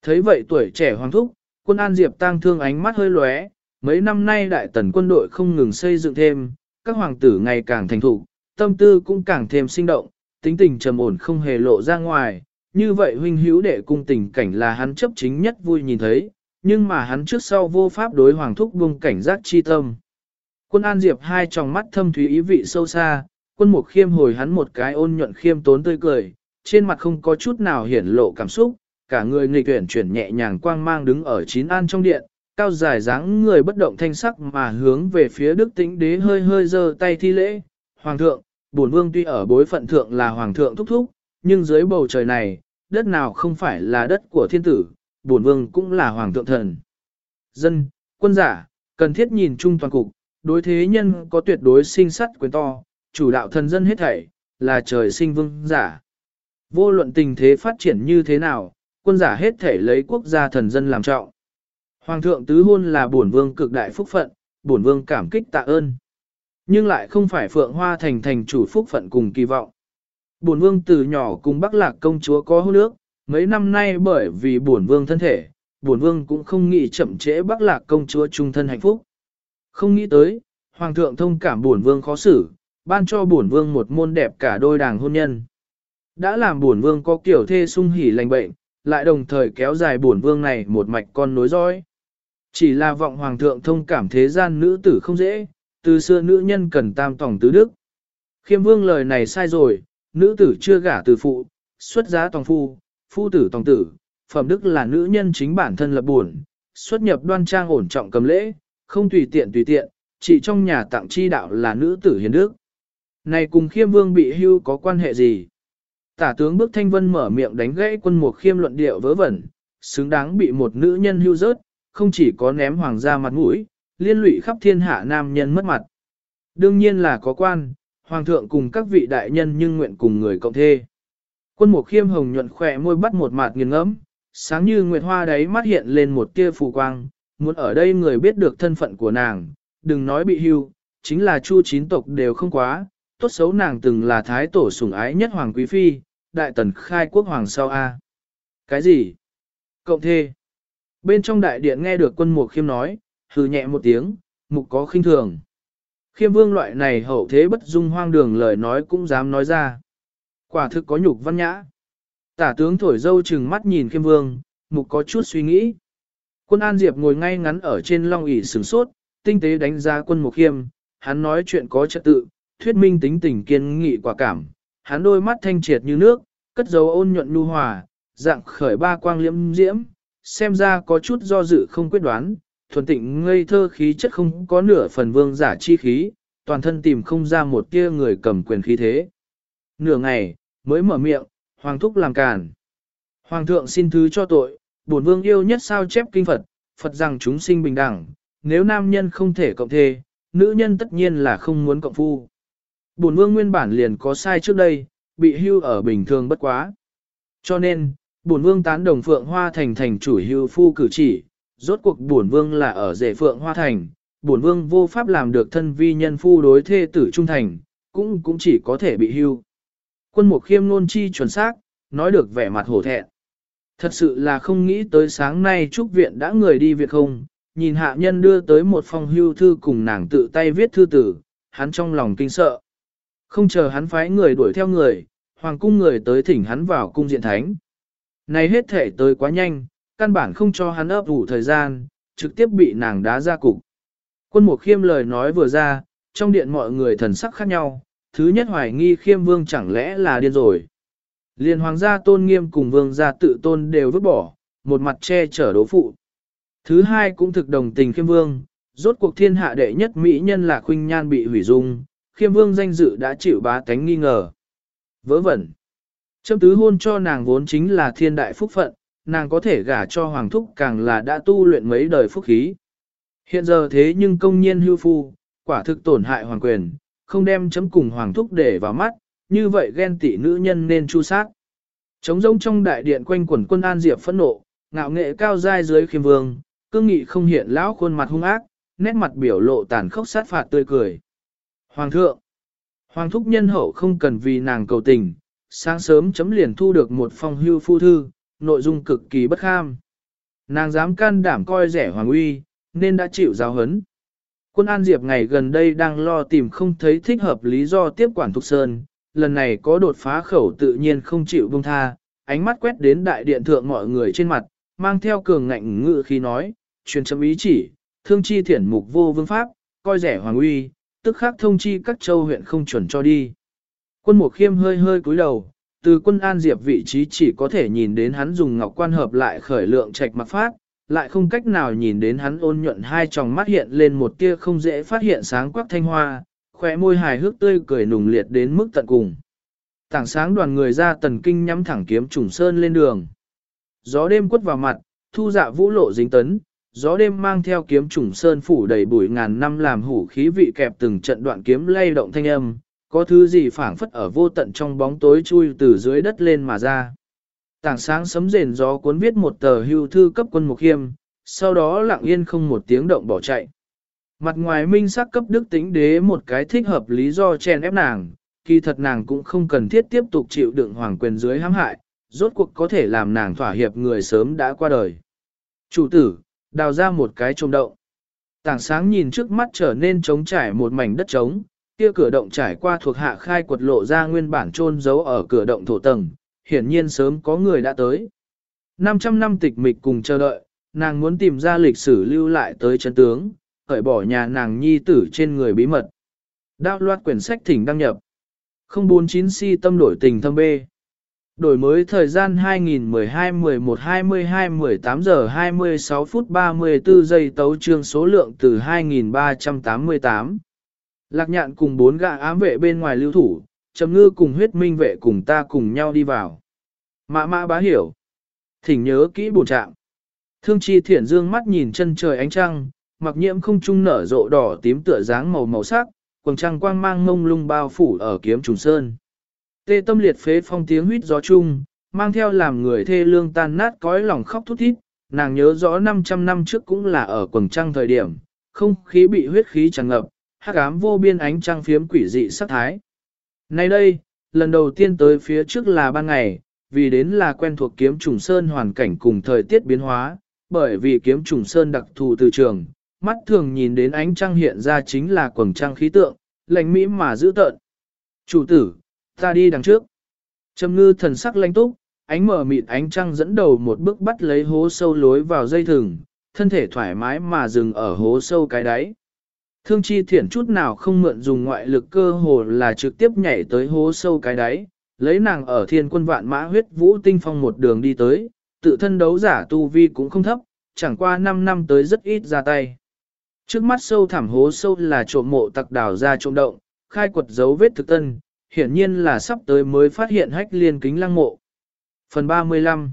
Thấy vậy tuổi trẻ hoàng thúc, quân an diệp tang thương ánh mắt hơi lóe, mấy năm nay đại tần quân đội không ngừng xây dựng thêm, các hoàng tử ngày càng thành thục, tâm tư cũng càng thêm sinh động, tính tình trầm ổn không hề lộ ra ngoài, như vậy huynh hữu đệ cung tình cảnh là hắn chấp chính nhất vui nhìn thấy, nhưng mà hắn trước sau vô pháp đối hoàng thúc buông cảnh giác chi tâm. Quân An Diệp hai tròng mắt thâm thúy ý vị sâu xa, quân mục khiêm hồi hắn một cái ôn nhuận khiêm tốn tươi cười, trên mặt không có chút nào hiển lộ cảm xúc, cả người nghịch tuyển chuyển nhẹ nhàng quang mang đứng ở chín an trong điện, cao dài dáng người bất động thanh sắc mà hướng về phía đức tĩnh đế hơi hơi giơ tay thi lễ. Hoàng thượng, bổn vương tuy ở bối phận thượng là hoàng thượng thúc thúc, nhưng dưới bầu trời này, đất nào không phải là đất của thiên tử, bổn vương cũng là hoàng thượng thần. Dân, quân giả, cần thiết nhìn chung toàn cục, đối thế nhân có tuyệt đối sinh sắt quyền to, chủ đạo thần dân hết thảy, là trời sinh vương giả. Vô luận tình thế phát triển như thế nào, quân giả hết thể lấy quốc gia thần dân làm trọng. Hoàng thượng tứ hôn là bổn vương cực đại phúc phận, bổn vương cảm kích tạ ơn. Nhưng lại không phải phượng hoa thành thành chủ phúc phận cùng kỳ vọng. Bổn vương từ nhỏ cùng Bắc Lạc công chúa có hôn nước, mấy năm nay bởi vì buồn vương thân thể, buồn vương cũng không nghĩ chậm trễ Bắc Lạc công chúa trung thân hạnh phúc. Không nghĩ tới, hoàng thượng thông cảm buồn vương khó xử, ban cho buồn vương một môn đẹp cả đôi đàng hôn nhân. Đã làm buồn vương có kiểu thê sung hỉ lành bệnh, lại đồng thời kéo dài buồn vương này một mạch con nối dõi. Chỉ là vọng hoàng thượng thông cảm thế gian nữ tử không dễ, từ xưa nữ nhân cần tam tòng tứ đức. Khiêm vương lời này sai rồi, nữ tử chưa gả từ phụ, xuất giá tòng phu, phu tử tòng tử, phẩm đức là nữ nhân chính bản thân lập buồn, xuất nhập đoan trang ổn trọng cầm lễ, không tùy tiện tùy tiện, chỉ trong nhà tặng chi đạo là nữ tử hiền đức. Này cùng khiêm vương bị hưu có quan hệ gì? Tả tướng bước thanh vân mở miệng đánh gãy quân mục khiêm luận điệu vớ vẩn, xứng đáng bị một nữ nhân hưu rớt, không chỉ có ném hoàng gia mặt mũi, liên lụy khắp thiên hạ nam nhân mất mặt. Đương nhiên là có quan, hoàng thượng cùng các vị đại nhân nhưng nguyện cùng người cộng thê. Quân mục khiêm hồng nhuận khỏe môi bắt một mạt nghiền ngẫm, sáng như nguyệt hoa đấy mắt hiện lên một tia phù quang, muốn ở đây người biết được thân phận của nàng, đừng nói bị hưu, chính là chu chín tộc đều không quá, tốt xấu nàng từng là thái tổ sủng ái nhất hoàng quý phi, đại tần khai quốc hoàng sau A. Cái gì? Cộng thê. Bên trong đại điện nghe được quân mục khiêm nói, hừ nhẹ một tiếng, mục có khinh thường. Khiêm vương loại này hậu thế bất dung hoang đường lời nói cũng dám nói ra. Quả thực có nhục văn nhã. Tả tướng thổi dâu chừng mắt nhìn khiêm vương, mục có chút suy nghĩ. Quân An Diệp ngồi ngay ngắn ở trên long ỷ sừng sốt, tinh tế đánh giá quân mục khiêm, hắn nói chuyện có trật tự, thuyết minh tính tình kiên nghị quả cảm, hắn đôi mắt thanh triệt như nước, cất dấu ôn nhuận nhu hòa, dạng khởi ba quang liễm diễm, xem ra có chút do dự không quyết đoán, thuần tịnh ngây thơ khí chất không có nửa phần vương giả chi khí, toàn thân tìm không ra một tia người cầm quyền khí thế. Nửa ngày, mới mở miệng, hoàng thúc làm càn. Hoàng thượng xin thứ cho tội, bổn vương yêu nhất sao chép kinh Phật, Phật rằng chúng sinh bình đẳng, nếu nam nhân không thể cộng thê, nữ nhân tất nhiên là không muốn cộng phu. Bổn vương nguyên bản liền có sai trước đây, bị hưu ở bình thường bất quá. Cho nên, bổn vương tán đồng Phượng Hoa Thành thành chủ hưu phu cử chỉ, rốt cuộc bổn vương là ở rể Phượng Hoa Thành, bổn vương vô pháp làm được thân vi nhân phu đối thê tử trung thành, cũng cũng chỉ có thể bị hưu. Quân mục khiêm nôn chi chuẩn xác, nói được vẻ mặt hổ thẹn. Thật sự là không nghĩ tới sáng nay trúc viện đã người đi việc không, nhìn hạ nhân đưa tới một phong hưu thư cùng nàng tự tay viết thư tử, hắn trong lòng kinh sợ. Không chờ hắn phái người đuổi theo người, hoàng cung người tới thỉnh hắn vào cung diện thánh. Này hết thể tới quá nhanh, căn bản không cho hắn ấp ủ thời gian, trực tiếp bị nàng đá ra cục. Quân mục khiêm lời nói vừa ra, trong điện mọi người thần sắc khác nhau, thứ nhất hoài nghi khiêm vương chẳng lẽ là điên rồi. Liên hoàng gia tôn nghiêm cùng vương gia tự tôn đều vứt bỏ, một mặt che chở đố phụ. Thứ hai cũng thực đồng tình khiêm vương, rốt cuộc thiên hạ đệ nhất mỹ nhân là khuynh nhan bị hủy dung, khiêm vương danh dự đã chịu bá tánh nghi ngờ. Vớ vẩn. Châm tứ hôn cho nàng vốn chính là thiên đại phúc phận, nàng có thể gả cho hoàng thúc càng là đã tu luyện mấy đời phúc khí. Hiện giờ thế nhưng công nhiên hưu phu, quả thực tổn hại hoàng quyền, không đem chấm cùng hoàng thúc để vào mắt, như vậy ghen tị nữ nhân nên chu sát. Trống rông trong đại điện quanh quần quân an diệp phẫn nộ, ngạo nghệ cao dai dưới khiêm vương, cương nghị không hiện lão khuôn mặt hung ác, nét mặt biểu lộ tàn khốc sát phạt tươi cười. Hoàng thượng, Hoàng thúc nhân hậu không cần vì nàng cầu tình, sáng sớm chấm liền thu được một phong hưu phu thư, nội dung cực kỳ bất kham. Nàng dám can đảm coi rẻ hoàng uy, nên đã chịu giáo hấn. Quân An Diệp ngày gần đây đang lo tìm không thấy thích hợp lý do tiếp quản Thục Sơn, lần này có đột phá khẩu tự nhiên không chịu buông tha, ánh mắt quét đến đại điện thượng mọi người trên mặt, mang theo cường ngạnh ngự khi nói, truyền chấm ý chỉ, thương chi thiển mục vô vương pháp, coi rẻ hoàng uy, tức khắc thông chi các châu huyện không chuẩn cho đi. Quân mục khiêm hơi hơi cúi đầu, từ quân an diệp vị trí chỉ có thể nhìn đến hắn dùng ngọc quan hợp lại khởi lượng trạch mặc phát, lại không cách nào nhìn đến hắn ôn nhuận hai tròng mắt hiện lên một tia không dễ phát hiện sáng quắc thanh hoa, khỏe môi hài hước tươi cười nùng liệt đến mức tận cùng. Tảng sáng đoàn người ra tần kinh nhắm thẳng kiếm trùng sơn lên đường. Gió đêm quất vào mặt, thu dạ vũ lộ dính tấn, gió đêm mang theo kiếm trùng sơn phủ đầy bụi ngàn năm làm hủ khí vị kẹp từng trận đoạn kiếm lay động thanh âm, có thứ gì phảng phất ở vô tận trong bóng tối chui từ dưới đất lên mà ra. Tảng sáng sấm rền gió cuốn viết một tờ hưu thư cấp quân mục khiêm, sau đó lặng yên không một tiếng động bỏ chạy. Mặt ngoài minh sắc cấp đức tính đế một cái thích hợp lý do chen ép nàng, kỳ thật nàng cũng không cần thiết tiếp tục chịu đựng hoàng quyền dưới hãm hại, rốt cuộc có thể làm nàng thỏa hiệp người sớm đã qua đời. Chủ tử, đào ra một cái trông động. Tảng sáng nhìn trước mắt trở nên trống trải một mảnh đất trống, kia cửa động trải qua thuộc hạ khai quật lộ ra nguyên bản trôn giấu ở cửa động thổ tầng, hiển nhiên sớm có người đã tới. 500 năm tịch mịch cùng chờ đợi, nàng muốn tìm ra lịch sử lưu lại tới chân tướng, khởi bỏ nhà nàng nhi tử trên người bí mật. Đao loạt quyển sách thỉnh đăng nhập. 049 si tâm đổi tình thâm bê. Đổi mới thời gian 2012-11-22-18 giờ 26 phút 34 giây tấu trương số lượng từ 2388. Lạc nhạn cùng bốn gã ám vệ bên ngoài lưu thủ, trầm ngư cùng huyết minh vệ cùng ta cùng nhau đi vào. Mã mã bá hiểu. Thỉnh nhớ kỹ bổ trạng. Thương chi thiển dương mắt nhìn chân trời ánh trăng, mặc nhiễm không trung nở rộ đỏ tím tựa dáng màu màu sắc, quần trăng quang mang ngông lung bao phủ ở kiếm trùng sơn. Tê tâm liệt phế phong tiếng huyết gió chung, mang theo làm người thê lương tan nát cõi lòng khóc thút thít, nàng nhớ rõ 500 năm trước cũng là ở quần trăng thời điểm, không khí bị huyết khí tràn ngập, hắc ám vô biên ánh trăng phiếm quỷ dị sắc thái. Nay đây, lần đầu tiên tới phía trước là ban ngày, vì đến là quen thuộc kiếm trùng sơn hoàn cảnh cùng thời tiết biến hóa, bởi vì kiếm trùng sơn đặc thù từ trường, mắt thường nhìn đến ánh trăng hiện ra chính là quầng trăng khí tượng, lạnh mỹ mà giữ tợn. Chủ tử, ta đi đằng trước. Trầm ngư thần sắc lãnh túc, ánh mở mịt ánh trăng dẫn đầu một bước bắt lấy hố sâu lối vào dây thừng, thân thể thoải mái mà dừng ở hố sâu cái đáy. Thương chi thiển chút nào không mượn dùng ngoại lực cơ hồ là trực tiếp nhảy tới hố sâu cái đáy, lấy nàng ở thiên quân vạn mã huyết vũ tinh phong một đường đi tới, tự thân đấu giả tu vi cũng không thấp, chẳng qua 5 năm tới rất ít ra tay. Trước mắt sâu thảm hố sâu là trộm mộ tặc đảo ra trộm động, khai quật dấu vết thực tân, hiển nhiên là sắp tới mới phát hiện hách liên kính lăng mộ. Phần 35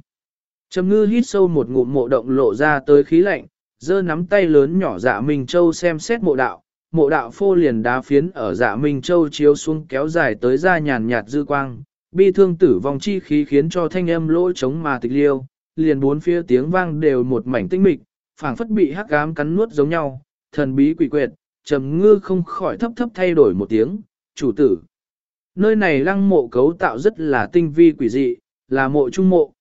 Trầm ngư hít sâu một ngụm mộ động lộ ra tới khí lạnh, giơ nắm tay lớn nhỏ dạ Minh Châu xem xét mộ đạo, mộ đạo phô liền đá phiến ở dạ Minh Châu chiếu xuống kéo dài tới ra nhàn nhạt dư quang, bi thương tử vong chi khí khiến cho thanh âm lỗ trống mà tịch liêu, liền bốn phía tiếng vang đều một mảnh tinh mịch, phảng phất bị hắc ám cắn nuốt giống nhau, thần bí quỷ quyệt, trầm ngư không khỏi thấp thấp thay đổi một tiếng, chủ tử. Nơi này lăng mộ cấu tạo rất là tinh vi quỷ dị, là mộ trung mộ.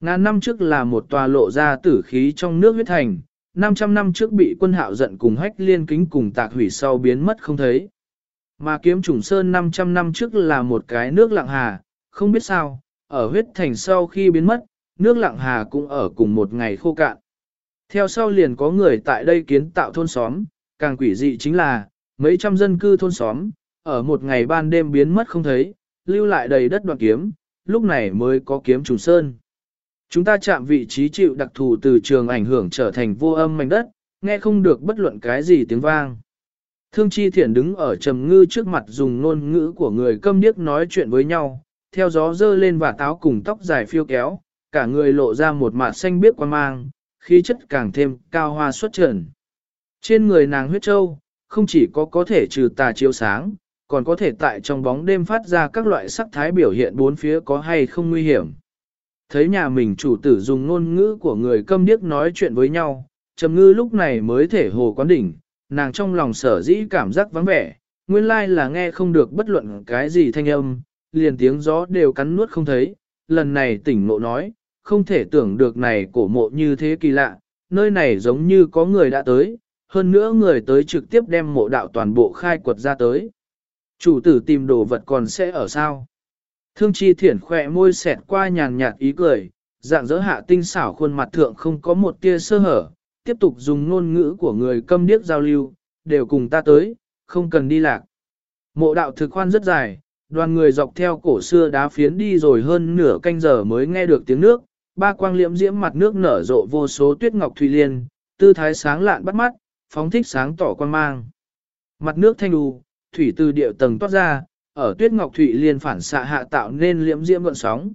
Ngàn năm trước là một tòa lộ ra tử khí trong nước huyết thành, 500 năm trước bị quân hạo giận cùng hách liên kính cùng tạc hủy sau biến mất không thấy. Mà kiếm trùng sơn 500 năm trước là một cái nước lặng hà, không biết sao, ở huyết thành sau khi biến mất, nước lặng hà cũng ở cùng một ngày khô cạn. Theo sau liền có người tại đây kiến tạo thôn xóm, càng quỷ dị chính là, mấy trăm dân cư thôn xóm, ở một ngày ban đêm biến mất không thấy, lưu lại đầy đất đoạn kiếm, lúc này mới có kiếm trùng sơn. Chúng ta chạm vị trí chịu đặc thù từ trường ảnh hưởng trở thành vô âm mảnh đất, nghe không được bất luận cái gì tiếng vang. Thương chi thiển đứng ở trầm ngư trước mặt dùng ngôn ngữ của người câm điếc nói chuyện với nhau, theo gió dơ lên và táo cùng tóc dài phiêu kéo, cả người lộ ra một mặt xanh biếc quan mang, khí chất càng thêm cao hoa xuất trần. Trên người nàng huyết châu, không chỉ có có thể trừ tà chiếu sáng, còn có thể tại trong bóng đêm phát ra các loại sắc thái biểu hiện bốn phía có hay không nguy hiểm. Thấy nhà mình chủ tử dùng ngôn ngữ của người câm điếc nói chuyện với nhau, Trầm Ngư lúc này mới thể hồ quán đỉnh, nàng trong lòng sở dĩ cảm giác vắng vẻ, nguyên lai là nghe không được bất luận cái gì thanh âm, liền tiếng gió đều cắn nuốt không thấy, lần này tỉnh ngộ nói, không thể tưởng được này cổ mộ như thế kỳ lạ, nơi này giống như có người đã tới, hơn nữa người tới trực tiếp đem mộ đạo toàn bộ khai quật ra tới. Chủ tử tìm đồ vật còn sẽ ở sao? Thương chi thiển khỏe môi xẹt qua nhàn nhạt ý cười, dạng dỡ hạ tinh xảo khuôn mặt thượng không có một tia sơ hở, tiếp tục dùng ngôn ngữ của người câm điếc giao lưu, đều cùng ta tới, không cần đi lạc. Mộ đạo thực khoan rất dài, đoàn người dọc theo cổ xưa đá phiến đi rồi hơn nửa canh giờ mới nghe được tiếng nước, ba quang liễm diễm mặt nước nở rộ vô số tuyết ngọc thủy liên, tư thái sáng lạn bắt mắt, phóng thích sáng tỏ quan mang. Mặt nước thanh đù, thủy từ điệu tầng toát ra, ở tuyết ngọc thụy liên phản xạ hạ tạo nên liễm diễm gợn sóng.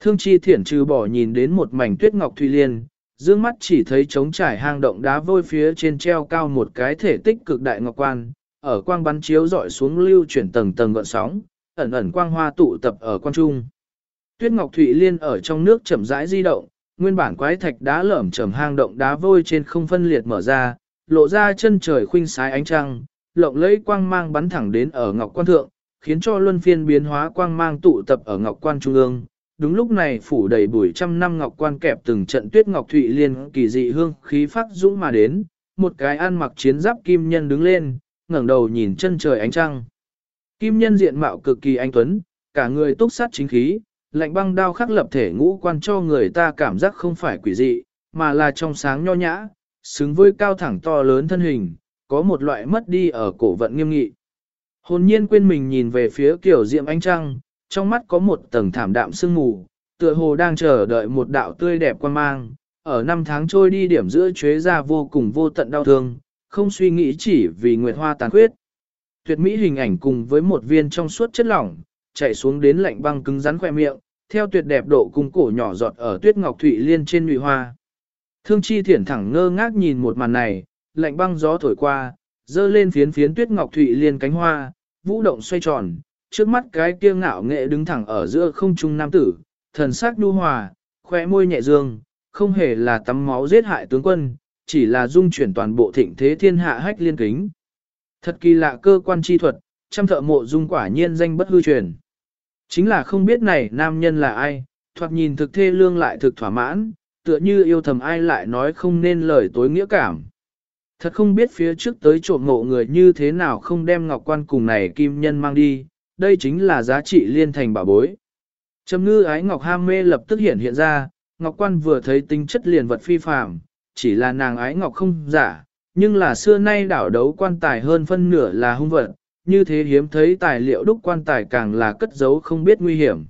Thương chi thiển trừ bỏ nhìn đến một mảnh tuyết ngọc thụy liên, dương mắt chỉ thấy trống trải hang động đá vôi phía trên treo cao một cái thể tích cực đại ngọc quan, ở quang bắn chiếu dọi xuống lưu chuyển tầng tầng gợn sóng, ẩn ẩn quang hoa tụ tập ở quan trung. Tuyết ngọc thụy liên ở trong nước chậm rãi di động, nguyên bản quái thạch đá lởm chởm hang động đá vôi trên không phân liệt mở ra, lộ ra chân trời khuynh sái ánh trăng, lộng lẫy quang mang bắn thẳng đến ở ngọc quan thượng, khiến cho luân phiên biến hóa quang mang tụ tập ở ngọc quan trung ương. Đúng lúc này phủ đầy bụi trăm năm ngọc quan kẹp từng trận tuyết ngọc thụy liên kỳ dị hương khí phát dũng mà đến, một cái ăn mặc chiến giáp kim nhân đứng lên, ngẩng đầu nhìn chân trời ánh trăng. Kim nhân diện mạo cực kỳ anh tuấn, cả người túc sát chính khí, lạnh băng đao khắc lập thể ngũ quan cho người ta cảm giác không phải quỷ dị, mà là trong sáng nho nhã, xứng với cao thẳng to lớn thân hình, có một loại mất đi ở cổ vận nghiêm nghị. Hồn nhiên quên mình nhìn về phía kiểu diệm ánh trăng, trong mắt có một tầng thảm đạm sương mù, tựa hồ đang chờ đợi một đạo tươi đẹp quan mang, ở năm tháng trôi đi điểm giữa chế ra vô cùng vô tận đau thương, không suy nghĩ chỉ vì nguyệt hoa tàn khuyết. Tuyệt mỹ hình ảnh cùng với một viên trong suốt chất lỏng, chạy xuống đến lạnh băng cứng rắn khoe miệng, theo tuyệt đẹp độ cung cổ nhỏ giọt ở tuyết ngọc thụy liên trên nhụy hoa. Thương chi thiển thẳng ngơ ngác nhìn một màn này, lạnh băng gió thổi qua, dơ lên phiến phiến tuyết ngọc thụy liên cánh hoa, vũ động xoay tròn, trước mắt cái kia ngạo nghệ đứng thẳng ở giữa không trung nam tử, thần sắc nhu hòa, khóe môi nhẹ dương, không hề là tắm máu giết hại tướng quân, chỉ là dung chuyển toàn bộ thịnh thế thiên hạ hách liên kính. Thật kỳ lạ cơ quan chi thuật, trăm thợ mộ dung quả nhiên danh bất hư truyền. Chính là không biết này nam nhân là ai, thoạt nhìn thực thê lương lại thực thỏa mãn, tựa như yêu thầm ai lại nói không nên lời tối nghĩa cảm. Thật không biết phía trước tới trộm ngộ người như thế nào không đem ngọc quan cùng này kim nhân mang đi, đây chính là giá trị liên thành bảo bối. Trầm ngư ái ngọc ham mê lập tức hiện hiện ra, ngọc quan vừa thấy tính chất liền vật phi phàm, chỉ là nàng ái ngọc không giả, nhưng là xưa nay đảo đấu quan tài hơn phân nửa là hung vật, như thế hiếm thấy tài liệu đúc quan tài càng là cất giấu không biết nguy hiểm.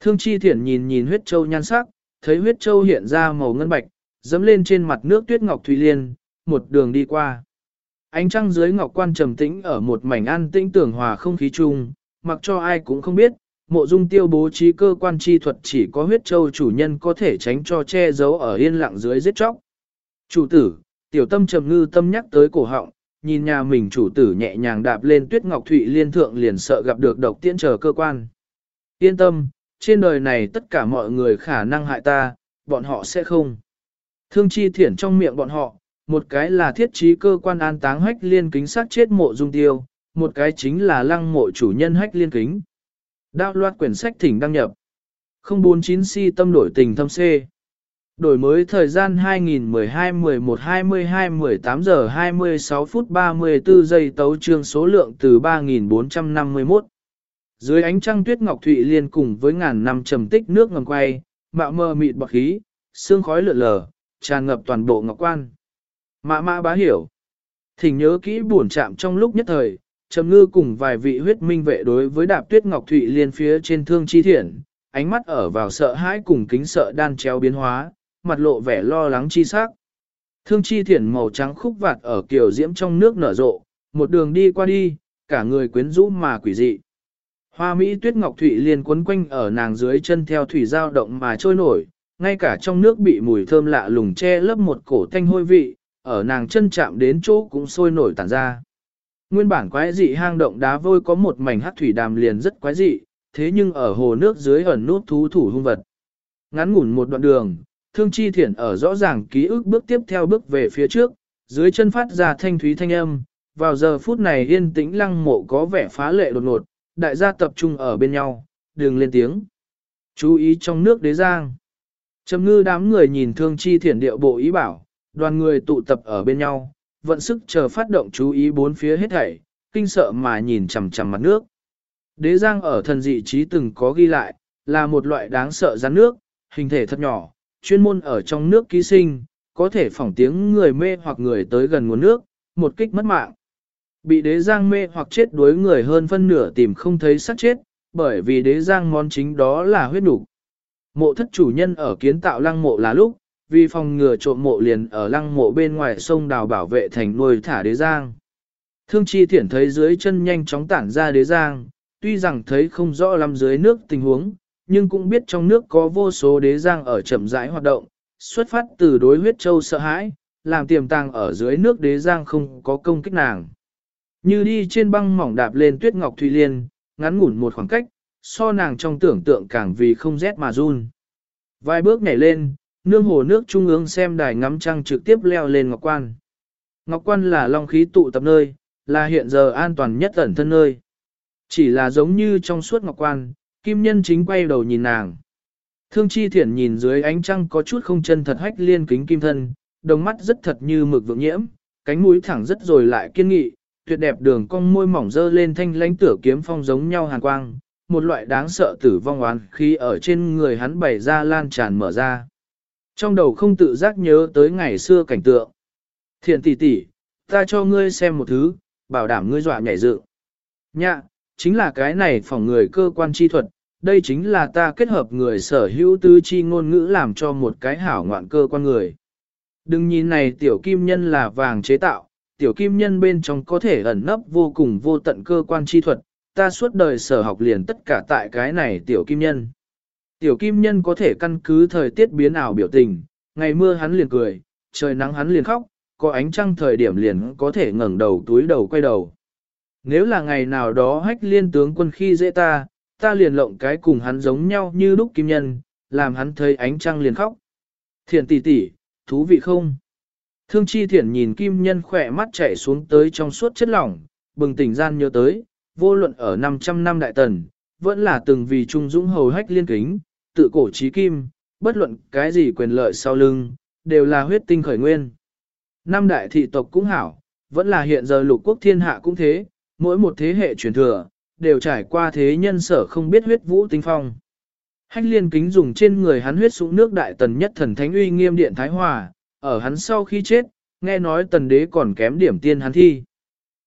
Thương chi thiển nhìn nhìn huyết châu nhan sắc, thấy huyết châu hiện ra màu ngân bạch, dẫm lên trên mặt nước tuyết ngọc thủy liên, một đường đi qua. Ánh trăng dưới ngọc quan trầm tĩnh ở một mảnh an tĩnh tưởng hòa không khí chung, mặc cho ai cũng không biết, mộ dung tiêu bố trí cơ quan chi thuật chỉ có huyết châu chủ nhân có thể tránh cho che giấu ở yên lặng dưới giết chóc. Chủ tử, tiểu tâm trầm ngư tâm nhắc tới cổ họng, nhìn nhà mình chủ tử nhẹ nhàng đạp lên tuyết ngọc thụy liên thượng liền sợ gặp được độc tiễn chờ cơ quan. Yên tâm, trên đời này tất cả mọi người khả năng hại ta, bọn họ sẽ không. Thương chi thiển trong miệng bọn họ, một cái là thiết trí cơ quan an táng hách liên kính sát chết mộ dung tiêu, một cái chính là lăng mộ chủ nhân hách liên kính. Đạo loạt quyển sách thỉnh đăng nhập. 049 si tâm đổi tình thâm C. Đổi mới thời gian 2012-11-22-18 giờ 26 phút 34 giây tấu trương số lượng từ 3451. Dưới ánh trăng tuyết ngọc thụy liên cùng với ngàn năm trầm tích nước ngầm quay, mạo mơ mịt bọc khí, xương khói lượn lờ, tràn ngập toàn bộ ngọc quan. Mã mã bá hiểu. Thỉnh nhớ kỹ buồn chạm trong lúc nhất thời, trầm ngư cùng vài vị huyết minh vệ đối với đạp tuyết ngọc thụy liên phía trên thương chi thiện, ánh mắt ở vào sợ hãi cùng kính sợ đan treo biến hóa, mặt lộ vẻ lo lắng chi sắc. Thương chi thiển màu trắng khúc vạt ở kiều diễm trong nước nở rộ, một đường đi qua đi, cả người quyến rũ mà quỷ dị. Hoa Mỹ tuyết ngọc thụy liền quấn quanh ở nàng dưới chân theo thủy giao động mà trôi nổi, ngay cả trong nước bị mùi thơm lạ lùng che lấp một cổ thanh hôi vị, ở nàng chân chạm đến chỗ cũng sôi nổi tản ra. Nguyên bản quái dị hang động đá vôi có một mảnh hắc thủy đàm liền rất quái dị, thế nhưng ở hồ nước dưới ẩn nút thú thủ hung vật. Ngắn ngủn một đoạn đường, thương chi thiển ở rõ ràng ký ức bước tiếp theo bước về phía trước, dưới chân phát ra thanh thúy thanh âm, vào giờ phút này yên tĩnh lăng mộ có vẻ phá lệ đột ngột, đại gia tập trung ở bên nhau, đường lên tiếng. Chú ý trong nước đế giang. Trầm ngư đám người nhìn thương chi thiển điệu bộ ý bảo, đoàn người tụ tập ở bên nhau, vận sức chờ phát động chú ý bốn phía hết thảy, kinh sợ mà nhìn chằm chằm mặt nước. Đế giang ở thần dị trí từng có ghi lại, là một loại đáng sợ rắn nước, hình thể thật nhỏ, chuyên môn ở trong nước ký sinh, có thể phỏng tiếng người mê hoặc người tới gần nguồn nước, một kích mất mạng. Bị đế giang mê hoặc chết đuối người hơn phân nửa tìm không thấy xác chết, bởi vì đế giang món chính đó là huyết đủ. Mộ thất chủ nhân ở kiến tạo lăng mộ là lúc, vì phòng ngừa trộm mộ liền ở lăng mộ bên ngoài sông đào bảo vệ thành nuôi thả đế giang. Thương chi thiển thấy dưới chân nhanh chóng tản ra đế giang, tuy rằng thấy không rõ lắm dưới nước tình huống, nhưng cũng biết trong nước có vô số đế giang ở chậm rãi hoạt động, xuất phát từ đối huyết châu sợ hãi, làm tiềm tàng ở dưới nước đế giang không có công kích nàng. Như đi trên băng mỏng đạp lên tuyết ngọc thủy liên, ngắn ngủn một khoảng cách, so nàng trong tưởng tượng càng vì không rét mà run. Vài bước nhảy lên, nương hồ nước trung ương xem đài ngắm trăng trực tiếp leo lên Ngọc Quan. Ngọc Quan là long khí tụ tập nơi, là hiện giờ an toàn nhất ẩn thân nơi. Chỉ là giống như trong suốt Ngọc Quan, Kim Nhân chính quay đầu nhìn nàng. Thương Chi Thiển nhìn dưới ánh trăng có chút không chân thật hách liên kính kim thân, đồng mắt rất thật như mực vượng nhiễm, cánh mũi thẳng rất rồi lại kiên nghị, tuyệt đẹp đường cong môi mỏng dơ lên thanh lãnh tửa kiếm phong giống nhau hàn quang, một loại đáng sợ tử vong oán khi ở trên người hắn bày ra lan tràn mở ra. Trong đầu không tự giác nhớ tới ngày xưa cảnh tượng. Thiện tỷ tỷ, ta cho ngươi xem một thứ, bảo đảm ngươi dọa nhảy dựng. Nhạ, chính là cái này phòng người cơ quan chi thuật, đây chính là ta kết hợp người sở hữu tư chi ngôn ngữ làm cho một cái hảo ngoạn cơ quan người. Đừng nhìn này tiểu kim nhân là vàng chế tạo, tiểu kim nhân bên trong có thể ẩn nấp vô cùng vô tận cơ quan chi thuật, ta suốt đời sở học liền tất cả tại cái này tiểu kim nhân. Tiểu kim nhân có thể căn cứ thời tiết biến ảo biểu tình, ngày mưa hắn liền cười, trời nắng hắn liền khóc, có ánh trăng thời điểm liền có thể ngẩng đầu túi đầu quay đầu. Nếu là ngày nào đó hách liên tướng quân khi dễ ta, ta liền lộng cái cùng hắn giống nhau như đúc kim nhân, làm hắn thấy ánh trăng liền khóc. Thiện tỷ tỷ, thú vị không? Thương chi thiện nhìn kim nhân khỏe mắt chảy xuống tới trong suốt chất lỏng, bừng tỉnh gian nhớ tới, vô luận ở 500 năm đại tần, vẫn là từng vì trung dũng hầu hách liên kính, tự cổ trí kim, bất luận cái gì quyền lợi sau lưng, đều là huyết tinh khởi nguyên. Năm đại thị tộc cũng hảo, vẫn là hiện giờ lục quốc thiên hạ cũng thế, mỗi một thế hệ truyền thừa, đều trải qua thế nhân sở không biết huyết vũ tinh phong. Hách liên kính dùng trên người hắn huyết súng nước đại tần nhất thần thánh uy nghiêm điện thái hòa, ở hắn sau khi chết, nghe nói tần đế còn kém điểm tiên hắn thi.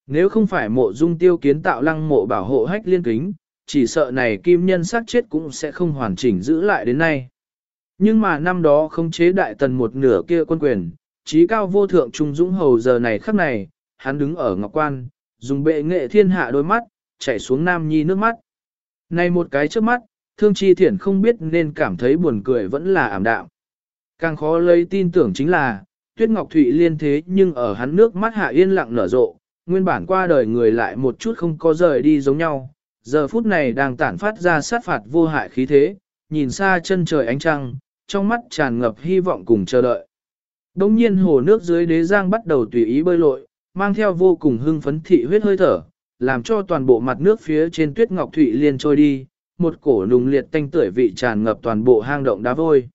Nếu không phải mộ dung tiêu kiến tạo lăng mộ bảo hộ hách liên kính, chỉ sợ này kim nhân sát chết cũng sẽ không hoàn chỉnh giữ lại đến nay. Nhưng mà năm đó không chế đại tần một nửa kia quân quyền, trí cao vô thượng trung dũng hầu giờ này khắc này, hắn đứng ở ngọc quan, dùng bệ nghệ thiên hạ đôi mắt, chảy xuống nam nhi nước mắt. Này một cái trước mắt, thương chi thiển không biết nên cảm thấy buồn cười vẫn là ảm đạm. Càng khó lấy tin tưởng chính là, tuyết ngọc thụy liên thế nhưng ở hắn nước mắt hạ yên lặng nở rộ, nguyên bản qua đời người lại một chút không có rời đi giống nhau, giờ phút này đang tản phát ra sát phạt vô hại khí thế, nhìn xa chân trời ánh trăng, trong mắt tràn ngập hy vọng cùng chờ đợi. Đông nhiên hồ nước dưới đế giang bắt đầu tùy ý bơi lội, mang theo vô cùng hưng phấn thị huyết hơi thở, làm cho toàn bộ mặt nước phía trên tuyết ngọc thủy liên trôi đi, một cổ nùng liệt tanh tưởi vị tràn ngập toàn bộ hang động đá vôi.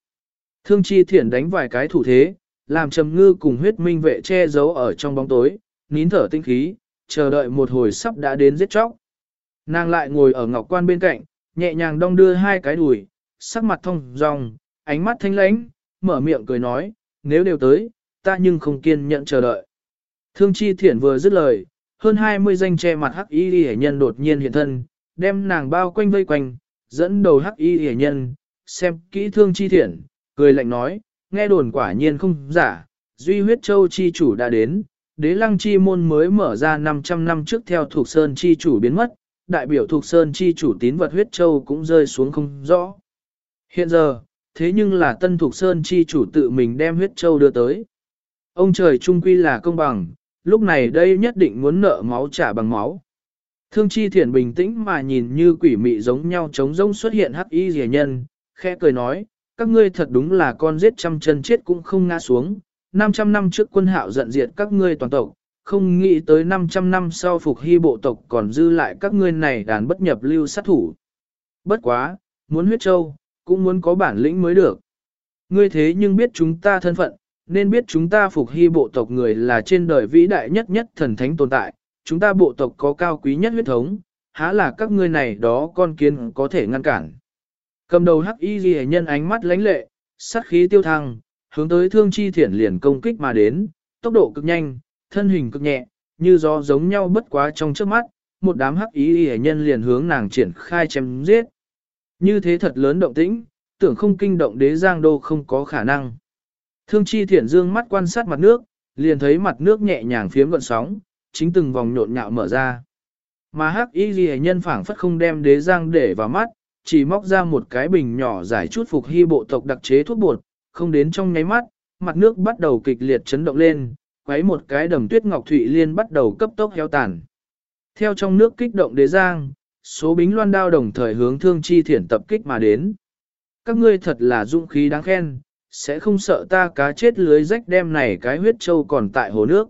Thương chi thiển đánh vài cái thủ thế, làm trầm ngư cùng huyết minh vệ che giấu ở trong bóng tối, nín thở tinh khí, chờ đợi một hồi sắp đã đến giết chóc. Nàng lại ngồi ở ngọc quan bên cạnh, nhẹ nhàng đong đưa hai cái đùi, sắc mặt thông dong, ánh mắt thanh lãnh, mở miệng cười nói, nếu đều tới, ta nhưng không kiên nhẫn chờ đợi. Thương chi thiển vừa dứt lời, hơn 20 danh che mặt hắc y hệ nhân đột nhiên hiện thân, đem nàng bao quanh vây quanh, dẫn đầu hắc y hệ nhân, xem kỹ thương chi thiển, cười lạnh nói, nghe đồn quả nhiên không giả, duy huyết châu chi chủ đã đến, đế lăng chi môn mới mở ra 500 năm trước theo thuộc sơn chi chủ biến mất, đại biểu thuộc sơn chi chủ tín vật huyết châu cũng rơi xuống không rõ. Hiện giờ, thế nhưng là tân thuộc sơn chi chủ tự mình đem huyết châu đưa tới. Ông trời trung quy là công bằng, lúc này đây nhất định muốn nợ máu trả bằng máu. Thương chi thiển bình tĩnh mà nhìn như quỷ mị giống nhau trống rông xuất hiện hắc y rẻ nhân, khẽ cười nói, các ngươi thật đúng là con giết trăm chân chết cũng không ngã xuống, 500 năm trước quân hạo giận diệt các ngươi toàn tộc, không nghĩ tới 500 năm sau phục hy bộ tộc còn dư lại các ngươi này đàn bất nhập lưu sát thủ. Bất quá, muốn huyết châu, cũng muốn có bản lĩnh mới được. Ngươi thế nhưng biết chúng ta thân phận, nên biết chúng ta phục hy bộ tộc người là trên đời vĩ đại nhất nhất thần thánh tồn tại, chúng ta bộ tộc có cao quý nhất huyết thống, há là các ngươi này đó con kiến có thể ngăn cản. Cầm đầu hắc y ghi nhân ánh mắt lánh lệ, sát khí tiêu thăng, hướng tới thương chi thiển liền công kích mà đến, tốc độ cực nhanh, thân hình cực nhẹ, như gió giống nhau bất quá trong trước mắt, một đám hắc y ghi nhân liền hướng nàng triển khai chém giết. Như thế thật lớn động tĩnh, tưởng không kinh động đế giang đô không có khả năng. Thương chi thiển dương mắt quan sát mặt nước, liền thấy mặt nước nhẹ nhàng phiếm gọn sóng, chính từng vòng nhộn nhạo mở ra. Mà hắc y ghi nhân phảng phất không đem đế giang để vào mắt, chỉ móc ra một cái bình nhỏ giải chút phục hy bộ tộc đặc chế thuốc bột, không đến trong nháy mắt, mặt nước bắt đầu kịch liệt chấn động lên, quấy một cái đầm tuyết ngọc thủy liên bắt đầu cấp tốc heo tàn. Theo trong nước kích động đế giang, số bính loan đao đồng thời hướng thương chi thiển tập kích mà đến. Các ngươi thật là dũng khí đáng khen, sẽ không sợ ta cá chết lưới rách đem này cái huyết châu còn tại hồ nước.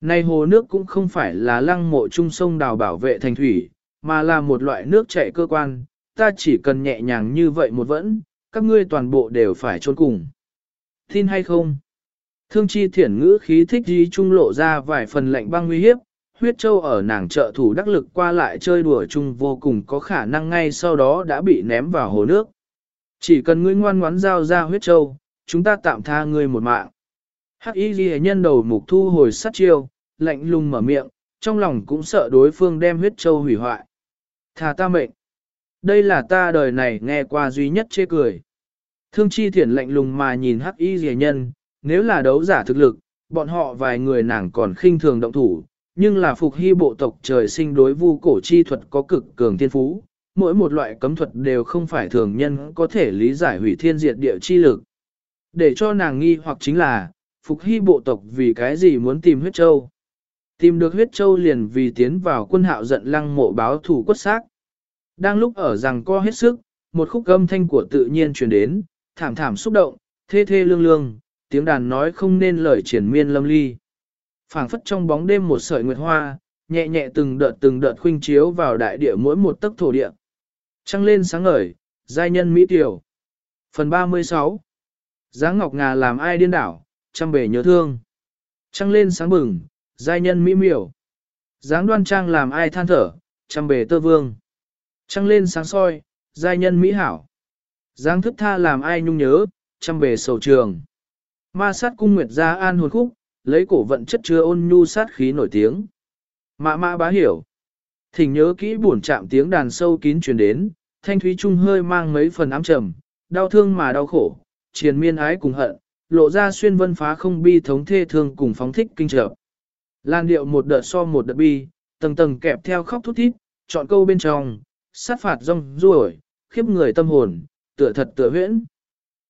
Này hồ nước cũng không phải là lăng mộ trung sông đào bảo vệ thành thủy, mà là một loại nước chảy cơ quan, ta chỉ cần nhẹ nhàng như vậy một vẫn, các ngươi toàn bộ đều phải trốn cùng. Tin hay không? Thương chi thiển ngữ khí thích gì trung lộ ra vài phần lạnh băng nguy hiếp, huyết châu ở nàng trợ thủ đắc lực qua lại chơi đùa chung vô cùng có khả năng ngay sau đó đã bị ném vào hồ nước. Chỉ cần ngươi ngoan ngoãn giao ra huyết châu, chúng ta tạm tha ngươi một mạng. Hắc y ghi nhân đầu mục thu hồi sát chiêu, lạnh lùng mở miệng, trong lòng cũng sợ đối phương đem huyết châu hủy hoại. Thà ta mệnh. Đây là ta đời này nghe qua duy nhất chê cười. Thương chi thiển lạnh lùng mà nhìn hắc y ghi nhân, nếu là đấu giả thực lực, bọn họ vài người nàng còn khinh thường động thủ, nhưng là phục hy bộ tộc trời sinh đối vu cổ chi thuật có cực cường thiên phú, mỗi một loại cấm thuật đều không phải thường nhân có thể lý giải hủy thiên diệt địa chi lực. Để cho nàng nghi hoặc chính là, phục hy bộ tộc vì cái gì muốn tìm huyết châu. Tìm được huyết châu liền vì tiến vào quân hạo giận lăng mộ báo thủ quất xác. Đang lúc ở rằng co hết sức, một khúc âm thanh của tự nhiên truyền đến, thảm thảm xúc động, thê thê lương lương, tiếng đàn nói không nên lời triển miên lâm ly. phảng phất trong bóng đêm một sợi nguyệt hoa, nhẹ nhẹ từng đợt từng đợt khuynh chiếu vào đại địa mỗi một tấc thổ địa. Trăng lên sáng ngời, giai nhân Mỹ Tiểu. Phần 36 Giáng Ngọc Ngà làm ai điên đảo, trăm bể nhớ thương. Trăng lên sáng bừng, giai nhân Mỹ Miểu. Giáng đoan trang làm ai than thở, trăm bể tơ vương. Trăng lên sáng soi, giai nhân Mỹ hảo. Giáng thức tha làm ai nhung nhớ, trăm bể sầu trường. Ma sát cung nguyệt gia an hồn khúc, lấy cổ vận chất chứa ôn nhu sát khí nổi tiếng. Mạ mạ bá hiểu. Thỉnh nhớ kỹ buồn chạm tiếng đàn sâu kín truyền đến, thanh thúy trung hơi mang mấy phần ám trầm, đau thương mà đau khổ, triền miên ái cùng hận, lộ ra xuyên vân phá không bi thống thê thương cùng phóng thích kinh trợ. Lan điệu một đợt so một đợt bi, tầng tầng kẹp theo khóc thút thít, chọn câu bên trong, sát phạt rong ruổi, khiếp người tâm hồn, tựa thật tựa huyễn.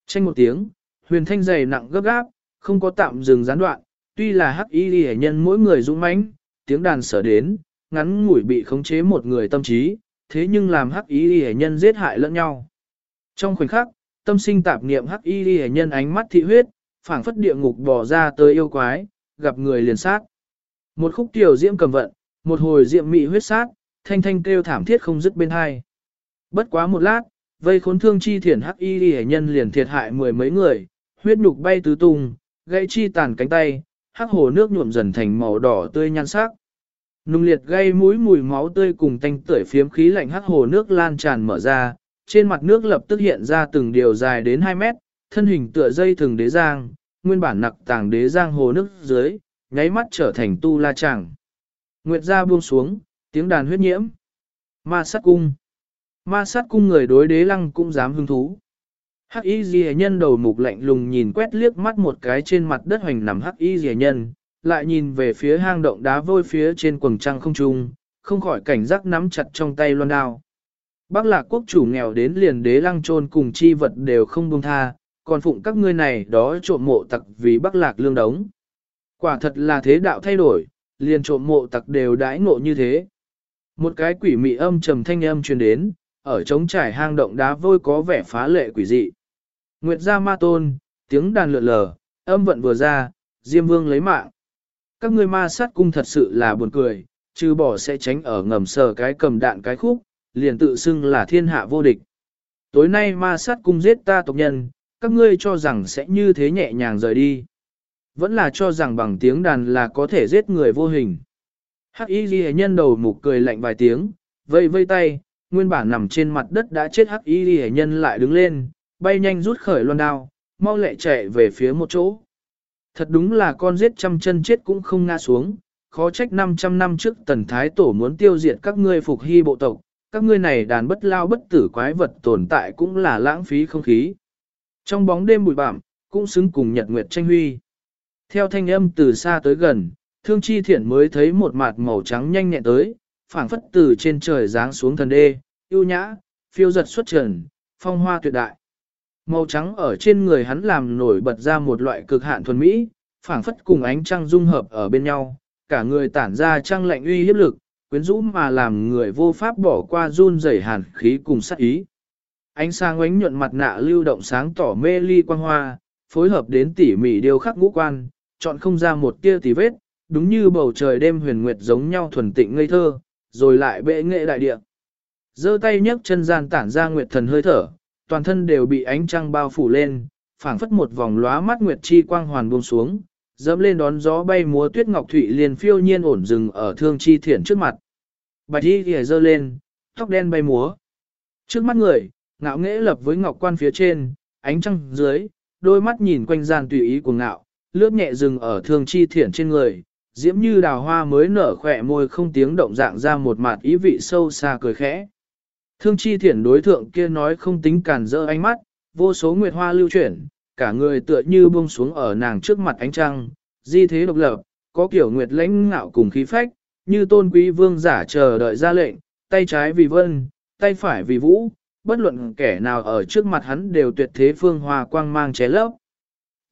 Tranh một tiếng, huyền thanh dày nặng gấp gáp, không có tạm dừng gián đoạn, tuy là hắc y ghi nhân mỗi người dũng mãnh, tiếng đàn sở đến, ngắn ngủi bị khống chế một người tâm trí, thế nhưng làm hắc y ghi nhân giết hại lẫn nhau. Trong khoảnh khắc, tâm sinh tạp niệm hắc y ghi nhân ánh mắt thị huyết, phảng phất địa ngục bỏ ra tới yêu quái, gặp người liền sát. Một khúc tiểu diễm cầm vận, một hồi diệm mị huyết sát, thanh thanh kêu thảm thiết không dứt bên hai. Bất quá một lát, vây khốn thương chi thiển hắc y ghi nhân liền thiệt hại mười mấy người, huyết nhục bay tứ tung, gãy chi tàn cánh tay, hắc hồ nước nhuộm dần thành màu đỏ tươi nhan sắc. Nung liệt gây mũi mùi máu tươi cùng tanh tưởi phiếm khí lạnh hắc hồ nước lan tràn mở ra, trên mặt nước lập tức hiện ra từng điều dài đến 2 mét, thân hình tựa dây thường đế giang, nguyên bản nặc tàng đế giang hồ nước dưới, nháy mắt trở thành tu la chẳng. Nguyệt ra buông xuống, tiếng đàn huyết nhiễm. Ma sát cung. Ma sát cung người đối đế lăng cũng dám hứng thú. Hắc y ghi nhân đầu mục lạnh lùng nhìn quét liếc mắt một cái trên mặt đất hoành nằm hắc y ghi nhân, lại nhìn về phía hang động đá vôi phía trên quầng trăng không trung, không khỏi cảnh giác nắm chặt trong tay loan đao. Bác lạc quốc chủ nghèo đến liền đế lăng trôn cùng chi vật đều không buông tha, còn phụng các ngươi này đó trộm mộ tặc vì bác lạc lương đống. Quả thật là thế đạo thay đổi, liền trộm mộ tặc đều đãi ngộ như thế. Một cái quỷ mị âm trầm thanh âm truyền đến, ở trống trải hang động đá vôi có vẻ phá lệ quỷ dị. Nguyệt gia ma tôn, tiếng đàn lượn lờ, âm vận vừa ra, Diêm Vương lấy mạng. Các ngươi ma sát cung thật sự là buồn cười, trừ bỏ sẽ tránh ở ngầm sờ cái cầm đạn cái khúc, liền tự xưng là thiên hạ vô địch. Tối nay ma sát cung giết ta tộc nhân, các ngươi cho rằng sẽ như thế nhẹ nhàng rời đi. Vẫn là cho rằng bằng tiếng đàn là có thể giết người vô hình. Hắc y ghi nhân đầu mục cười lạnh vài tiếng, vây vây tay, nguyên bản nằm trên mặt đất đã chết hắc y ghi nhân lại đứng lên, bay nhanh rút khởi loan đao, mau lẹ chạy về phía một chỗ. Thật đúng là con giết trăm chân chết cũng không ngã xuống, khó trách 500 năm trước tần thái tổ muốn tiêu diệt các ngươi phục hy bộ tộc, các ngươi này đàn bất lao bất tử quái vật tồn tại cũng là lãng phí không khí. Trong bóng đêm bụi bặm, cũng xứng cùng nhật nguyệt tranh huy. Theo thanh âm từ xa tới gần, thương chi thiện mới thấy một mặt màu trắng nhanh nhẹn tới, phảng phất từ trên trời giáng xuống thần đê, yêu nhã, phiêu giật xuất trần, phong hoa tuyệt đại. Màu trắng ở trên người hắn làm nổi bật ra một loại cực hạn thuần mỹ, phảng phất cùng ánh trăng dung hợp ở bên nhau, cả người tản ra trăng lạnh uy hiếp lực, quyến rũ mà làm người vô pháp bỏ qua run rẩy hàn khí cùng sát ý. Ánh sáng ánh nhuận mặt nạ lưu động sáng tỏ mê ly quang hoa, phối hợp đến tỉ mỉ điều khắc ngũ quan, chọn không ra một tia tì vết, đúng như bầu trời đêm huyền nguyệt giống nhau thuần tịnh ngây thơ, rồi lại bệ nghệ đại địa. giơ tay nhấc chân gian tản ra nguyệt thần hơi thở, toàn thân đều bị ánh trăng bao phủ lên, phảng phất một vòng lóa mắt nguyệt chi quang hoàn buông xuống, dẫm lên đón gió bay múa tuyết ngọc thụy liền phiêu nhiên ổn dừng ở thương chi thiển trước mặt. Bạch y ghề dơ lên, tóc đen bay múa. Trước mắt người, ngạo nghễ lập với ngọc quan phía trên, ánh trăng dưới, đôi mắt nhìn quanh gian tùy ý của ngạo, lướt nhẹ dừng ở thương chi thiển trên người, diễm như đào hoa mới nở khỏe môi không tiếng động dạng ra một mặt ý vị sâu xa cười khẽ. Thương chi thiển đối thượng kia nói không tính cản dỡ ánh mắt, vô số nguyệt hoa lưu chuyển, cả người tựa như buông xuống ở nàng trước mặt ánh trăng, di thế độc lập, có kiểu nguyệt lãnh ngạo cùng khí phách, như tôn quý vương giả chờ đợi ra lệnh, tay trái vì vân, tay phải vì vũ, bất luận kẻ nào ở trước mặt hắn đều tuyệt thế phương hoa quang mang ché lấp.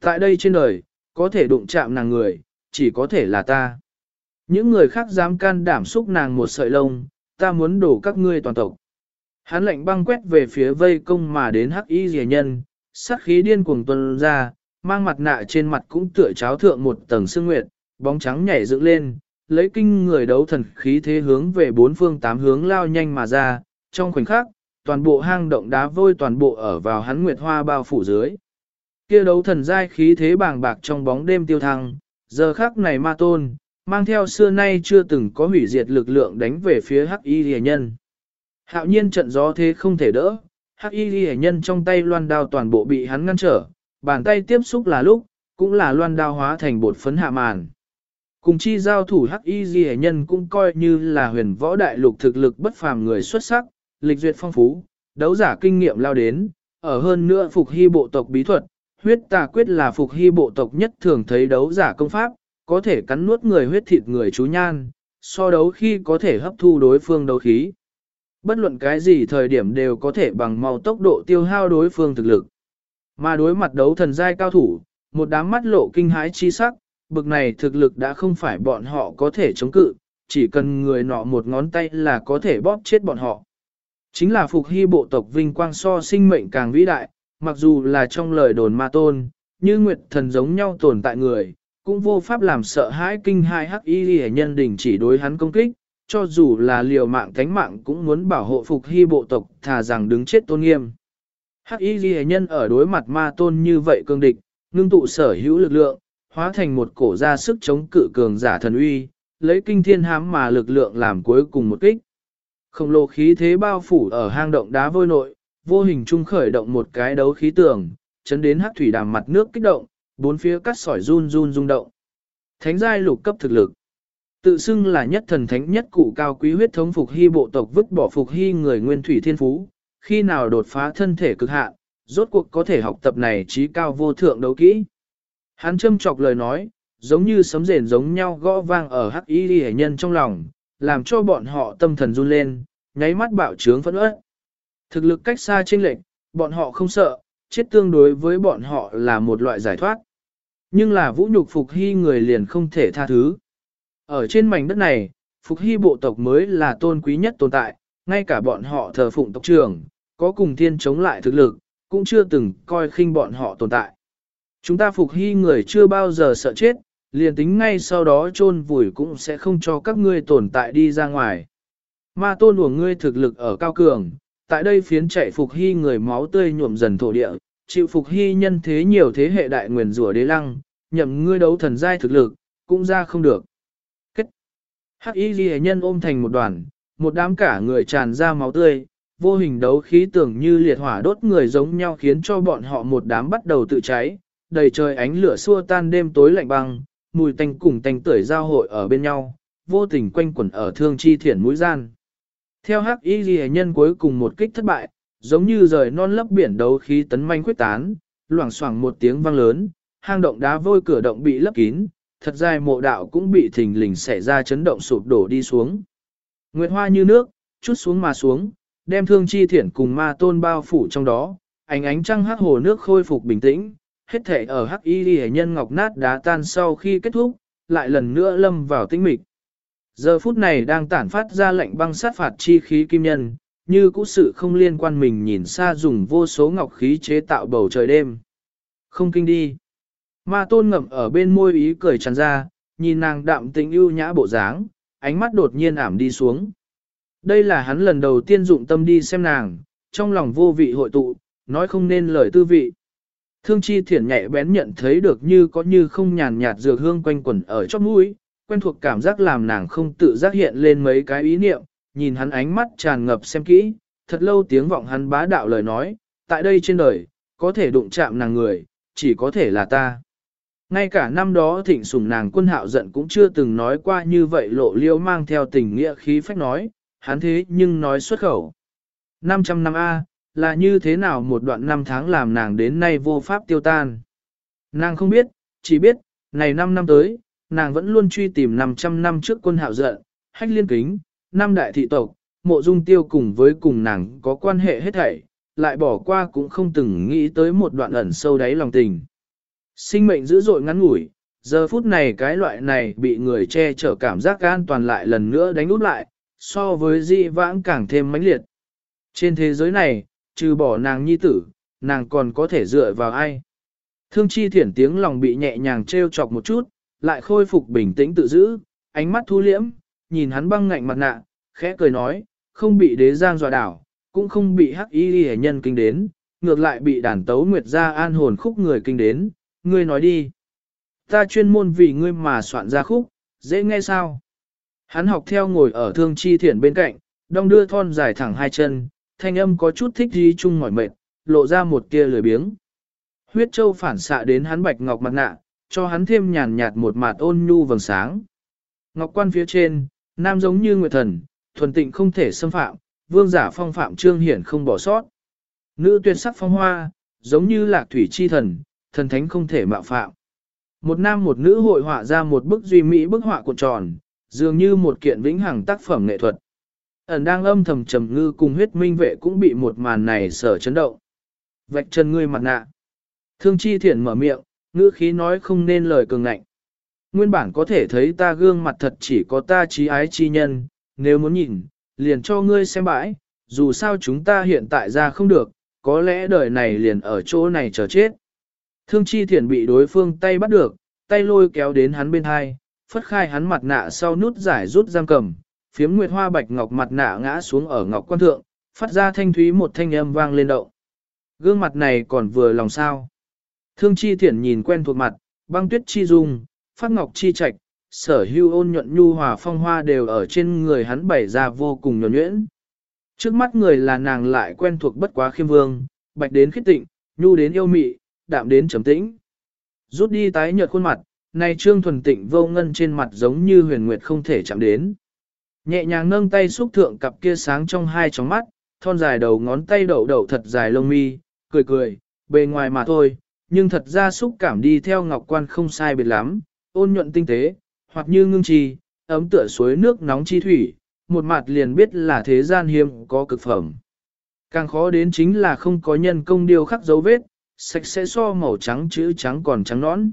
Tại đây trên đời, có thể đụng chạm nàng người, chỉ có thể là ta. Những người khác dám can đảm xúc nàng một sợi lông, ta muốn đổ các ngươi toàn tộc. Hắn lệnh băng quét về phía vây công mà đến hắc y rìa nhân, sát khí điên cuồng tuân ra, mang mặt nạ trên mặt cũng tựa cháo thượng một tầng sương nguyệt, bóng trắng nhảy dựng lên, lấy kinh người đấu thần khí thế hướng về bốn phương tám hướng lao nhanh mà ra, trong khoảnh khắc, toàn bộ hang động đá vôi toàn bộ ở vào hắn nguyệt hoa bao phủ dưới. Kia đấu thần giai khí thế bàng bạc trong bóng đêm tiêu thăng, giờ khắc này ma tôn, mang theo xưa nay chưa từng có hủy diệt lực lượng đánh về phía hắc y rìa nhân. Hạo nhiên trận gió thế không thể đỡ, hắc y ghi nhân trong tay loan đao toàn bộ bị hắn ngăn trở, bàn tay tiếp xúc là lúc, cũng là loan đao hóa thành bột phấn hạ màn. Cùng chi giao thủ hắc y ghi nhân cũng coi như là huyền võ đại lục thực lực bất phàm người xuất sắc, lịch duyệt phong phú, đấu giả kinh nghiệm lao đến, ở hơn nữa phục hy bộ tộc bí thuật, huyết tà quyết là phục hy bộ tộc nhất thường thấy đấu giả công pháp, có thể cắn nuốt người huyết thịt người chú nhan, so đấu khi có thể hấp thu đối phương đấu khí bất luận cái gì thời điểm đều có thể bằng mau tốc độ tiêu hao đối phương thực lực. Mà đối mặt đấu thần giai cao thủ, một đám mắt lộ kinh hãi chi sắc, bực này thực lực đã không phải bọn họ có thể chống cự, chỉ cần người nọ một ngón tay là có thể bóp chết bọn họ. Chính là phục hy bộ tộc vinh quang so sinh mệnh càng vĩ đại, mặc dù là trong lời đồn ma tôn, như nguyệt thần giống nhau tồn tại người, cũng vô pháp làm sợ hãi kinh hai hắc y hệ nhân đình chỉ đối hắn công kích, cho dù là liều mạng thánh mạng cũng muốn bảo hộ phục hy bộ tộc thà rằng đứng chết tôn nghiêm. Hắc y ghi nhân ở đối mặt ma tôn như vậy cương địch, ngưng tụ sở hữu lực lượng, hóa thành một cổ ra sức chống cự cường giả thần uy, lấy kinh thiên hám mà lực lượng làm cuối cùng một kích. Khổng lồ khí thế bao phủ ở hang động đá vôi nội, vô hình trung khởi động một cái đấu khí tường, chấn đến hắc thủy đàm mặt nước kích động, bốn phía cắt sỏi run run rung động. Thánh giai lục cấp thực lực. Tự xưng là nhất thần thánh nhất cụ cao quý huyết thống phục hy bộ tộc vứt bỏ phục hy người nguyên thủy thiên phú, khi nào đột phá thân thể cực hạn, rốt cuộc có thể học tập này trí cao vô thượng đấu kỹ. Hắn châm chọc lời nói, giống như sấm rền giống nhau gõ vang ở hắc y hệ nhân trong lòng, làm cho bọn họ tâm thần run lên, nháy mắt bạo trướng phẫn ớt. Thực lực cách xa chênh lệch, bọn họ không sợ, chết tương đối với bọn họ là một loại giải thoát. Nhưng là vũ nhục phục hy người liền không thể tha thứ. Ở trên mảnh đất này, Phục Hy bộ tộc mới là tôn quý nhất tồn tại, ngay cả bọn họ thờ phụng tộc trưởng, có cùng thiên chống lại thực lực, cũng chưa từng coi khinh bọn họ tồn tại. Chúng ta Phục Hy người chưa bao giờ sợ chết, liền tính ngay sau đó chôn vùi cũng sẽ không cho các ngươi tồn tại đi ra ngoài. Ma tôn của ngươi thực lực ở cao cường, tại đây phiến chạy Phục Hy người máu tươi nhuộm dần thổ địa, chịu Phục Hy nhân thế nhiều thế hệ đại nguyền rủa đế lăng, nhậm ngươi đấu thần giai thực lực, cũng ra không được. Hắc y ghi nhân ôm thành một đoàn, một đám cả người tràn ra máu tươi, vô hình đấu khí tưởng như liệt hỏa đốt người giống nhau khiến cho bọn họ một đám bắt đầu tự cháy, đầy trời ánh lửa xua tan đêm tối lạnh băng, mùi tanh cùng tanh tưởi giao hội ở bên nhau, vô tình quanh quẩn ở thương chi thiển mũi gian. Theo hắc y ghi nhân cuối cùng một kích thất bại, giống như rời non lấp biển đấu khí tấn manh quyết tán, loảng xoảng một tiếng vang lớn, hang động đá vôi cửa động bị lấp kín, thật dài mộ đạo cũng bị thình lình xảy ra chấn động sụp đổ đi xuống. Nguyệt hoa như nước, chút xuống mà xuống, đem thương chi thiển cùng ma tôn bao phủ trong đó, ánh ánh trăng hắc hồ nước khôi phục bình tĩnh, hết thể ở hắc y đi nhân ngọc nát đá tan sau khi kết thúc, lại lần nữa lâm vào tĩnh mịch. Giờ phút này đang tản phát ra lệnh băng sát phạt chi khí kim nhân, như cũ sự không liên quan mình nhìn xa dùng vô số ngọc khí chế tạo bầu trời đêm. Không kinh đi. Ma tôn ngậm ở bên môi ý cười tràn ra, nhìn nàng đạm tĩnh ưu nhã bộ dáng, ánh mắt đột nhiên ảm đi xuống. Đây là hắn lần đầu tiên dụng tâm đi xem nàng, trong lòng vô vị hội tụ, nói không nên lời tư vị. Thương chi thiển nhẹ bén nhận thấy được như có như không nhàn nhạt dược hương quanh quẩn ở chóp mũi, quen thuộc cảm giác làm nàng không tự giác hiện lên mấy cái ý niệm, nhìn hắn ánh mắt tràn ngập xem kỹ, thật lâu tiếng vọng hắn bá đạo lời nói, tại đây trên đời, có thể đụng chạm nàng người, chỉ có thể là ta. Ngay cả năm đó thịnh sủng nàng quân hạo giận cũng chưa từng nói qua như vậy lộ liêu mang theo tình nghĩa khí phách nói, hắn thế nhưng nói xuất khẩu. 500 năm A, là như thế nào một đoạn năm tháng làm nàng đến nay vô pháp tiêu tan. Nàng không biết, chỉ biết, này 5 năm tới, nàng vẫn luôn truy tìm 500 năm trước quân hạo giận, hách liên kính, năm đại thị tộc, mộ dung tiêu cùng với cùng nàng có quan hệ hết thảy, lại bỏ qua cũng không từng nghĩ tới một đoạn ẩn sâu đáy lòng tình. Sinh mệnh dữ dội ngắn ngủi, giờ phút này cái loại này bị người che chở cảm giác an toàn lại lần nữa đánh út lại, so với di vãng càng thêm mãnh liệt. Trên thế giới này, trừ bỏ nàng nhi tử, nàng còn có thể dựa vào ai. Thương chi thiển tiếng lòng bị nhẹ nhàng treo chọc một chút, lại khôi phục bình tĩnh tự giữ, ánh mắt thu liễm, nhìn hắn băng ngạnh mặt nạ, khẽ cười nói, không bị đế giang dọa đảo, cũng không bị hắc y hề nhân kinh đến, ngược lại bị đàn tấu nguyệt gia an hồn khúc người kinh đến, ngươi nói đi. Ta chuyên môn vì ngươi mà soạn ra khúc, dễ nghe sao? Hắn học theo ngồi ở thương chi thiển bên cạnh, đong đưa thon dài thẳng hai chân, thanh âm có chút thích dí chung mỏi mệt, lộ ra một tia lười biếng. Huyết châu phản xạ đến hắn bạch ngọc mặt nạ, cho hắn thêm nhàn nhạt một mạt ôn nhu vầng sáng. Ngọc quan phía trên, nam giống như nguyệt thần, thuần tịnh không thể xâm phạm, vương giả phong phạm trương hiển không bỏ sót. Nữ tuyệt sắc phong hoa, giống như lạc thủy chi thần, thần thánh không thể mạo phạm. Một nam một nữ hội họa ra một bức duy mỹ bức họa cuộn tròn, dường như một kiện vĩnh hằng tác phẩm nghệ thuật. Ẩn đang âm thầm trầm ngư cùng huyết minh vệ cũng bị một màn này sở chấn động. Vạch chân ngươi mặt nạ. Thương chi thiện mở miệng, ngữ khí nói không nên lời cường ngạnh. Nguyên bản có thể thấy ta gương mặt thật chỉ có ta trí ái chi nhân, nếu muốn nhìn, liền cho ngươi xem bãi, dù sao chúng ta hiện tại ra không được, có lẽ đời này liền ở chỗ này chờ chết. Thương chi thiện bị đối phương tay bắt được, tay lôi kéo đến hắn bên hai, phất khai hắn mặt nạ sau nút giải rút giam cầm, phiếm nguyệt hoa bạch ngọc mặt nạ ngã xuống ở ngọc quan thượng, phát ra thanh thúy một thanh âm vang lên động. Gương mặt này còn vừa lòng sao. Thương chi thiện nhìn quen thuộc mặt, băng tuyết chi dung, phát ngọc chi trạch, sở hưu ôn nhuận nhu hòa phong hoa đều ở trên người hắn bày ra vô cùng nhuẩn nhuyễn. Trước mắt người là nàng lại quen thuộc bất quá khiêm vương, bạch đến khiết tịnh, nhu đến yêu mị, đạm đến trầm tĩnh. Rút đi tái nhợt khuôn mặt, này trương thuần tịnh vô ngân trên mặt giống như huyền nguyệt không thể chạm đến. Nhẹ nhàng nâng tay xúc thượng cặp kia sáng trong hai tròng mắt, thon dài đầu ngón tay đậu đậu thật dài lông mi, cười cười, bề ngoài mà thôi, nhưng thật ra xúc cảm đi theo ngọc quan không sai biệt lắm, ôn nhuận tinh tế, hoặc như ngưng trì, ấm tựa suối nước nóng chi thủy, một mặt liền biết là thế gian hiếm có cực phẩm. Càng khó đến chính là không có nhân công điều khắc dấu vết, sạch sẽ so màu trắng chữ trắng còn trắng nõn.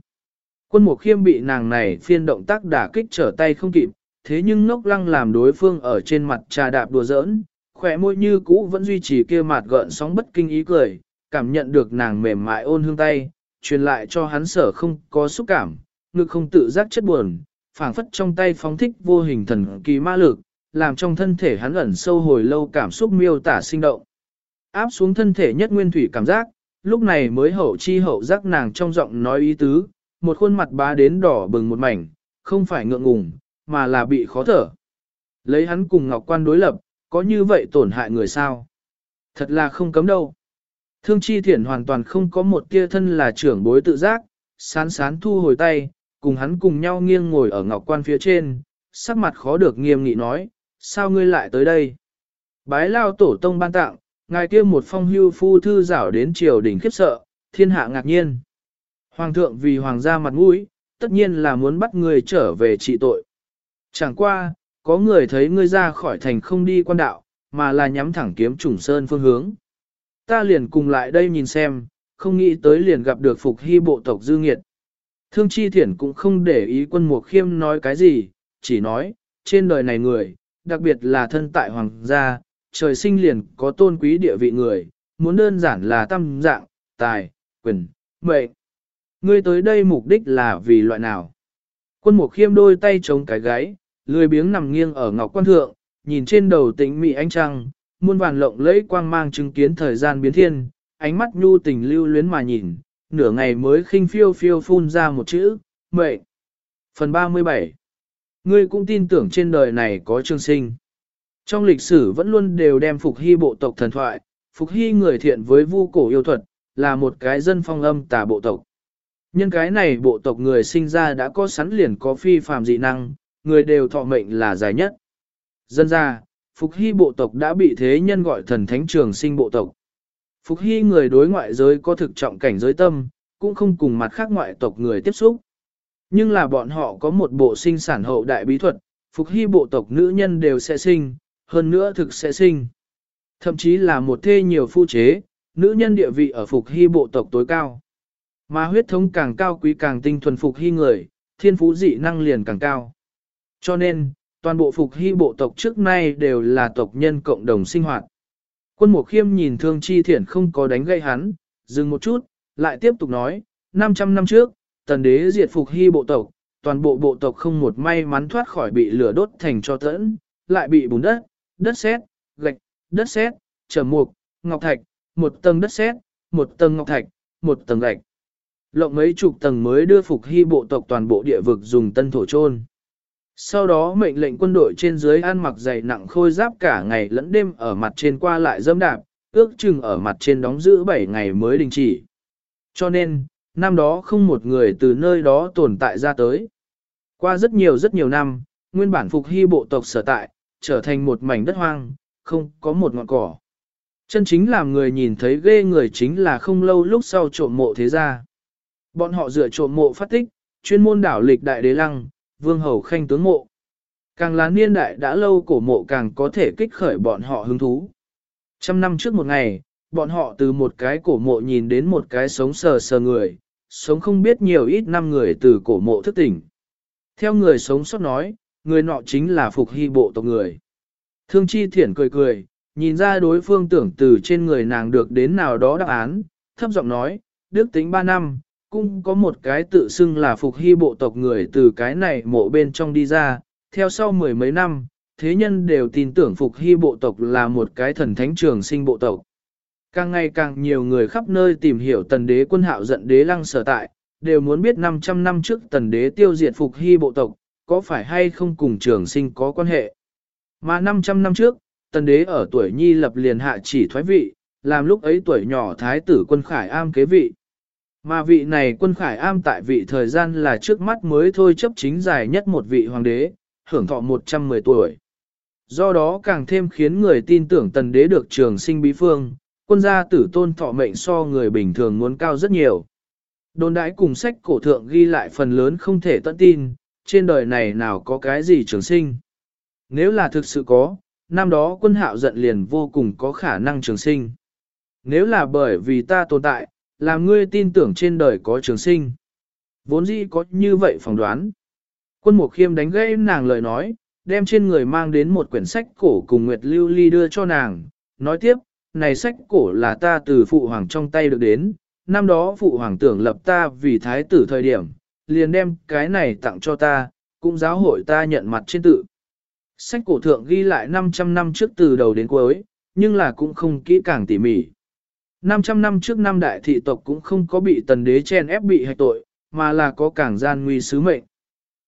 Quân mục khiêm bị nàng này phiên động tác đả kích trở tay không kịp, thế nhưng ngốc lăng làm đối phương ở trên mặt trà đạp đùa giỡn, khỏe môi như cũ vẫn duy trì kia mặt gợn sóng bất kinh ý cười, cảm nhận được nàng mềm mại ôn hương tay, truyền lại cho hắn sở không có xúc cảm, ngực không tự giác chất buồn, phảng phất trong tay phóng thích vô hình thần kỳ ma lực, làm trong thân thể hắn ẩn sâu hồi lâu cảm xúc miêu tả sinh động. Áp xuống thân thể nhất nguyên thủy cảm giác, lúc này mới hậu chi hậu giác nàng trong giọng nói ý tứ, một khuôn mặt bá đến đỏ bừng một mảnh, không phải ngượng ngùng, mà là bị khó thở. Lấy hắn cùng Ngọc Quan đối lập, có như vậy tổn hại người sao? Thật là không cấm đâu. Thương chi thiển hoàn toàn không có một tia thân là trưởng bối tự giác, sán sán thu hồi tay, cùng hắn cùng nhau nghiêng ngồi ở Ngọc Quan phía trên, sắc mặt khó được nghiêm nghị nói, sao ngươi lại tới đây? Bái lao tổ tông ban tặng, ngài kia một phong hưu phu thư rảo đến triều đỉnh khiếp sợ, thiên hạ ngạc nhiên. Hoàng thượng vì hoàng gia mặt mũi, tất nhiên là muốn bắt người trở về trị tội. Chẳng qua, có người thấy ngươi ra khỏi thành không đi quan đạo, mà là nhắm thẳng kiếm trùng sơn phương hướng. Ta liền cùng lại đây nhìn xem, không nghĩ tới liền gặp được phục hy bộ tộc dư nghiệt. Thương chi thiển cũng không để ý quân mục khiêm nói cái gì, chỉ nói, trên đời này người, đặc biệt là thân tại hoàng gia, trời sinh liền có tôn quý địa vị người, muốn đơn giản là tâm dạng, tài, quyền, mệnh. Ngươi tới đây mục đích là vì loại nào? Quân mục khiêm đôi tay chống cái gáy, lười biếng nằm nghiêng ở ngọc quan thượng, nhìn trên đầu tĩnh mị ánh trăng, muôn vàn lộng lẫy quang mang chứng kiến thời gian biến thiên, ánh mắt nhu tình lưu luyến mà nhìn, nửa ngày mới khinh phiêu phiêu phun ra một chữ, mệnh. Phần 37 Ngươi cũng tin tưởng trên đời này có trường sinh. Trong lịch sử vẫn luôn đều đem Phục Hy bộ tộc thần thoại, Phục Hy người thiện với vu cổ yêu thuật, là một cái dân phong âm tà bộ tộc. Nhân cái này bộ tộc người sinh ra đã có sẵn liền có phi phàm dị năng, người đều thọ mệnh là dài nhất. Dân ra, Phục Hy bộ tộc đã bị thế nhân gọi thần thánh trường sinh bộ tộc. Phục Hy người đối ngoại giới có thực trọng cảnh giới tâm, cũng không cùng mặt khác ngoại tộc người tiếp xúc. Nhưng là bọn họ có một bộ sinh sản hậu đại bí thuật, Phục Hy bộ tộc nữ nhân đều sẽ sinh, hơn nữa thực sẽ sinh. Thậm chí là một thê nhiều phu chế, nữ nhân địa vị ở Phục Hy bộ tộc tối cao. Mà huyết thống càng cao quý càng tinh thuần Phục Hy người, thiên phú dị năng liền càng cao. Cho nên, toàn bộ Phục Hy bộ tộc trước nay đều là tộc nhân cộng đồng sinh hoạt. Quân Mộ Khiêm nhìn Thương Chi Thiển không có đánh gây hắn, dừng một chút, lại tiếp tục nói, 500 năm trước, tần đế diệt Phục Hy bộ tộc, toàn bộ bộ tộc không một may mắn thoát khỏi bị lửa đốt thành cho tẫn, lại bị bùn đất, đất sét, gạch, đất sét, trở mục, ngọc thạch, một tầng đất sét, một tầng ngọc thạch, một tầng gạch. Lộng mấy chục tầng mới đưa phục hy bộ tộc toàn bộ địa vực dùng tân thổ trôn. Sau đó mệnh lệnh quân đội trên dưới ăn mặc dày nặng khôi giáp cả ngày lẫn đêm ở mặt trên qua lại dâm đạp, ước chừng ở mặt trên đóng giữ 7 ngày mới đình chỉ. Cho nên, năm đó không một người từ nơi đó tồn tại ra tới. Qua rất nhiều rất nhiều năm, nguyên bản phục hy bộ tộc sở tại, trở thành một mảnh đất hoang, không có một ngọn cỏ. Chân chính làm người nhìn thấy ghê người chính là không lâu lúc sau trộm mộ thế gia. Bọn họ dựa trộm mộ phát tích, chuyên môn đảo lịch đại đế lăng, vương hầu khanh tướng mộ. Càng là niên đại đã lâu cổ mộ càng có thể kích khởi bọn họ hứng thú. Trăm năm trước một ngày, bọn họ từ một cái cổ mộ nhìn đến một cái sống sờ sờ người, sống không biết nhiều ít năm người từ cổ mộ thức tỉnh. Theo người sống sót nói, người nọ chính là phục hy bộ tộc người. Thương chi thiển cười cười, nhìn ra đối phương tưởng từ trên người nàng được đến nào đó đáp án, thấp giọng nói, đức tính 3 năm, cũng có một cái tự xưng là phục hy bộ tộc người từ cái này mộ bên trong đi ra, theo sau mười mấy năm, thế nhân đều tin tưởng phục hy bộ tộc là một cái thần thánh trường sinh bộ tộc. Càng ngày càng nhiều người khắp nơi tìm hiểu tần đế quân hạo giận đế lăng sở tại, đều muốn biết 500 năm trước tần đế tiêu diệt phục hy bộ tộc, có phải hay không cùng trường sinh có quan hệ. Mà 500 năm trước, tần đế ở tuổi nhi lập liền hạ chỉ thoái vị, làm lúc ấy tuổi nhỏ thái tử quân khải am kế vị. Mà vị này quân khải am tại vị thời gian là trước mắt mới thôi chấp chính dài nhất một vị hoàng đế, hưởng thọ 110 tuổi. Do đó càng thêm khiến người tin tưởng tần đế được trường sinh bí phương, quân gia tử tôn thọ mệnh so người bình thường muốn cao rất nhiều. Đồn đãi cùng sách cổ thượng ghi lại phần lớn không thể tận tin, trên đời này nào có cái gì trường sinh. Nếu là thực sự có, năm đó quân hạo giận liền vô cùng có khả năng trường sinh. Nếu là bởi vì ta tồn tại, làm ngươi tin tưởng trên đời có trường sinh. Vốn dĩ có như vậy phỏng đoán. Quân mục khiêm đánh gãy nàng lời nói, đem trên người mang đến một quyển sách cổ cùng Nguyệt Lưu Ly đưa cho nàng. Nói tiếp, này sách cổ là ta từ phụ hoàng trong tay được đến, năm đó phụ hoàng tưởng lập ta vì thái tử thời điểm, liền đem cái này tặng cho ta, cũng giáo hội ta nhận mặt trên tự. Sách cổ thượng ghi lại 500 năm trước từ đầu đến cuối, nhưng là cũng không kỹ càng tỉ mỉ. 500 năm trước năm đại thị tộc cũng không có bị tần đế chen ép bị hạch tội, mà là có càng gian nguy sứ mệnh.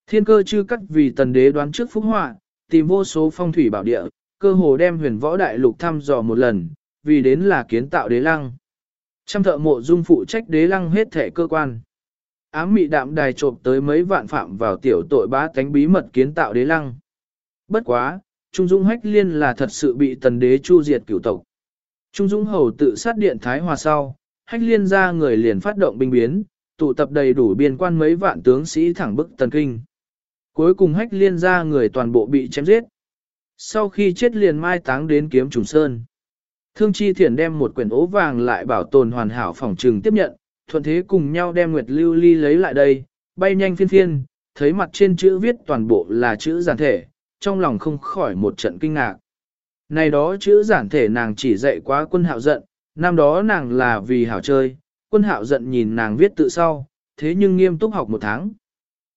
Thiên cơ chư cắt vì tần đế đoán trước phúc họa, tìm vô số phong thủy bảo địa, cơ hồ đem huyền võ đại lục thăm dò một lần, vì đến là kiến tạo đế lăng. Trăm thợ mộ dung phụ trách đế lăng hết thể cơ quan. Ám mị đạm đài trộm tới mấy vạn phạm vào tiểu tội bá tánh bí mật kiến tạo đế lăng. Bất quá, Trung Dung Hách Liên là thật sự bị tần đế chu diệt cửu tộc. Trung Dung Hầu tự sát điện Thái Hòa sau, Hách Liên ra người liền phát động binh biến, tụ tập đầy đủ biên quan mấy vạn tướng sĩ thẳng bức tần kinh. Cuối cùng Hách Liên ra người toàn bộ bị chém giết. Sau khi chết liền mai táng đến kiếm trùng sơn. Thương Chi Thiển đem một quyển ố vàng lại bảo tồn hoàn hảo phòng trừng tiếp nhận, thuận thế cùng nhau đem Nguyệt Lưu Ly lấy lại đây, bay nhanh phiên phiên, thấy mặt trên chữ viết toàn bộ là chữ giản thể, trong lòng không khỏi một trận kinh ngạc. Này đó chữ giản thể nàng chỉ dạy quá quân hạo giận, năm đó nàng là vì hảo chơi, quân hạo giận nhìn nàng viết tự sau, thế nhưng nghiêm túc học một tháng.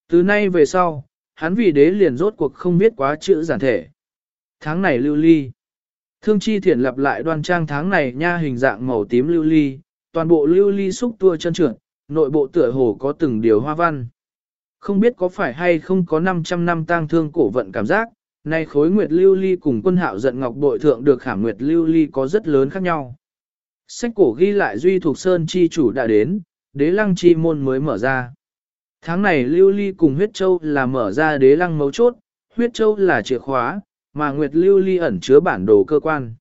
Từ nay về sau, hắn vì đế liền rốt cuộc không biết quá chữ giản thể. Tháng này lưu ly. Thương chi thiển lặp lại đoan trang tháng này nha hình dạng màu tím lưu ly, toàn bộ lưu ly xúc tua chân trượt, nội bộ tựa hồ có từng điều hoa văn. Không biết có phải hay không có 500 năm tang thương cổ vận cảm giác, nay khối nguyệt lưu ly cùng quân hạo giận ngọc bội thượng được khảm nguyệt lưu ly có rất lớn khác nhau. Sách cổ ghi lại duy thuộc sơn chi chủ đã đến, đế lăng chi môn mới mở ra. Tháng này lưu ly cùng huyết châu là mở ra đế lăng mấu chốt, huyết châu là chìa khóa, mà nguyệt lưu ly ẩn chứa bản đồ cơ quan.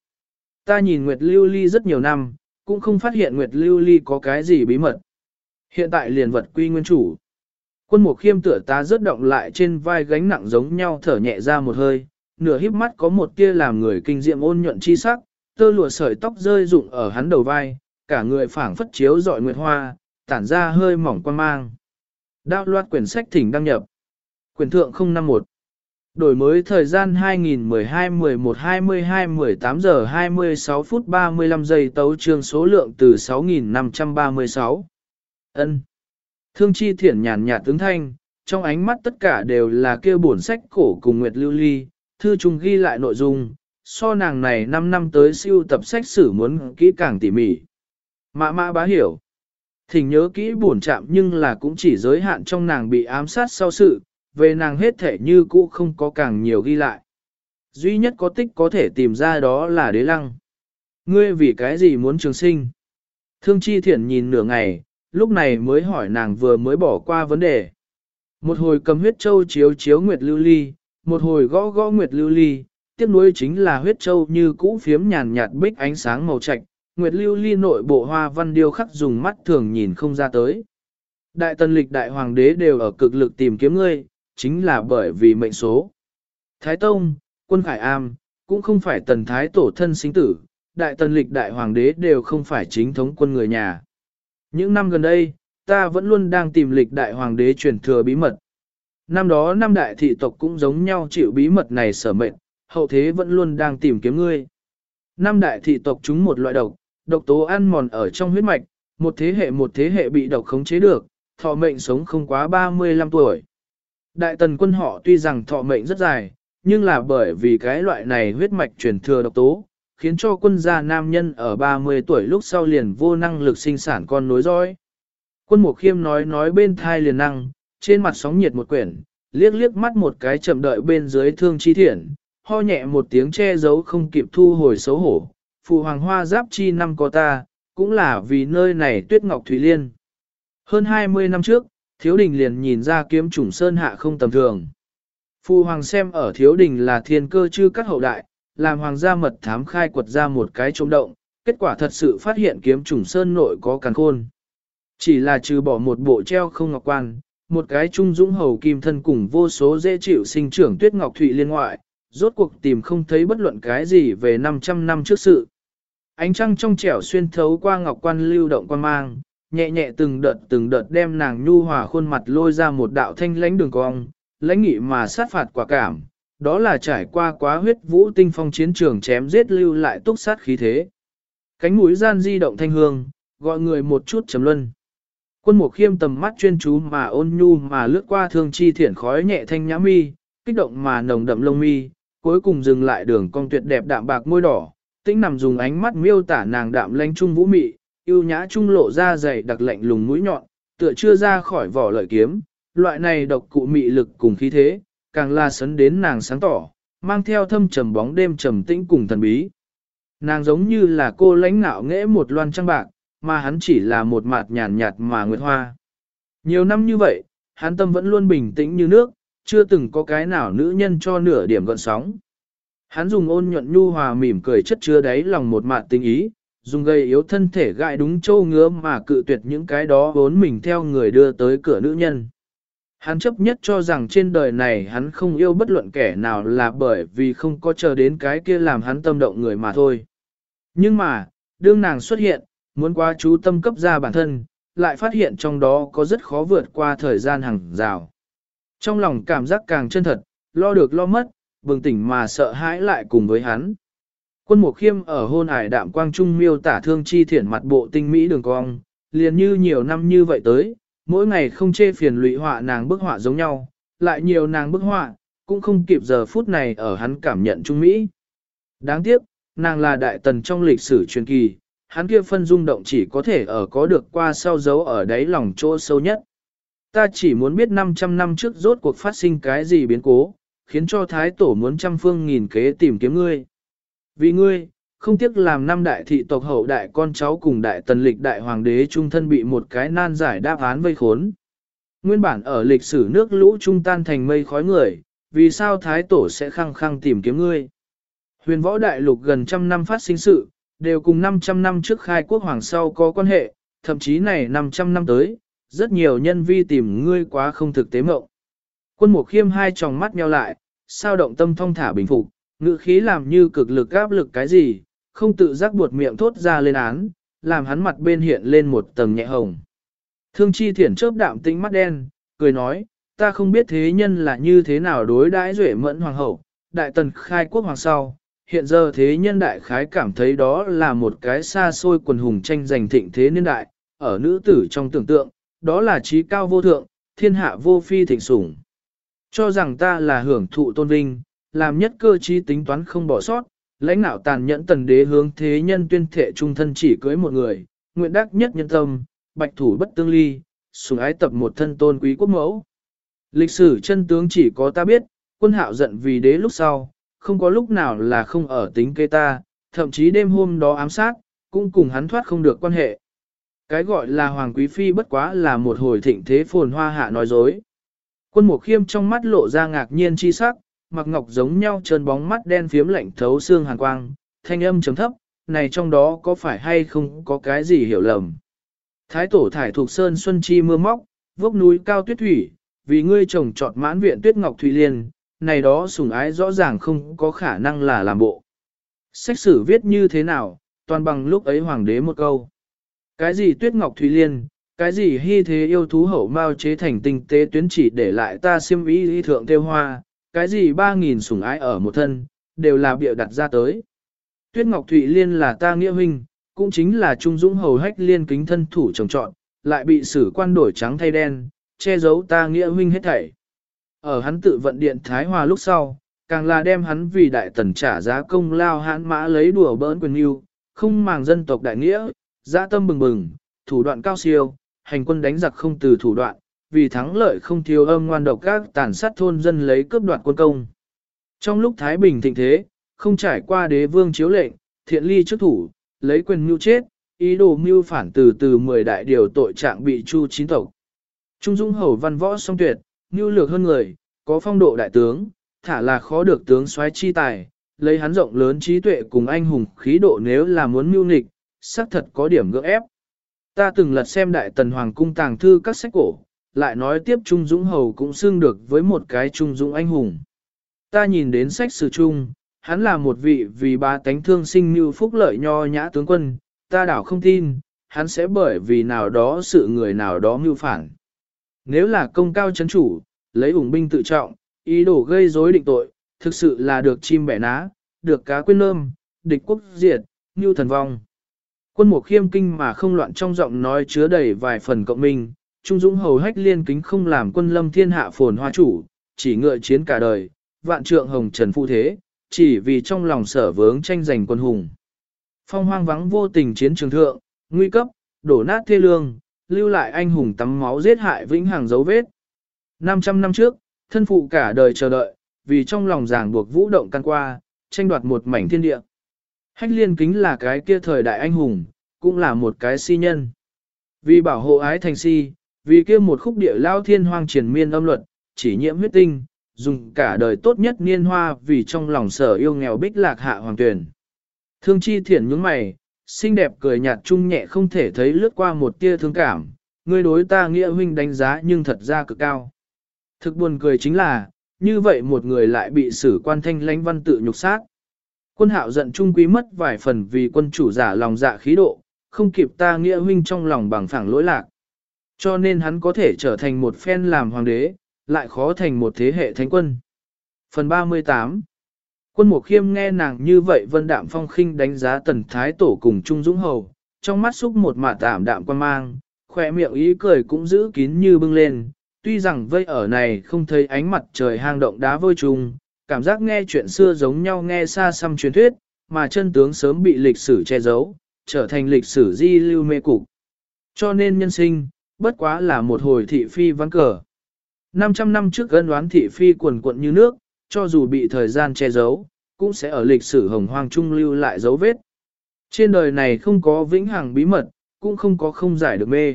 Ta nhìn nguyệt lưu ly rất nhiều năm, cũng không phát hiện nguyệt lưu ly có cái gì bí mật. Hiện tại liền vật quy nguyên chủ. Quân mục khiêm tựa ta rớt động lại trên vai gánh nặng giống nhau thở nhẹ ra một hơi, nửa híp mắt có một tia làm người kinh diệm ôn nhuận chi sắc, tơ lụa sợi tóc rơi rụng ở hắn đầu vai, cả người phảng phất chiếu dọi nguyệt hoa, tản ra hơi mỏng quan mang. Đao loạt quyển sách thỉnh đăng nhập. Quyển thượng 051. Đổi mới thời gian 2012-11-22-18 giờ 26 phút 35 giây tấu trương số lượng từ 6.536. Ân. Thương chi thiển nhàn nhạt tướng thanh, trong ánh mắt tất cả đều là kêu bổn sách cổ cùng Nguyệt Lưu Ly, thư trùng ghi lại nội dung, so nàng này 5 năm tới siêu tập sách sử muốn kỹ càng tỉ mỉ. Mã mã bá hiểu. Thỉnh nhớ kỹ buồn chạm nhưng là cũng chỉ giới hạn trong nàng bị ám sát sau sự, về nàng hết thể như cũ không có càng nhiều ghi lại. Duy nhất có tích có thể tìm ra đó là đế lăng. Ngươi vì cái gì muốn trường sinh? Thương chi thiển nhìn nửa ngày, lúc này mới hỏi nàng vừa mới bỏ qua vấn đề. Một hồi cầm huyết châu chiếu chiếu nguyệt lưu ly, một hồi gõ gõ nguyệt lưu ly, tiếp nối chính là huyết châu như cũ phiếm nhàn nhạt bích ánh sáng màu trạch, nguyệt lưu ly nội bộ hoa văn điêu khắc dùng mắt thường nhìn không ra tới. Đại tần lịch đại hoàng đế đều ở cực lực tìm kiếm ngươi, chính là bởi vì mệnh số. Thái Tông, quân Khải Am, cũng không phải tần thái tổ thân sinh tử, đại tần lịch đại hoàng đế đều không phải chính thống quân người nhà. Những năm gần đây, ta vẫn luôn đang tìm lịch đại hoàng đế truyền thừa bí mật. Năm đó năm đại thị tộc cũng giống nhau chịu bí mật này sở mệnh, hậu thế vẫn luôn đang tìm kiếm ngươi. Năm đại thị tộc chúng một loại độc, độc tố ăn mòn ở trong huyết mạch, một thế hệ một thế hệ bị độc khống chế được, thọ mệnh sống không quá 35 tuổi. Đại tần quân họ tuy rằng thọ mệnh rất dài, nhưng là bởi vì cái loại này huyết mạch truyền thừa độc tố, khiến cho quân gia nam nhân ở 30 tuổi lúc sau liền vô năng lực sinh sản con nối dõi. Quân Mục Khiêm nói nói bên thai liền năng, trên mặt sóng nhiệt một quyển, liếc liếc mắt một cái chậm đợi bên dưới thương chi thiện, ho nhẹ một tiếng che giấu không kịp thu hồi xấu hổ. Phụ hoàng hoa giáp chi năm có ta, cũng là vì nơi này tuyết ngọc thủy liên. Hơn 20 năm trước, thiếu đình liền nhìn ra kiếm trùng sơn hạ không tầm thường. Phu hoàng xem ở thiếu đình là thiên cơ chư các hậu đại, làm hoàng gia mật thám khai quật ra một cái trống động, kết quả thật sự phát hiện kiếm trùng sơn nội có càn khôn. Chỉ là trừ bỏ một bộ treo không ngọc quan, một cái trung dũng hầu kim thân cùng vô số dễ chịu sinh trưởng tuyết ngọc thụy liên ngoại, rốt cuộc tìm không thấy bất luận cái gì về 500 năm trước sự. Ánh trăng trong trẻo xuyên thấu qua ngọc quan lưu động quan mang, nhẹ nhẹ từng đợt từng đợt đem nàng nhu hòa khuôn mặt lôi ra một đạo thanh lãnh đường cong, lãnh nghị mà sát phạt quả cảm, đó là trải qua quá huyết vũ tinh phong chiến trường chém giết lưu lại túc sát khí thế. Cánh mũi gian di động thanh hương, gọi người một chút chấm luân. Quân mục khiêm tầm mắt chuyên chú mà ôn nhu mà lướt qua thương chi thiển khói nhẹ thanh nhã mi, kích động mà nồng đậm lông mi, cuối cùng dừng lại đường cong tuyệt đẹp đạm bạc môi đỏ, tĩnh nằm dùng ánh mắt miêu tả nàng đạm lanh trung vũ mị, ưu nhã trung lộ ra dày đặc lạnh lùng mũi nhọn, tựa chưa ra khỏi vỏ lợi kiếm, loại này độc cụ mị lực cùng khí thế, càng là sấn đến nàng sáng tỏ, mang theo thâm trầm bóng đêm trầm tĩnh cùng thần bí. Nàng giống như là cô lãnh nạo nghễ một loan trăng bạc, mà hắn chỉ là một mạt nhàn nhạt mà nguyệt hoa. Nhiều năm như vậy, hắn tâm vẫn luôn bình tĩnh như nước, chưa từng có cái nào nữ nhân cho nửa điểm gợn sóng. Hắn dùng ôn nhuận nhu hòa mỉm cười chất chứa đáy lòng một mạt tình ý, dùng gây yếu thân thể gại đúng châu ngứa mà cự tuyệt những cái đó vốn mình theo người đưa tới cửa nữ nhân. Hắn chấp nhất cho rằng trên đời này hắn không yêu bất luận kẻ nào là bởi vì không có chờ đến cái kia làm hắn tâm động người mà thôi. Nhưng mà, đương nàng xuất hiện, muốn qua chú tâm cấp ra bản thân, lại phát hiện trong đó có rất khó vượt qua thời gian hàng rào. Trong lòng cảm giác càng chân thật, lo được lo mất, bừng tỉnh mà sợ hãi lại cùng với hắn. Quân Mục Khiêm ở hôn ải đạm quang trung miêu tả thương chi thiển mặt bộ tinh mỹ đường cong, liền như nhiều năm như vậy tới, mỗi ngày không chê phiền lụy họa nàng bức họa giống nhau, lại nhiều nàng bức họa, cũng không kịp giờ phút này ở hắn cảm nhận trung mỹ. Đáng tiếc, nàng là đại tần trong lịch sử truyền kỳ, hắn kia phân rung động chỉ có thể ở có được qua sau dấu ở đáy lòng chỗ sâu nhất. Ta chỉ muốn biết 500 năm trước rốt cuộc phát sinh cái gì biến cố, khiến cho thái tổ muốn trăm phương nghìn kế tìm kiếm ngươi. Vì ngươi, không tiếc làm năm đại thị tộc hậu đại con cháu cùng đại tần lịch đại hoàng đế trung thân bị một cái nan giải đáp án vây khốn. Nguyên bản ở lịch sử nước lũ trung tan thành mây khói người, vì sao thái tổ sẽ khăng khăng tìm kiếm ngươi? Huyền võ đại lục gần trăm năm phát sinh sự, đều cùng 500 năm trước khai quốc hoàng sau có quan hệ, thậm chí này 500 năm tới, rất nhiều nhân vi tìm ngươi quá không thực tế mộng. Quân mục khiêm hai tròng mắt nheo lại, sao động tâm thông thả bình phục, ngữ khí làm như cực lực áp lực cái gì, không tự giác buột miệng thốt ra lên án, làm hắn mặt bên hiện lên một tầng nhẹ hồng. Thương chi thiển chớp đạm tĩnh mắt đen, cười nói, ta không biết thế nhân là như thế nào đối đãi duệ mẫn hoàng hậu, đại tần khai quốc hoàng sau. Hiện giờ thế nhân đại khái cảm thấy đó là một cái xa xôi quần hùng tranh giành thịnh thế niên đại, ở nữ tử trong tưởng tượng, đó là trí cao vô thượng, thiên hạ vô phi thịnh sủng. Cho rằng ta là hưởng thụ tôn vinh, làm nhất cơ trí tính toán không bỏ sót, lãnh nạo tàn nhẫn tần đế hướng thế nhân tuyên thệ trung thân chỉ cưới một người, nguyện đắc nhất nhân tâm, bạch thủ bất tương ly, sùng ái tập một thân tôn quý quốc mẫu. Lịch sử chân tướng chỉ có ta biết, quân hạo giận vì đế lúc sau, không có lúc nào là không ở tính kê ta, thậm chí đêm hôm đó ám sát, cũng cùng hắn thoát không được quan hệ. Cái gọi là Hoàng Quý Phi bất quá là một hồi thịnh thế phồn hoa hạ nói dối. Quân mục khiêm trong mắt lộ ra ngạc nhiên chi sắc, mặc ngọc giống nhau trơn bóng mắt đen phiếm lạnh thấu xương hàn quang, thanh âm chấm thấp, này trong đó có phải hay không có cái gì hiểu lầm. Thái tổ thải thuộc sơn xuân chi mưa móc, vốc núi cao tuyết thủy, vì ngươi trồng trọt mãn viện tuyết ngọc thủy liên, này đó sùng ái rõ ràng không có khả năng là làm bộ. Sách sử viết như thế nào, toàn bằng lúc ấy hoàng đế một câu. Cái gì tuyết ngọc thủy liên, cái gì hy thế yêu thú hậu mao chế thành tinh tế tuyến chỉ để lại ta siêm ý thượng tiêu hoa, cái gì ba nghìn sủng ái ở một thân, đều là bịa đặt ra tới. Tuyết Ngọc Thụy Liên là ta nghĩa huynh, cũng chính là Trung Dũng hầu hách liên kính thân thủ trồng trọn, lại bị sử quan đổi trắng thay đen, che giấu ta nghĩa huynh hết thảy. Ở hắn tự vận điện Thái Hòa lúc sau, càng là đem hắn vì đại tần trả giá công lao hãn mã lấy đùa bỡn quyền yêu, không màng dân tộc đại nghĩa, dã tâm bừng bừng, thủ đoạn cao siêu, hành quân đánh giặc không từ thủ đoạn, vì thắng lợi không thiếu âm ngoan độc các tàn sát thôn dân lấy cướp đoạt quân công. Trong lúc Thái Bình thịnh thế, không trải qua đế vương chiếu lệnh, thiện ly trước thủ, lấy quyền mưu chết, ý đồ mưu phản từ từ mười đại điều tội trạng bị chu chín tộc. Trung dung hầu văn võ song tuyệt, mưu lược hơn người, có phong độ đại tướng, thả là khó được tướng soái chi tài, lấy hắn rộng lớn trí tuệ cùng anh hùng khí độ nếu là muốn mưu nghịch, xác thật có điểm gỡ ép. Ta từng lật xem đại tần hoàng cung tàng thư các sách cổ, lại nói tiếp Trung Dũng Hầu cũng xưng được với một cái Trung Dũng anh hùng. Ta nhìn đến sách sử Trung, hắn là một vị vì ba tánh thương sinh như phúc lợi nho nhã tướng quân, ta đảo không tin, hắn sẽ bởi vì nào đó sự người nào đó mưu phản. Nếu là công cao chấn chủ, lấy ủng binh tự trọng, ý đồ gây rối định tội, thực sự là được chim bẻ ná, được cá quên lơm, địch quốc diệt, như thần vong. Quân mục khiêm kinh mà không loạn trong giọng nói chứa đầy vài phần cộng minh, Trung Dũng hầu hách liên kính không làm quân lâm thiên hạ phồn hoa chủ, chỉ ngựa chiến cả đời, vạn trượng hồng trần phụ thế, chỉ vì trong lòng sở vướng tranh giành quân hùng. Phong hoang vắng vô tình chiến trường thượng, nguy cấp, đổ nát thê lương, lưu lại anh hùng tắm máu giết hại vĩnh hằng dấu vết. 500 năm trước, thân phụ cả đời chờ đợi, vì trong lòng ràng buộc vũ động căn qua, tranh đoạt một mảnh thiên địa. Hách liên kính là cái kia thời đại anh hùng, cũng là một cái si nhân. Vì bảo hộ ái thành si, vì kia một khúc địa lao thiên hoang triển miên âm luật, chỉ nhiễm huyết tinh, dùng cả đời tốt nhất niên hoa vì trong lòng sở yêu nghèo bích lạc hạ hoàng tuyển. Thương chi thiển nhướng mày, xinh đẹp cười nhạt trung nhẹ không thể thấy lướt qua một tia thương cảm, ngươi đối ta nghĩa huynh đánh giá nhưng thật ra cực cao. Thực buồn cười chính là, như vậy một người lại bị sử quan thanh lãnh văn tự nhục sát. Quân hạo giận trung quý mất vài phần vì quân chủ giả lòng dạ khí độ, không kịp ta nghĩa huynh trong lòng bằng phẳng lỗi lạc. Cho nên hắn có thể trở thành một phen làm hoàng đế, lại khó thành một thế hệ thánh quân. Phần 38 Quân Mục Khiêm nghe nàng như vậy vân đạm phong khinh đánh giá tần thái tổ cùng Trung Dũng Hầu, trong mắt xúc một mạt tạm đạm quan mang, khỏe miệng ý cười cũng giữ kín như bưng lên, tuy rằng vây ở này không thấy ánh mặt trời hang động đá vôi trùng, cảm giác nghe chuyện xưa giống nhau nghe xa xăm truyền thuyết, mà chân tướng sớm bị lịch sử che giấu, trở thành lịch sử di lưu mê cục. Cho nên nhân sinh, bất quá là một hồi thị phi vắng cờ. 500 năm trước gân đoán thị phi quần quận như nước, cho dù bị thời gian che giấu, cũng sẽ ở lịch sử hồng hoang trung lưu lại dấu vết. Trên đời này không có vĩnh hằng bí mật, cũng không có không giải được mê.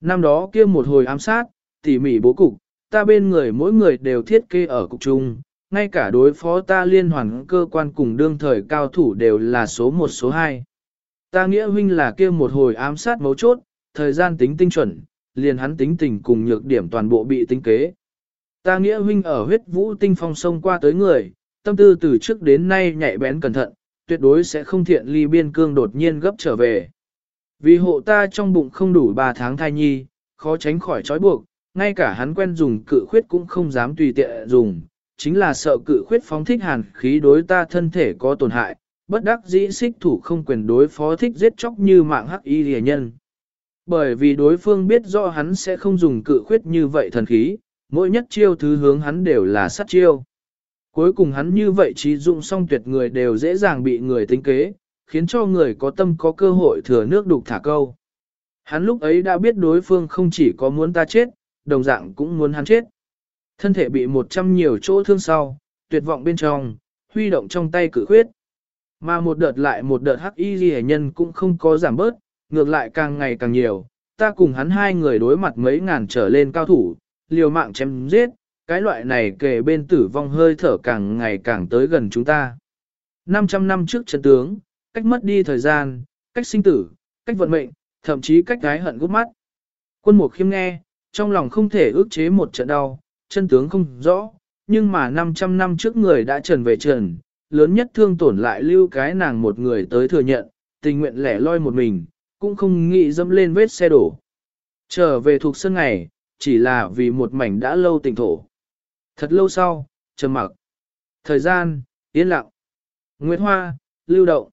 Năm đó kia một hồi ám sát, tỉ mỉ bố cục, ta bên người mỗi người đều thiết kế ở cục chung, ngay cả đối phó ta liên hoàn cơ quan cùng đương thời cao thủ đều là số 1 số 2. Ta nghĩa huynh là kia một hồi ám sát mấu chốt, thời gian tính tinh chuẩn, liền hắn tính tình cùng nhược điểm toàn bộ bị tính kế. Ta nghĩa huynh ở huyết vũ tinh phong sông qua tới người, tâm tư từ trước đến nay nhạy bén cẩn thận, tuyệt đối sẽ không thiện ly biên cương đột nhiên gấp trở về. Vì hộ ta trong bụng không đủ 3 tháng thai nhi, khó tránh khỏi trói buộc, ngay cả hắn quen dùng cự khuyết cũng không dám tùy tiện dùng, chính là sợ cự khuyết phóng thích hàn khí đối ta thân thể có tổn hại, bất đắc dĩ xích thủ không quyền đối phó thích giết chóc như mạng hắc y rìa nhân. Bởi vì đối phương biết rõ hắn sẽ không dùng cự khuyết như vậy thần khí, mỗi nhất chiêu thứ hướng hắn đều là sát chiêu. Cuối cùng hắn như vậy trí dụng song tuyệt người đều dễ dàng bị người tính kế, khiến cho người có tâm có cơ hội thừa nước đục thả câu. Hắn lúc ấy đã biết đối phương không chỉ có muốn ta chết, đồng dạng cũng muốn hắn chết. Thân thể bị một trăm nhiều chỗ thương sau, tuyệt vọng bên trong, huy động trong tay cử khuyết. Mà một đợt lại một đợt hắc y ghi nhân cũng không có giảm bớt, ngược lại càng ngày càng nhiều. Ta cùng hắn hai người đối mặt mấy ngàn trở lên cao thủ, liều mạng chém giết, cái loại này kề bên tử vong hơi thở càng ngày càng tới gần chúng ta. 500 năm trước trận tướng, cách mất đi thời gian, cách sinh tử, cách vận mệnh, thậm chí cách gái hận gút mắt. Quân mục khiêm nghe, trong lòng không thể ước chế một trận đau, chân tướng không rõ, nhưng mà 500 năm trước người đã trần về trần, lớn nhất thương tổn lại lưu cái nàng một người tới thừa nhận, tình nguyện lẻ loi một mình, cũng không nghĩ dẫm lên vết xe đổ. Trở về thuộc sân ngày, chỉ là vì một mảnh đã lâu tình thổ. Thật lâu sau, trầm mặc. Thời gian, yên lặng. Nguyệt Hoa, lưu động.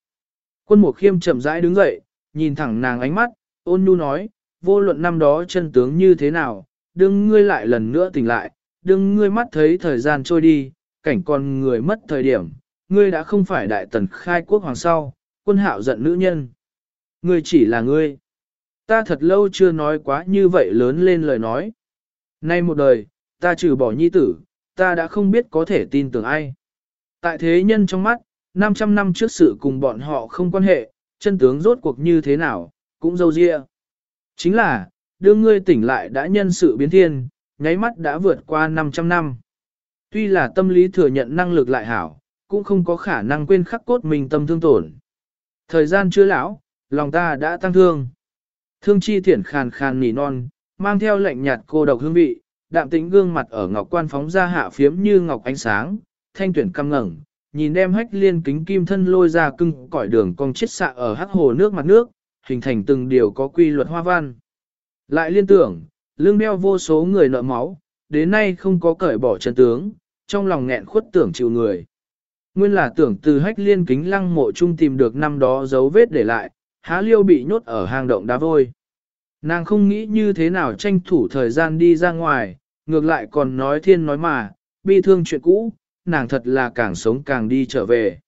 Quân mục khiêm chậm rãi đứng dậy, nhìn thẳng nàng ánh mắt, ôn nhu nói, vô luận năm đó chân tướng như thế nào, đừng ngươi lại lần nữa tỉnh lại, đừng ngươi mắt thấy thời gian trôi đi, cảnh con người mất thời điểm, ngươi đã không phải đại tần khai quốc hoàng sau, quân hạo giận nữ nhân. Ngươi chỉ là ngươi. Ta thật lâu chưa nói quá như vậy lớn lên lời nói. Nay một đời, ta trừ bỏ nhi tử, ta đã không biết có thể tin tưởng ai. Tại thế nhân trong mắt, 500 năm trước sự cùng bọn họ không quan hệ, chân tướng rốt cuộc như thế nào, cũng dâu dịa. Chính là, đương ngươi tỉnh lại đã nhân sự biến thiên, nháy mắt đã vượt qua 500 năm. Tuy là tâm lý thừa nhận năng lực lại hảo, cũng không có khả năng quên khắc cốt mình tâm thương tổn. Thời gian chưa lão, lòng ta đã tăng thương. Thương chi thiển khàn khàn nỉ non, mang theo lệnh nhạt cô độc hương vị, đạm tĩnh gương mặt ở ngọc quan phóng ra hạ phiếm như ngọc ánh sáng, thanh tuyển căm ngẩng, nhìn đem hách liên kính kim thân lôi ra cưng cõi đường cong chết xạ ở hắc hồ nước mặt nước, hình thành từng điều có quy luật hoa văn. Lại liên tưởng, lương đeo vô số người nợ máu, đến nay không có cởi bỏ chân tướng, trong lòng nghẹn khuất tưởng chịu người. Nguyên là tưởng từ hách liên kính lăng mộ trung tìm được năm đó dấu vết để lại, há liêu bị nhốt ở hang động đá vôi. Nàng không nghĩ như thế nào tranh thủ thời gian đi ra ngoài, ngược lại còn nói thiên nói mà, bi thương chuyện cũ, nàng thật là càng sống càng đi trở về.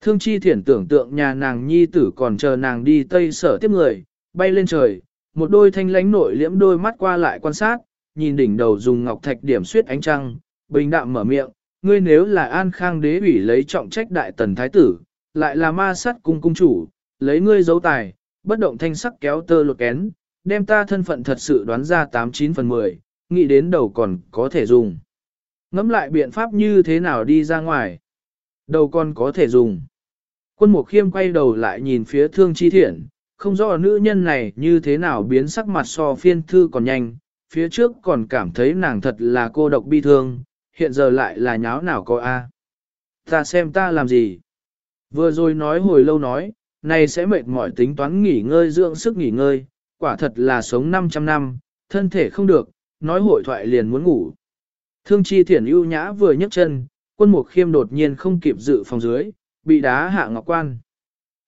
Thương chi thiển tưởng tượng nhà nàng nhi tử còn chờ nàng đi tây sở tiếp người, bay lên trời, một đôi thanh lánh nội liễm đôi mắt qua lại quan sát, nhìn đỉnh đầu dùng ngọc thạch điểm suyết ánh trăng, bình đạm mở miệng, ngươi nếu là an khang đế ủy lấy trọng trách đại tần thái tử, lại là ma sát cung cung chủ, lấy ngươi dấu tài, bất động thanh sắc kéo tơ lột kén, đem ta thân phận thật sự đoán ra 89 phần 10, nghĩ đến đầu còn có thể dùng. Ngắm lại biện pháp như thế nào đi ra ngoài. Đầu còn có thể dùng. Quân mục khiêm quay đầu lại nhìn phía thương chi thiện, không rõ nữ nhân này như thế nào biến sắc mặt so phiên thư còn nhanh, phía trước còn cảm thấy nàng thật là cô độc bi thương, hiện giờ lại là nháo nào có a. Ta xem ta làm gì. Vừa rồi nói hồi lâu nói, này sẽ mệt mỏi tính toán nghỉ ngơi dưỡng sức nghỉ ngơi, quả thật là sống 500 năm, thân thể không được, nói hội thoại liền muốn ngủ. Thương chi thiển ưu nhã vừa nhấc chân, quân mục khiêm đột nhiên không kịp dự phòng dưới, bị đá hạ ngọc quan.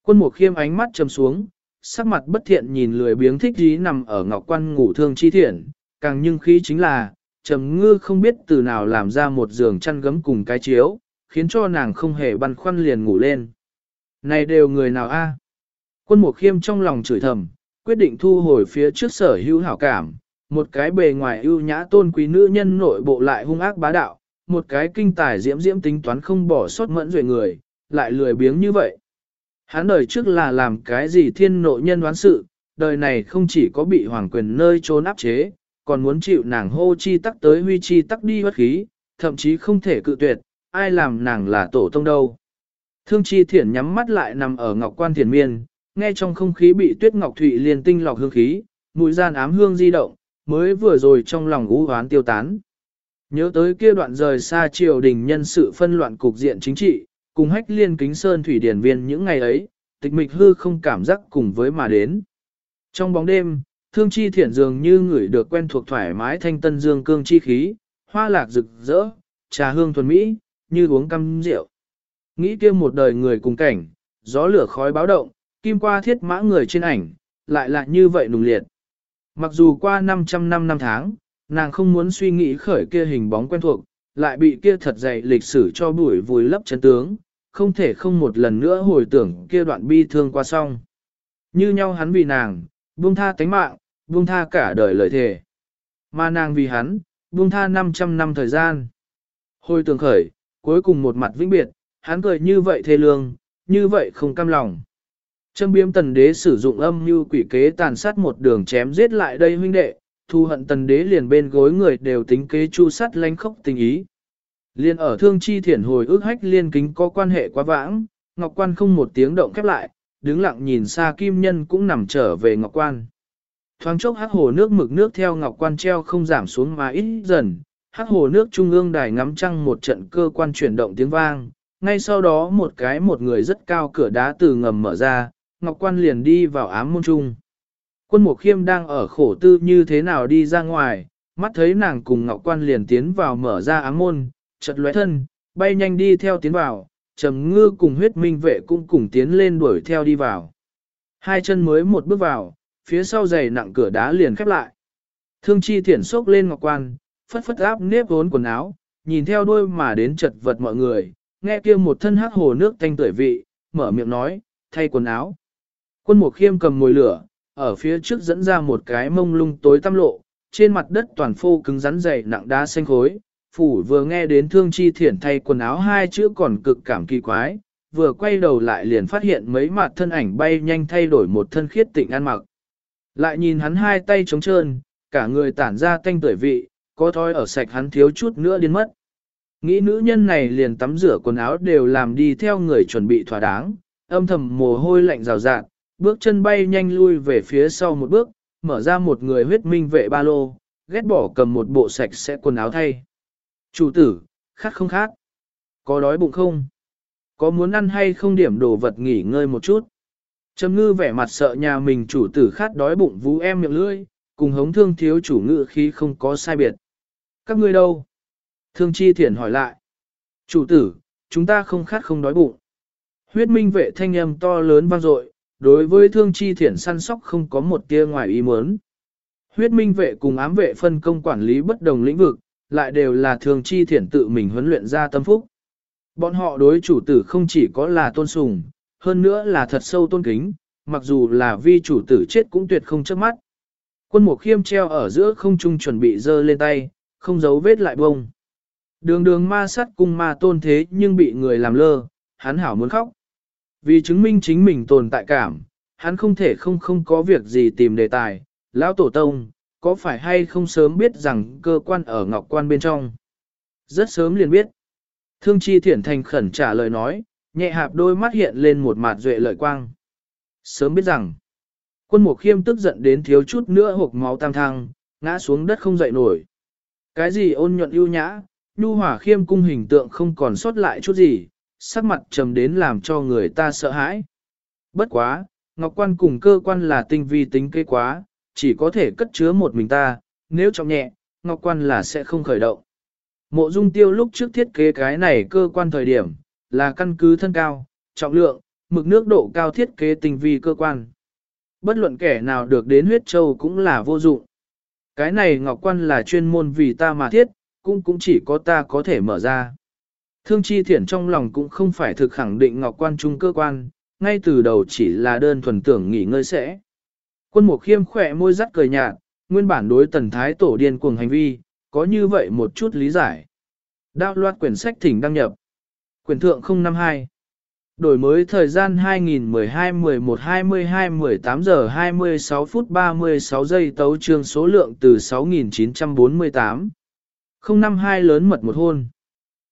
Quân mục khiêm ánh mắt trầm xuống, sắc mặt bất thiện nhìn lười biếng thích dí nằm ở ngọc quan ngủ thương chi thiển, càng nhưng khí chính là, trầm ngư không biết từ nào làm ra một giường chăn gấm cùng cái chiếu, khiến cho nàng không hề băn khoăn liền ngủ lên. Này đều người nào a? Quân mục khiêm trong lòng chửi thầm, quyết định thu hồi phía trước sở hữu hảo cảm, một cái bề ngoài ưu nhã tôn quý nữ nhân nội bộ lại hung ác bá đạo, một cái kinh tài diễm diễm tính toán không bỏ sót mẫn duệ người, lại lười biếng như vậy. Hắn đời trước là làm cái gì thiên nội nhân đoán sự, đời này không chỉ có bị hoàng quyền nơi trốn áp chế, còn muốn chịu nàng hô chi tắc tới huy chi tắc đi bất khí, thậm chí không thể cự tuyệt, ai làm nàng là tổ tông đâu. Thương chi thiển nhắm mắt lại nằm ở ngọc quan thiền miên, nghe trong không khí bị tuyết ngọc thụy liền tinh lọc hương khí, mũi gian ám hương di động, mới vừa rồi trong lòng u hoán tiêu tán. Nhớ tới kia đoạn rời xa triều đình nhân sự phân loạn cục diện chính trị, cùng hách liên kính sơn thủy điển viên những ngày ấy, tịch mịch hư không cảm giác cùng với mà đến. Trong bóng đêm, thương chi thiển dường như người được quen thuộc thoải mái thanh tân dương cương chi khí, hoa lạc rực rỡ, trà hương thuần mỹ, như uống căm rượu. Nghĩ kia một đời người cùng cảnh, gió lửa khói báo động, kim qua thiết mã người trên ảnh, lại là như vậy nùng liệt. Mặc dù qua 500 năm năm tháng, nàng không muốn suy nghĩ khởi kia hình bóng quen thuộc, lại bị kia thật dày lịch sử cho bụi vùi lấp chân tướng, không thể không một lần nữa hồi tưởng kia đoạn bi thương qua xong. Như nhau hắn vì nàng, buông tha tánh mạng, buông tha cả đời lời thề. Mà nàng vì hắn, buông tha 500 năm thời gian. Hồi tưởng khởi, cuối cùng một mặt vĩnh biệt, hắn cười như vậy thê lương, như vậy không cam lòng. Trâm biếm tần đế sử dụng âm như quỷ kế tàn sát một đường chém giết lại đây huynh đệ, thu hận tần đế liền bên gối người đều tính kế chu sát lánh khốc tình ý. Liên ở thương chi thiển hồi ước hách liên kính có quan hệ quá vãng, Ngọc Quan không một tiếng động khép lại, đứng lặng nhìn xa kim nhân cũng nằm trở về Ngọc Quan. Thoáng chốc hắc hồ nước mực nước theo Ngọc Quan treo không giảm xuống mà ít dần, hắc hồ nước trung ương đài ngắm trăng một trận cơ quan chuyển động tiếng vang, ngay sau đó một cái một người rất cao cửa đá từ ngầm mở ra, Ngọc Quan liền đi vào ám môn trung. Quân Mục Khiêm đang ở khổ tư như thế nào đi ra ngoài, mắt thấy nàng cùng Ngọc Quan liền tiến vào mở ra ám môn, chợt lóe thân, bay nhanh đi theo tiến vào, Trầm Ngư cùng huyết minh vệ cũng cùng tiến lên đuổi theo đi vào. Hai chân mới một bước vào, phía sau giày nặng cửa đá liền khép lại. Thương chi thiển sốc lên Ngọc Quan, phất phất áp nếp vốn quần áo, nhìn theo đuôi mà đến chật vật mọi người, nghe kia một thân hắc hồ nước thanh tuổi vị, mở miệng nói, thay quần áo. Quân Mục Khiêm cầm mồi lửa, ở phía trước dẫn ra một cái mông lung tối tăm lộ, trên mặt đất toàn phô cứng rắn dày nặng đá xanh khối. Phủ vừa nghe đến thương chi thiển thay quần áo hai chữ còn cực cảm kỳ quái, vừa quay đầu lại liền phát hiện mấy mặt thân ảnh bay nhanh thay đổi một thân khiết tịnh ăn mặc. Lại nhìn hắn hai tay trống trơn, cả người tản ra tanh tuổi vị, có thói ở sạch hắn thiếu chút nữa điên mất. Nghĩ nữ nhân này liền tắm rửa quần áo đều làm đi theo người chuẩn bị thỏa đáng, âm thầm mồ hôi lạnh rào rạt, bước chân bay nhanh lui về phía sau một bước, mở ra một người huyết minh vệ ba lô, ghét bỏ cầm một bộ sạch sẽ quần áo thay. Chủ tử, khát không khát? Có đói bụng không? Có muốn ăn hay không điểm đồ vật nghỉ ngơi một chút? Trầm ngư vẻ mặt sợ nhà mình chủ tử khát đói bụng vú em miệng lưỡi, cùng hống thương thiếu chủ ngự khi không có sai biệt. Các ngươi đâu? Thương chi thiển hỏi lại. Chủ tử, chúng ta không khát không đói bụng. Huyết minh vệ thanh âm to lớn vang dội, đối với thương chi thiển săn sóc không có một tia ngoài ý muốn. Huyết minh vệ cùng ám vệ phân công quản lý bất đồng lĩnh vực, lại đều là thương chi thiển tự mình huấn luyện ra tâm phúc. Bọn họ đối chủ tử không chỉ có là tôn sùng, hơn nữa là thật sâu tôn kính, mặc dù là vi chủ tử chết cũng tuyệt không chớp mắt. Quân mục khiêm treo ở giữa không trung chuẩn bị dơ lên tay, không giấu vết lại bông. Đường đường ma sát cung ma tôn thế nhưng bị người làm lơ, hắn hảo muốn khóc. Vì chứng minh chính mình tồn tại cảm, hắn không thể không không có việc gì tìm đề tài. Lão Tổ Tông, có phải hay không sớm biết rằng cơ quan ở ngọc quan bên trong? Rất sớm liền biết. Thương chi thiển thành khẩn trả lời nói, nhẹ hạp đôi mắt hiện lên một mạt duệ lợi quang. Sớm biết rằng, quân mục khiêm tức giận đến thiếu chút nữa hộp máu tam thăng, ngã xuống đất không dậy nổi. Cái gì ôn nhuận ưu nhã, nhu hỏa khiêm cung hình tượng không còn sót lại chút gì, sắc mặt trầm đến làm cho người ta sợ hãi. Bất quá, Ngọc Quan cùng cơ quan là tinh vi tính kế quá, chỉ có thể cất chứa một mình ta, nếu trọng nhẹ, Ngọc Quan là sẽ không khởi động. Mộ dung tiêu lúc trước thiết kế cái này cơ quan thời điểm, là căn cứ thân cao, trọng lượng, mực nước độ cao thiết kế tinh vi cơ quan. Bất luận kẻ nào được đến huyết châu cũng là vô dụng. Cái này ngọc quan là chuyên môn vì ta mà thiết, cũng cũng chỉ có ta có thể mở ra. Thương chi thiển trong lòng cũng không phải thực khẳng định ngọc quan trung cơ quan, ngay từ đầu chỉ là đơn thuần tưởng nghỉ ngơi sẽ. Quân mục khiêm khỏe môi rắt cười nhạt, nguyên bản đối tần thái tổ điên cuồng hành vi, có như vậy một chút lý giải. Đạo loạt quyển sách thỉnh đăng nhập. Quyển thượng 052. Đổi mới thời gian 2012-11-22-18 giờ 26 phút 36 giây tấu trương số lượng từ 6948. 052 lớn mật một hôn.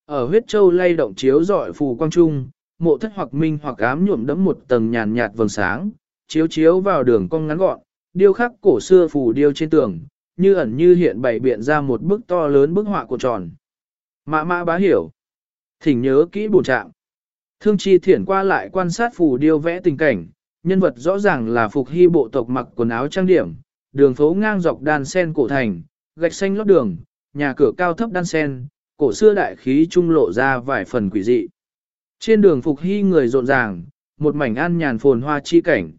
Ở huyết châu lay động chiếu dọi phù quang trung, mộ thất hoặc minh hoặc ám nhuộm đẫm một tầng nhàn nhạt vầng sáng, chiếu chiếu vào đường cong ngắn gọn, điêu khắc cổ xưa phù điêu trên tường, như ẩn như hiện bày biện ra một bức to lớn bức họa của tròn. Mã mã bá hiểu. Thỉnh nhớ kỹ bổ trạng. Thương chi thiển qua lại quan sát phù điêu vẽ tình cảnh, nhân vật rõ ràng là phục hy bộ tộc mặc quần áo trang điểm, đường phố ngang dọc đan sen cổ thành, gạch xanh lót đường, nhà cửa cao thấp đan sen, cổ xưa đại khí trung lộ ra vài phần quỷ dị. Trên đường phục hy người rộn ràng, một mảnh an nhàn phồn hoa chi cảnh.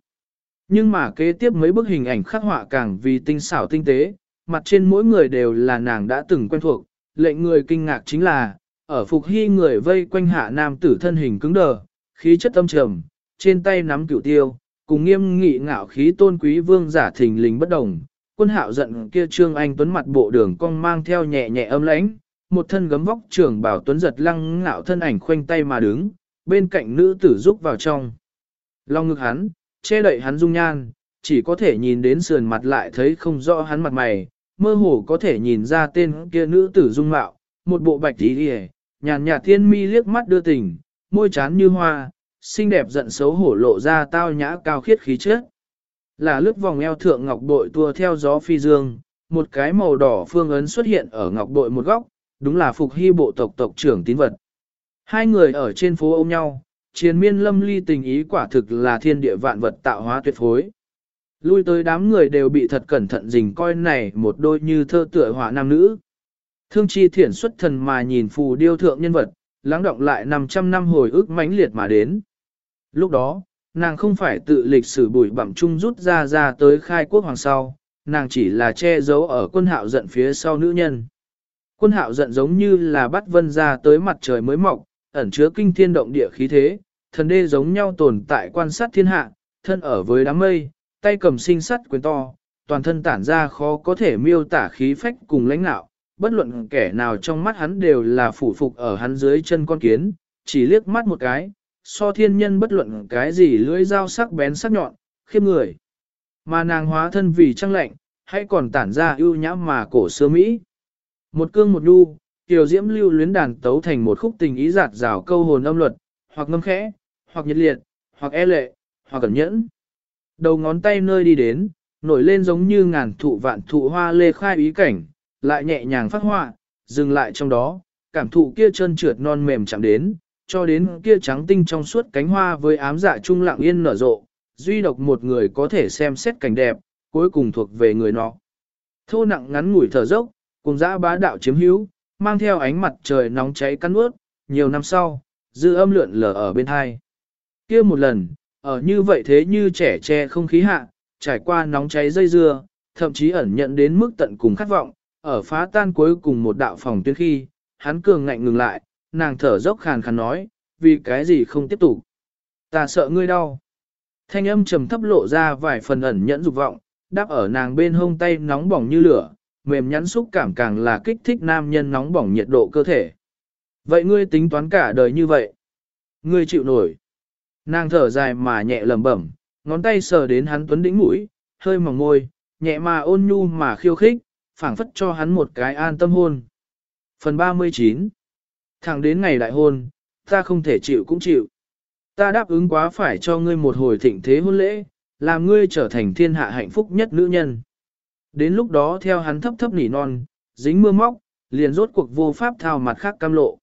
Nhưng mà kế tiếp mấy bức hình ảnh khắc họa càng vì tinh xảo tinh tế, mặt trên mỗi người đều là nàng đã từng quen thuộc, lệnh người kinh ngạc chính là, ở phục hy người vây quanh hạ nam tử thân hình cứng đờ, khí chất tâm trầm, trên tay nắm cửu tiêu, cùng nghiêm nghị ngạo khí tôn quý vương giả thình lình bất đồng. Quân hạo giận kia trương anh tuấn mặt bộ đường cong mang theo nhẹ nhẹ âm lãnh, một thân gấm vóc Trường bảo tuấn giật lăng ngạo thân ảnh khoanh tay mà đứng, bên cạnh nữ tử giúp vào trong. Long ngực hắn, che đậy hắn dung nhan, chỉ có thể nhìn đến sườn mặt lại thấy không rõ hắn mặt mày, mơ hồ có thể nhìn ra tên kia nữ tử dung mạo, một bộ bạch tí hề, nhàn nhạt thiên mi liếc mắt đưa tình, môi chán như hoa, xinh đẹp giận xấu hổ lộ ra tao nhã cao khiết khí chất. Là lướt vòng eo thượng ngọc bội tua theo gió phi dương, một cái màu đỏ phương ấn xuất hiện ở ngọc bội một góc, đúng là phục hy bộ tộc tộc trưởng tín vật. Hai người ở trên phố ôm nhau, chiến miên lâm ly tình ý quả thực là thiên địa vạn vật tạo hóa tuyệt phối. Lui tới đám người đều bị thật cẩn thận dình coi này một đôi như thơ tựa họa nam nữ. Thương chi thiển xuất thần mà nhìn phù điêu thượng nhân vật, lắng động lại 500 năm hồi ức mãnh liệt mà đến. Lúc đó, nàng không phải tự lịch sử bụi bặm chung rút ra ra tới khai quốc hoàng sau, nàng chỉ là che giấu ở quân hạo giận phía sau nữ nhân. Quân hạo giận giống như là bắt vân ra tới mặt trời mới mọc, ẩn chứa kinh thiên động địa khí thế, thần đê giống nhau tồn tại quan sát thiên hạ, thân ở với đám mây, tay cầm sinh sắt quyền to, toàn thân tản ra khó có thể miêu tả khí phách cùng lãnh nạo, bất luận kẻ nào trong mắt hắn đều là phủ phục ở hắn dưới chân con kiến, chỉ liếc mắt một cái, so thiên nhân bất luận cái gì lưỡi dao sắc bén sắc nhọn, khiêm người. Mà nàng hóa thân vì trăng lạnh, hãy còn tản ra ưu nhã mà cổ xưa Mỹ. Một cương một nhu, tiểu diễm lưu luyến đàn tấu thành một khúc tình ý giạt rào câu hồn âm luật, hoặc ngâm khẽ, hoặc nhiệt liệt, hoặc e lệ, hoặc cẩn nhẫn. Đầu ngón tay nơi đi đến, nổi lên giống như ngàn thụ vạn thụ hoa lê khai ý cảnh, lại nhẹ nhàng phát họa, dừng lại trong đó, cảm thụ kia chân trượt non mềm chạm đến, cho đến kia trắng tinh trong suốt cánh hoa với ám dạ trung lặng yên nở rộ, duy độc một người có thể xem xét cảnh đẹp, cuối cùng thuộc về người nó Thô nặng ngắn ngủi thở dốc, cùng dã bá đạo chiếm hữu, mang theo ánh mặt trời nóng cháy cắn ướt, nhiều năm sau, dư âm lượn lờ ở bên hai. kia một lần, ở như vậy thế như trẻ tre không khí hạ, trải qua nóng cháy dây dưa, thậm chí ẩn nhận đến mức tận cùng khát vọng, ở phá tan cuối cùng một đạo phòng tuyến khi, hắn cường ngạnh ngừng lại, nàng thở dốc khàn khàn nói, vì cái gì không tiếp tục. Ta sợ ngươi đau. Thanh âm trầm thấp lộ ra vài phần ẩn nhẫn dục vọng, đáp ở nàng bên hông tay nóng bỏng như lửa, mềm nhắn xúc cảm càng là kích thích nam nhân nóng bỏng nhiệt độ cơ thể. Vậy ngươi tính toán cả đời như vậy? Ngươi chịu nổi. Nàng thở dài mà nhẹ lầm bẩm, ngón tay sờ đến hắn tuấn đỉnh mũi, hơi mỏng môi, nhẹ mà ôn nhu mà khiêu khích, phảng phất cho hắn một cái an tâm hôn. Phần 39 Thẳng đến ngày đại hôn, ta không thể chịu cũng chịu. Ta đáp ứng quá phải cho ngươi một hồi thịnh thế hôn lễ, làm ngươi trở thành thiên hạ hạnh phúc nhất nữ nhân. Đến lúc đó theo hắn thấp thấp nỉ non, dính mưa móc, liền rốt cuộc vô pháp thao mặt khác cam lộ.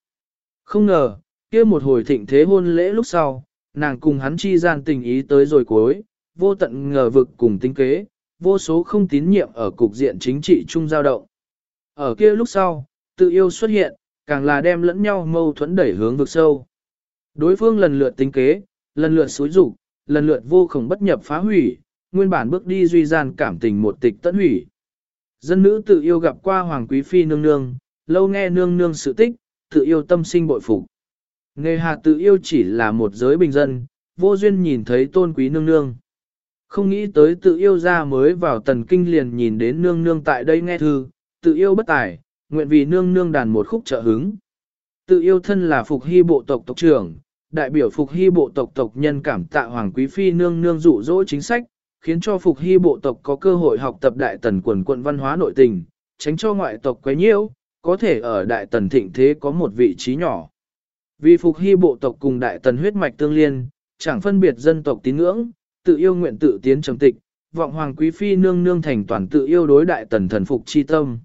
Không ngờ, kia một hồi thịnh thế hôn lễ lúc sau, nàng cùng hắn chi gian tình ý tới rồi cuối, vô tận ngờ vực cùng tính kế, vô số không tín nhiệm ở cục diện chính trị chung giao động. Ở kia lúc sau, tự yêu xuất hiện, càng là đem lẫn nhau mâu thuẫn đẩy hướng vực sâu. Đối phương lần lượt tính kế, lần lượt xúi rục, lần lượt vô khổng bất nhập phá hủy, nguyên bản bước đi duy gian cảm tình một tịch tận hủy. Dân nữ tự yêu gặp qua Hoàng Quý Phi nương nương, lâu nghe nương nương sự tích, tự yêu tâm sinh bội phục. Nghề hạ tự yêu chỉ là một giới bình dân, vô duyên nhìn thấy tôn quý nương nương. Không nghĩ tới tự yêu ra mới vào tần kinh liền nhìn đến nương nương tại đây nghe thư, tự yêu bất tài, nguyện vì nương nương đàn một khúc trợ hứng. Tự yêu thân là phục hy bộ tộc tộc trưởng, đại biểu phục hy bộ tộc tộc nhân cảm tạ hoàng quý phi nương nương dụ dỗ chính sách, khiến cho phục hy bộ tộc có cơ hội học tập đại tần quần quận văn hóa nội tình, tránh cho ngoại tộc quấy nhiễu, có thể ở đại tần thịnh thế có một vị trí nhỏ. Vì phục hy bộ tộc cùng đại tần huyết mạch tương liên, chẳng phân biệt dân tộc tín ngưỡng, tự yêu nguyện tự tiến trầm tịch, vọng hoàng quý phi nương nương thành toàn tự yêu đối đại tần thần phục chi tâm.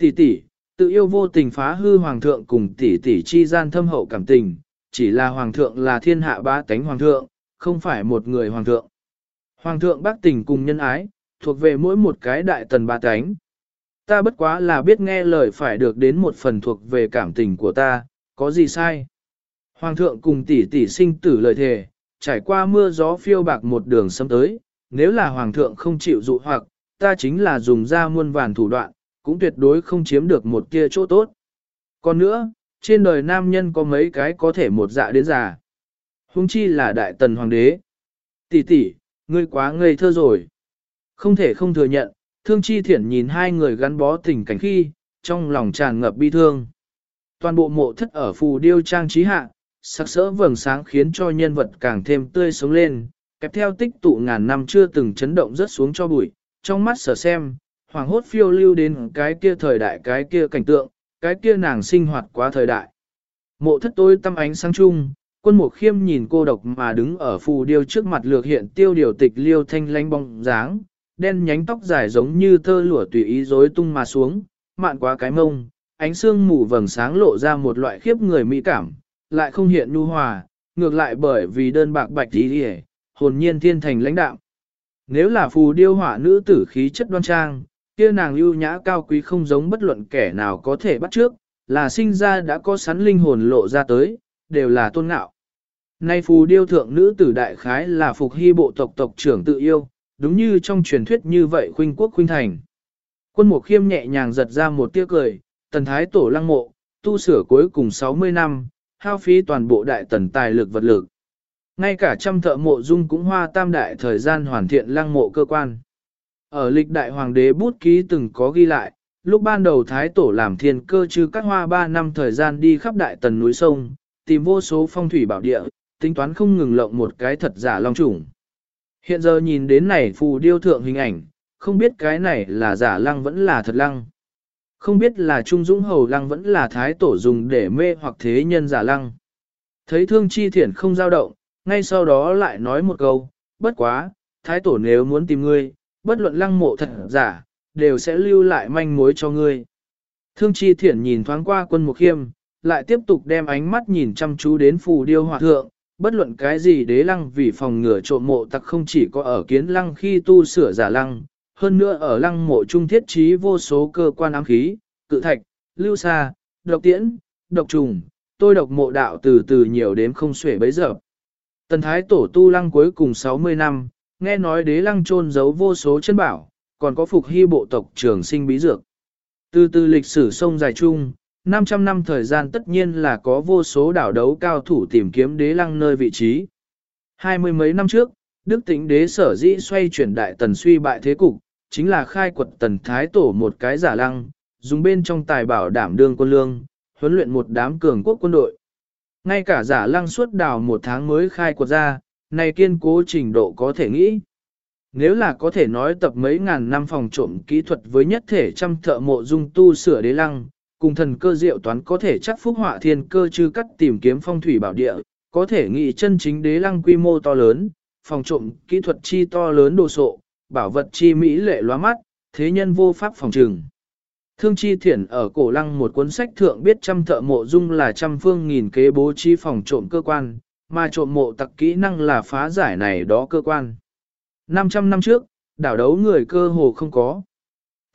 Tỷ tỷ, tự yêu vô tình phá hư hoàng thượng cùng tỷ tỷ chi gian thâm hậu cảm tình, chỉ là hoàng thượng là thiên hạ ba tánh hoàng thượng, không phải một người hoàng thượng. Hoàng thượng bác tình cùng nhân ái, thuộc về mỗi một cái đại tần ba tánh. Ta bất quá là biết nghe lời phải được đến một phần thuộc về cảm tình của ta, có gì sai? Hoàng thượng cùng tỷ tỷ sinh tử lời thề, trải qua mưa gió phiêu bạc một đường xâm tới, nếu là hoàng thượng không chịu dụ hoặc, ta chính là dùng ra muôn vàn thủ đoạn, cũng tuyệt đối không chiếm được một kia chỗ tốt. Còn nữa, trên đời nam nhân có mấy cái có thể một dạ đến già. Hung chi là đại tần hoàng đế. Tỷ tỷ, ngươi quá ngây thơ rồi. Không thể không thừa nhận, thương chi thiển nhìn hai người gắn bó tình cảnh khi, trong lòng tràn ngập bi thương. Toàn bộ mộ thất ở phù điêu trang trí hạ, sắc sỡ vầng sáng khiến cho nhân vật càng thêm tươi sống lên, kẹp theo tích tụ ngàn năm chưa từng chấn động rất xuống cho bụi, trong mắt sở xem, hoàng hốt phiêu lưu đến cái kia thời đại cái kia cảnh tượng, cái kia nàng sinh hoạt quá thời đại. Mộ thất tôi tâm ánh sáng chung, quân mộ khiêm nhìn cô độc mà đứng ở phù điêu trước mặt lược hiện tiêu điều tịch liêu thanh lanh bóng dáng, đen nhánh tóc dài giống như tơ lụa tùy ý rối tung mà xuống, mạn quá cái mông, ánh sương mù vầng sáng lộ ra một loại khiếp người mỹ cảm, lại không hiện nhu hòa, ngược lại bởi vì đơn bạc bạch tí hề, hồn nhiên thiên thành lãnh đạo. Nếu là phù điêu họa nữ tử khí chất đoan trang, kia nàng ưu nhã cao quý không giống bất luận kẻ nào có thể bắt trước, là sinh ra đã có sắn linh hồn lộ ra tới, đều là tôn ngạo. Nay phù điêu thượng nữ tử đại khái là phục hy bộ tộc tộc trưởng tự yêu, đúng như trong truyền thuyết như vậy khuynh quốc khuynh thành. Quân mục khiêm nhẹ nhàng giật ra một tiếc cười, tần thái tổ lăng mộ, tu sửa cuối cùng 60 năm, hao phí toàn bộ đại tần tài lực vật lực. Ngay cả trăm thợ mộ dung cũng hoa tam đại thời gian hoàn thiện lăng mộ cơ quan. Ở lịch đại hoàng đế bút ký từng có ghi lại, lúc ban đầu thái tổ làm thiên cơ chứ cắt hoa 3 năm thời gian đi khắp đại tần núi sông, tìm vô số phong thủy bảo địa, tính toán không ngừng lộng một cái thật giả long trùng. Hiện giờ nhìn đến này phù điêu thượng hình ảnh, không biết cái này là giả lăng vẫn là thật lăng. Không biết là Trung Dũng Hầu Lăng vẫn là Thái Tổ dùng để mê hoặc thế nhân giả lăng. Thấy thương chi thiển không dao động, ngay sau đó lại nói một câu, bất quá, Thái Tổ nếu muốn tìm ngươi, bất luận lăng mộ thật giả, đều sẽ lưu lại manh mối cho ngươi. Thương chi thiển nhìn thoáng qua quân mục khiêm, lại tiếp tục đem ánh mắt nhìn chăm chú đến phù điêu hòa thượng, bất luận cái gì đế lăng vì phòng ngừa trộm mộ tặc không chỉ có ở kiến lăng khi tu sửa giả lăng, hơn nữa ở lăng mộ trung thiết trí vô số cơ quan ám khí, cự thạch, lưu xa, độc tiễn, độc trùng, tôi độc mộ đạo từ từ nhiều đếm không xuể bấy giờ. Tần thái tổ tu lăng cuối cùng 60 năm, nghe nói đế lăng trôn giấu vô số chân bảo, còn có phục hy bộ tộc trường sinh bí dược. Từ từ lịch sử sông dài chung, 500 năm thời gian tất nhiên là có vô số đảo đấu cao thủ tìm kiếm đế lăng nơi vị trí. Hai mươi mấy năm trước, Đức tính đế sở dĩ xoay chuyển đại tần suy bại thế cục, chính là khai quật tần thái tổ một cái giả lăng, dùng bên trong tài bảo đảm đương quân lương, huấn luyện một đám cường quốc quân đội. Ngay cả giả lăng suốt đào một tháng mới khai quật ra, này kiên cố trình độ có thể nghĩ. Nếu là có thể nói tập mấy ngàn năm phòng trộm kỹ thuật với nhất thể trăm thợ mộ dung tu sửa đế lăng, cùng thần cơ diệu toán có thể chắc phúc họa thiên cơ chư cắt tìm kiếm phong thủy bảo địa, có thể nghĩ chân chính đế lăng quy mô to lớn, phòng trộm kỹ thuật chi to lớn đồ sộ, bảo vật chi mỹ lệ loa mắt, thế nhân vô pháp phòng trừng. Thương chi thiển ở cổ lăng một cuốn sách thượng biết trăm thợ mộ dung là trăm phương nghìn kế bố trí phòng trộm cơ quan, mà trộm mộ tặc kỹ năng là phá giải này đó cơ quan. 500 năm trước, đảo đấu người cơ hồ không có.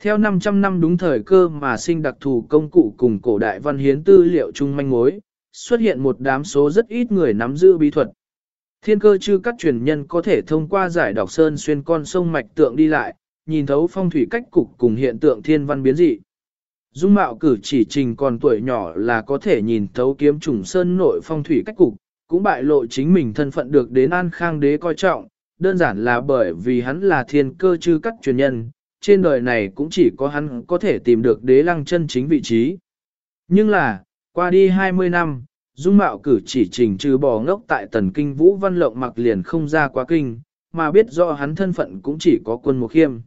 Theo 500 năm đúng thời cơ mà sinh đặc thù công cụ cùng cổ đại văn hiến tư liệu chung manh mối, xuất hiện một đám số rất ít người nắm giữ bí thuật. Thiên cơ chư các truyền nhân có thể thông qua giải đọc sơn xuyên con sông mạch tượng đi lại, nhìn thấu phong thủy cách cục cùng hiện tượng thiên văn biến dị. Dung mạo cử chỉ trình còn tuổi nhỏ là có thể nhìn thấu kiếm trùng sơn nội phong thủy cách cục, cũng bại lộ chính mình thân phận được đến an khang đế coi trọng, đơn giản là bởi vì hắn là thiên cơ chư các truyền nhân, trên đời này cũng chỉ có hắn có thể tìm được đế lăng chân chính vị trí. Nhưng là, qua đi 20 năm, dung mạo cử chỉ trình trừ bỏ ngốc tại tần kinh vũ văn lộng mặc liền không ra quá kinh, mà biết rõ hắn thân phận cũng chỉ có quân một khiêm.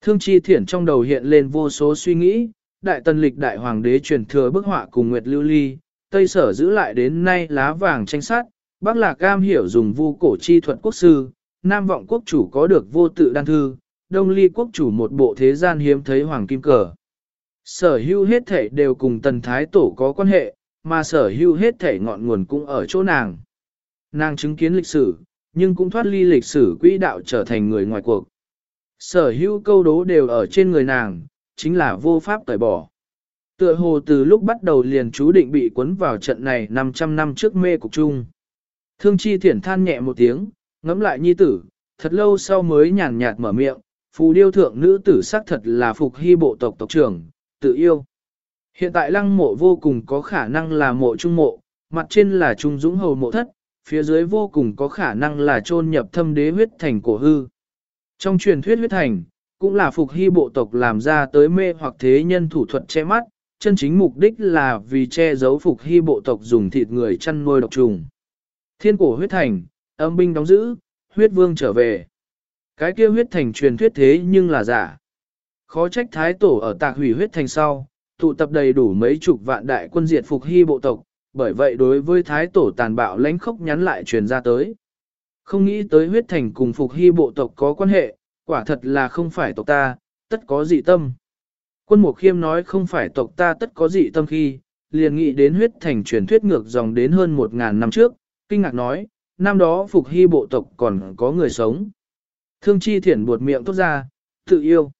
Thương chi thiển trong đầu hiện lên vô số suy nghĩ, đại tần lịch đại hoàng đế truyền thừa bức họa cùng Nguyệt Lưu Ly, Tây sở giữ lại đến nay lá vàng tranh sát, Bắc Lạc Cam hiểu dùng vu cổ chi thuật quốc sư, Nam vọng quốc chủ có được vô tự đan thư, Đông ly quốc chủ một bộ thế gian hiếm thấy hoàng kim cờ. Sở hữu hết thể đều cùng tần thái tổ có quan hệ, mà sở hữu hết thể ngọn nguồn cũng ở chỗ nàng. Nàng chứng kiến lịch sử, nhưng cũng thoát ly lịch sử quỹ đạo trở thành người ngoài cuộc. Sở hữu câu đố đều ở trên người nàng, chính là vô pháp tẩy bỏ. Tựa hồ từ lúc bắt đầu liền chú định bị cuốn vào trận này 500 năm trước mê cục chung. Thương chi thiển than nhẹ một tiếng, ngẫm lại nhi tử, thật lâu sau mới nhàn nhạt mở miệng, phù điêu thượng nữ tử xác thật là phục hy bộ tộc tộc trưởng, tự yêu. Hiện tại lăng mộ vô cùng có khả năng là mộ trung mộ, mặt trên là trung dũng hầu mộ thất, phía dưới vô cùng có khả năng là chôn nhập thâm đế huyết thành cổ hư. Trong truyền thuyết huyết thành, cũng là phục hy bộ tộc làm ra tới mê hoặc thế nhân thủ thuật che mắt, chân chính mục đích là vì che giấu phục hy bộ tộc dùng thịt người chăn nuôi độc trùng. Thiên cổ huyết thành, âm binh đóng giữ, huyết vương trở về. Cái kia huyết thành truyền thuyết thế nhưng là giả. Khó trách thái tổ ở tạc hủy huyết thành sau, tụ tập đầy đủ mấy chục vạn đại quân diệt phục hy bộ tộc, bởi vậy đối với thái tổ tàn bạo lãnh khốc nhắn lại truyền ra tới. Không nghĩ tới huyết thành cùng phục hy bộ tộc có quan hệ, quả thật là không phải tộc ta, tất có dị tâm. Quân Mục Khiêm nói không phải tộc ta tất có dị tâm khi, liền nghĩ đến huyết thành truyền thuyết ngược dòng đến hơn một ngàn năm trước, kinh ngạc nói, năm đó phục hy bộ tộc còn có người sống. Thương chi thiển buột miệng tốt ra, tự yêu.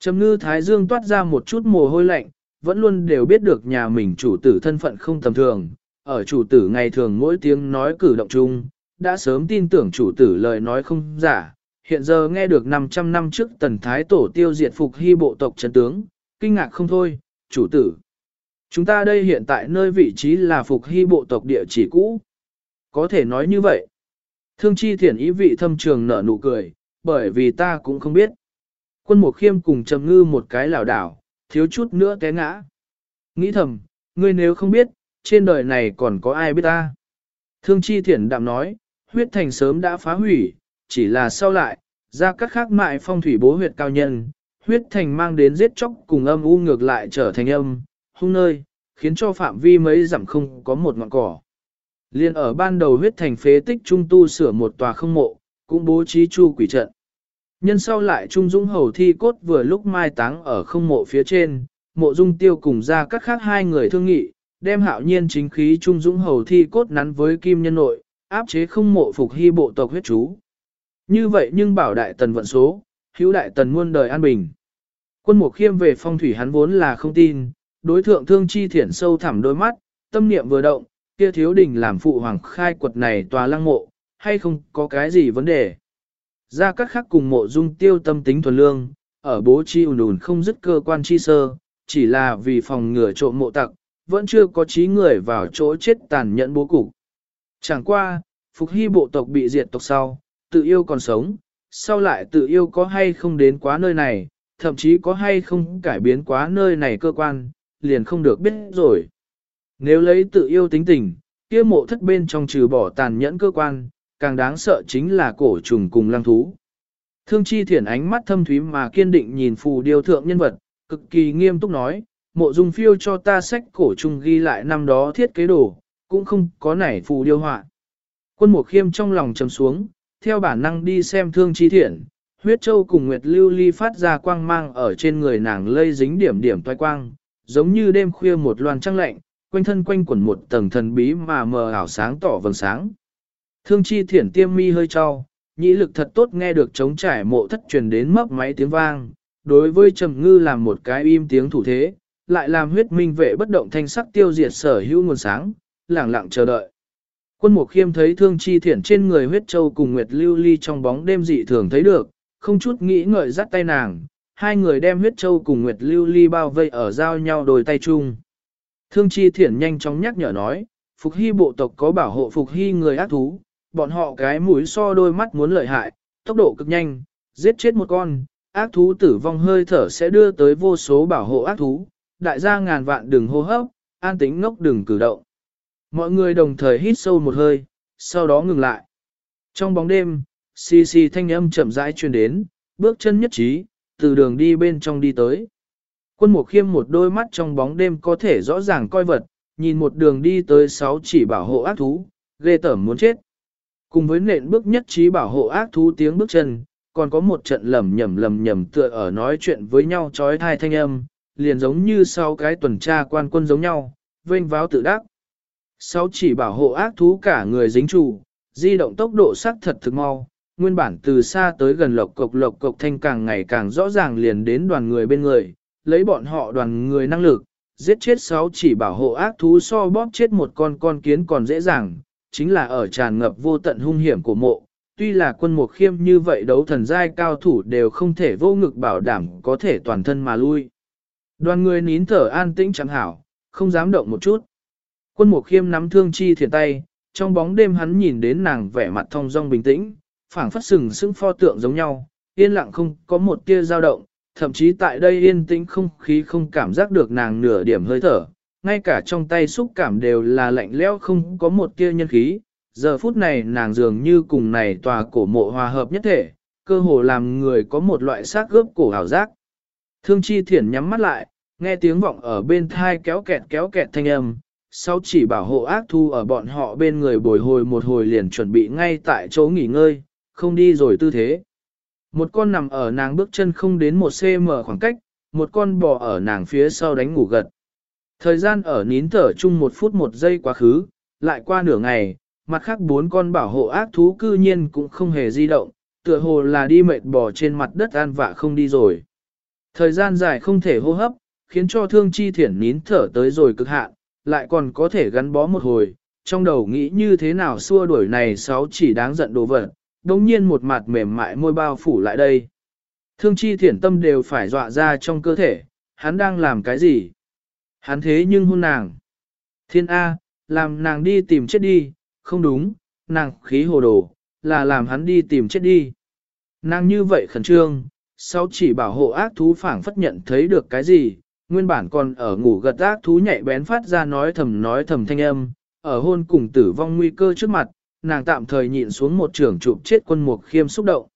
Trầm ngư thái dương toát ra một chút mồ hôi lạnh, vẫn luôn đều biết được nhà mình chủ tử thân phận không tầm thường. Ở chủ tử ngày thường mỗi tiếng nói cử động chung, đã sớm tin tưởng chủ tử lời nói không giả. Hiện giờ nghe được 500 năm trước tần thái tổ tiêu diệt phục hy bộ tộc chân tướng, kinh ngạc không thôi, chủ tử. Chúng ta đây hiện tại nơi vị trí là phục hy bộ tộc địa chỉ cũ. Có thể nói như vậy. Thương chi thiển ý vị thâm trường nở nụ cười, bởi vì ta cũng không biết. Quân Mục Khiêm cùng Trầm Ngư một cái lảo đảo, thiếu chút nữa té ngã. Nghĩ thầm, ngươi nếu không biết, trên đời này còn có ai biết ta. Thương Chi Thiển đạm nói, huyết thành sớm đã phá hủy, chỉ là sau lại, ra các khác mại phong thủy bố huyệt cao nhân, huyết thành mang đến giết chóc cùng âm u ngược lại trở thành âm, hung nơi, khiến cho phạm vi mấy giảm không có một ngọn cỏ. Liên ở ban đầu huyết thành phế tích trung tu sửa một tòa không mộ, cũng bố trí chu quỷ trận. Nhân sau lại Trung Dũng hầu thi cốt vừa lúc mai táng ở không mộ phía trên, mộ dung tiêu cùng ra các khác hai người thương nghị, đem hạo nhiên chính khí Trung Dũng hầu thi cốt nắn với kim nhân nội, áp chế không mộ phục hy bộ tộc huyết chú. Như vậy nhưng bảo đại tần vận số, hữu đại tần muôn đời an bình. Quân mục khiêm về phong thủy hắn vốn là không tin, đối thượng thương chi thiển sâu thẳm đôi mắt, tâm niệm vừa động, kia thiếu đình làm phụ hoàng khai quật này tòa lăng mộ, hay không có cái gì vấn đề. Ra các khác cùng mộ dung tiêu tâm tính thuần lương, ở bố chi ùn ùn không dứt cơ quan chi sơ, chỉ là vì phòng ngừa trộm mộ tặc, vẫn chưa có trí người vào chỗ chết tàn nhẫn bố cục. Chẳng qua, Phục Hy bộ tộc bị diệt tộc sau, tự yêu còn sống, sau lại tự yêu có hay không đến quá nơi này, thậm chí có hay không cải biến quá nơi này cơ quan, liền không được biết rồi. Nếu lấy tự yêu tính tình, kia mộ thất bên trong trừ bỏ tàn nhẫn cơ quan, càng đáng sợ chính là cổ trùng cùng lang thú. Thương chi thiển ánh mắt thâm thúy mà kiên định nhìn phù điêu thượng nhân vật, cực kỳ nghiêm túc nói, mộ dung phiêu cho ta sách cổ trùng ghi lại năm đó thiết kế đồ, cũng không có nảy phù điêu họa. Quân mộ khiêm trong lòng trầm xuống, theo bản năng đi xem thương chi thiện, huyết châu cùng nguyệt lưu ly phát ra quang mang ở trên người nàng lây dính điểm điểm toai quang, giống như đêm khuya một loàn trăng lạnh, quanh thân quanh quẩn một tầng thần bí mà mờ ảo sáng tỏ vầng sáng. Thương chi thiển tiêm mi hơi cho, nhĩ lực thật tốt nghe được chống trải mộ thất truyền đến mấp máy tiếng vang, đối với trầm ngư làm một cái im tiếng thủ thế, lại làm huyết minh vệ bất động thanh sắc tiêu diệt sở hữu nguồn sáng, lẳng lặng chờ đợi. Quân mục khiêm thấy thương chi thiển trên người huyết châu cùng nguyệt lưu ly trong bóng đêm dị thường thấy được, không chút nghĩ ngợi dắt tay nàng, hai người đem huyết châu cùng nguyệt lưu ly bao vây ở giao nhau đôi tay chung. Thương chi thiển nhanh chóng nhắc nhở nói, Phục Hy bộ tộc có bảo hộ Phục Hy người ác thú, bọn họ cái mũi so đôi mắt muốn lợi hại, tốc độ cực nhanh, giết chết một con, ác thú tử vong hơi thở sẽ đưa tới vô số bảo hộ ác thú, đại gia ngàn vạn đừng hô hấp, an tính ngốc đừng cử động. Mọi người đồng thời hít sâu một hơi, sau đó ngừng lại. Trong bóng đêm, xì xì thanh âm chậm rãi truyền đến, bước chân nhất trí, từ đường đi bên trong đi tới. Quân mục khiêm một đôi mắt trong bóng đêm có thể rõ ràng coi vật, nhìn một đường đi tới sáu chỉ bảo hộ ác thú, ghê tởm muốn chết. Cùng với nện bước nhất trí bảo hộ ác thú tiếng bước chân, còn có một trận lầm nhầm lầm nhầm tựa ở nói chuyện với nhau trói thai thanh âm, liền giống như sau cái tuần tra quan quân giống nhau, vênh váo tự đắc. Sáu chỉ bảo hộ ác thú cả người dính trụ, di động tốc độ sắc thật thực mau, nguyên bản từ xa tới gần lộc cộc lộc cộc thanh càng ngày càng rõ ràng liền đến đoàn người bên người, lấy bọn họ đoàn người năng lực, giết chết sáu chỉ bảo hộ ác thú so bóp chết một con con kiến còn dễ dàng, chính là ở tràn ngập vô tận hung hiểm của mộ. Tuy là quân mục khiêm như vậy đấu thần giai cao thủ đều không thể vô ngực bảo đảm có thể toàn thân mà lui. Đoàn người nín thở an tĩnh chẳng hảo, không dám động một chút. Quân mục khiêm nắm thương chi thiền tay, trong bóng đêm hắn nhìn đến nàng vẻ mặt thông dong bình tĩnh, phảng phất sừng sững pho tượng giống nhau, yên lặng không có một tia dao động, thậm chí tại đây yên tĩnh không khí không cảm giác được nàng nửa điểm hơi thở, ngay cả trong tay xúc cảm đều là lạnh lẽo không có một tia nhân khí. Giờ phút này nàng dường như cùng này tòa cổ mộ hòa hợp nhất thể, cơ hồ làm người có một loại xác gớp cổ hào giác. Thương chi thiển nhắm mắt lại, nghe tiếng vọng ở bên thai kéo kẹt kéo kẹt thanh âm, sau chỉ bảo hộ ác thu ở bọn họ bên người bồi hồi một hồi liền chuẩn bị ngay tại chỗ nghỉ ngơi, không đi rồi tư thế. Một con nằm ở nàng bước chân không đến một cm khoảng cách, một con bò ở nàng phía sau đánh ngủ gật. Thời gian ở nín thở chung một phút một giây quá khứ, lại qua nửa ngày, mặt khác bốn con bảo hộ ác thú cư nhiên cũng không hề di động, tựa hồ là đi mệt bò trên mặt đất an vạ không đi rồi. Thời gian dài không thể hô hấp, khiến cho thương chi thiển nín thở tới rồi cực hạn, lại còn có thể gắn bó một hồi, trong đầu nghĩ như thế nào xua đuổi này sáu chỉ đáng giận đồ vật, đồng nhiên một mặt mềm mại môi bao phủ lại đây. Thương chi thiển tâm đều phải dọa ra trong cơ thể, hắn đang làm cái gì? Hắn thế nhưng hôn nàng. Thiên A, làm nàng đi tìm chết đi, không đúng, nàng khí hồ đồ, là làm hắn đi tìm chết đi. Nàng như vậy khẩn trương, sau chỉ bảo hộ ác thú phảng phất nhận thấy được cái gì, nguyên bản còn ở ngủ gật ác thú nhạy bén phát ra nói thầm nói thầm thanh âm, ở hôn cùng tử vong nguy cơ trước mặt, nàng tạm thời nhịn xuống một trường chụp chết quân mục khiêm xúc động.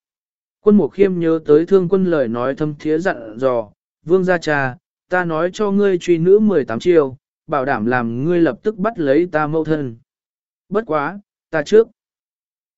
Quân mục khiêm nhớ tới thương quân lời nói thâm thiế dặn dò, vương gia cha, ta nói cho ngươi truy nữ 18 chiêu, bảo đảm làm ngươi lập tức bắt lấy ta mâu thân. Bất quá, ta trước.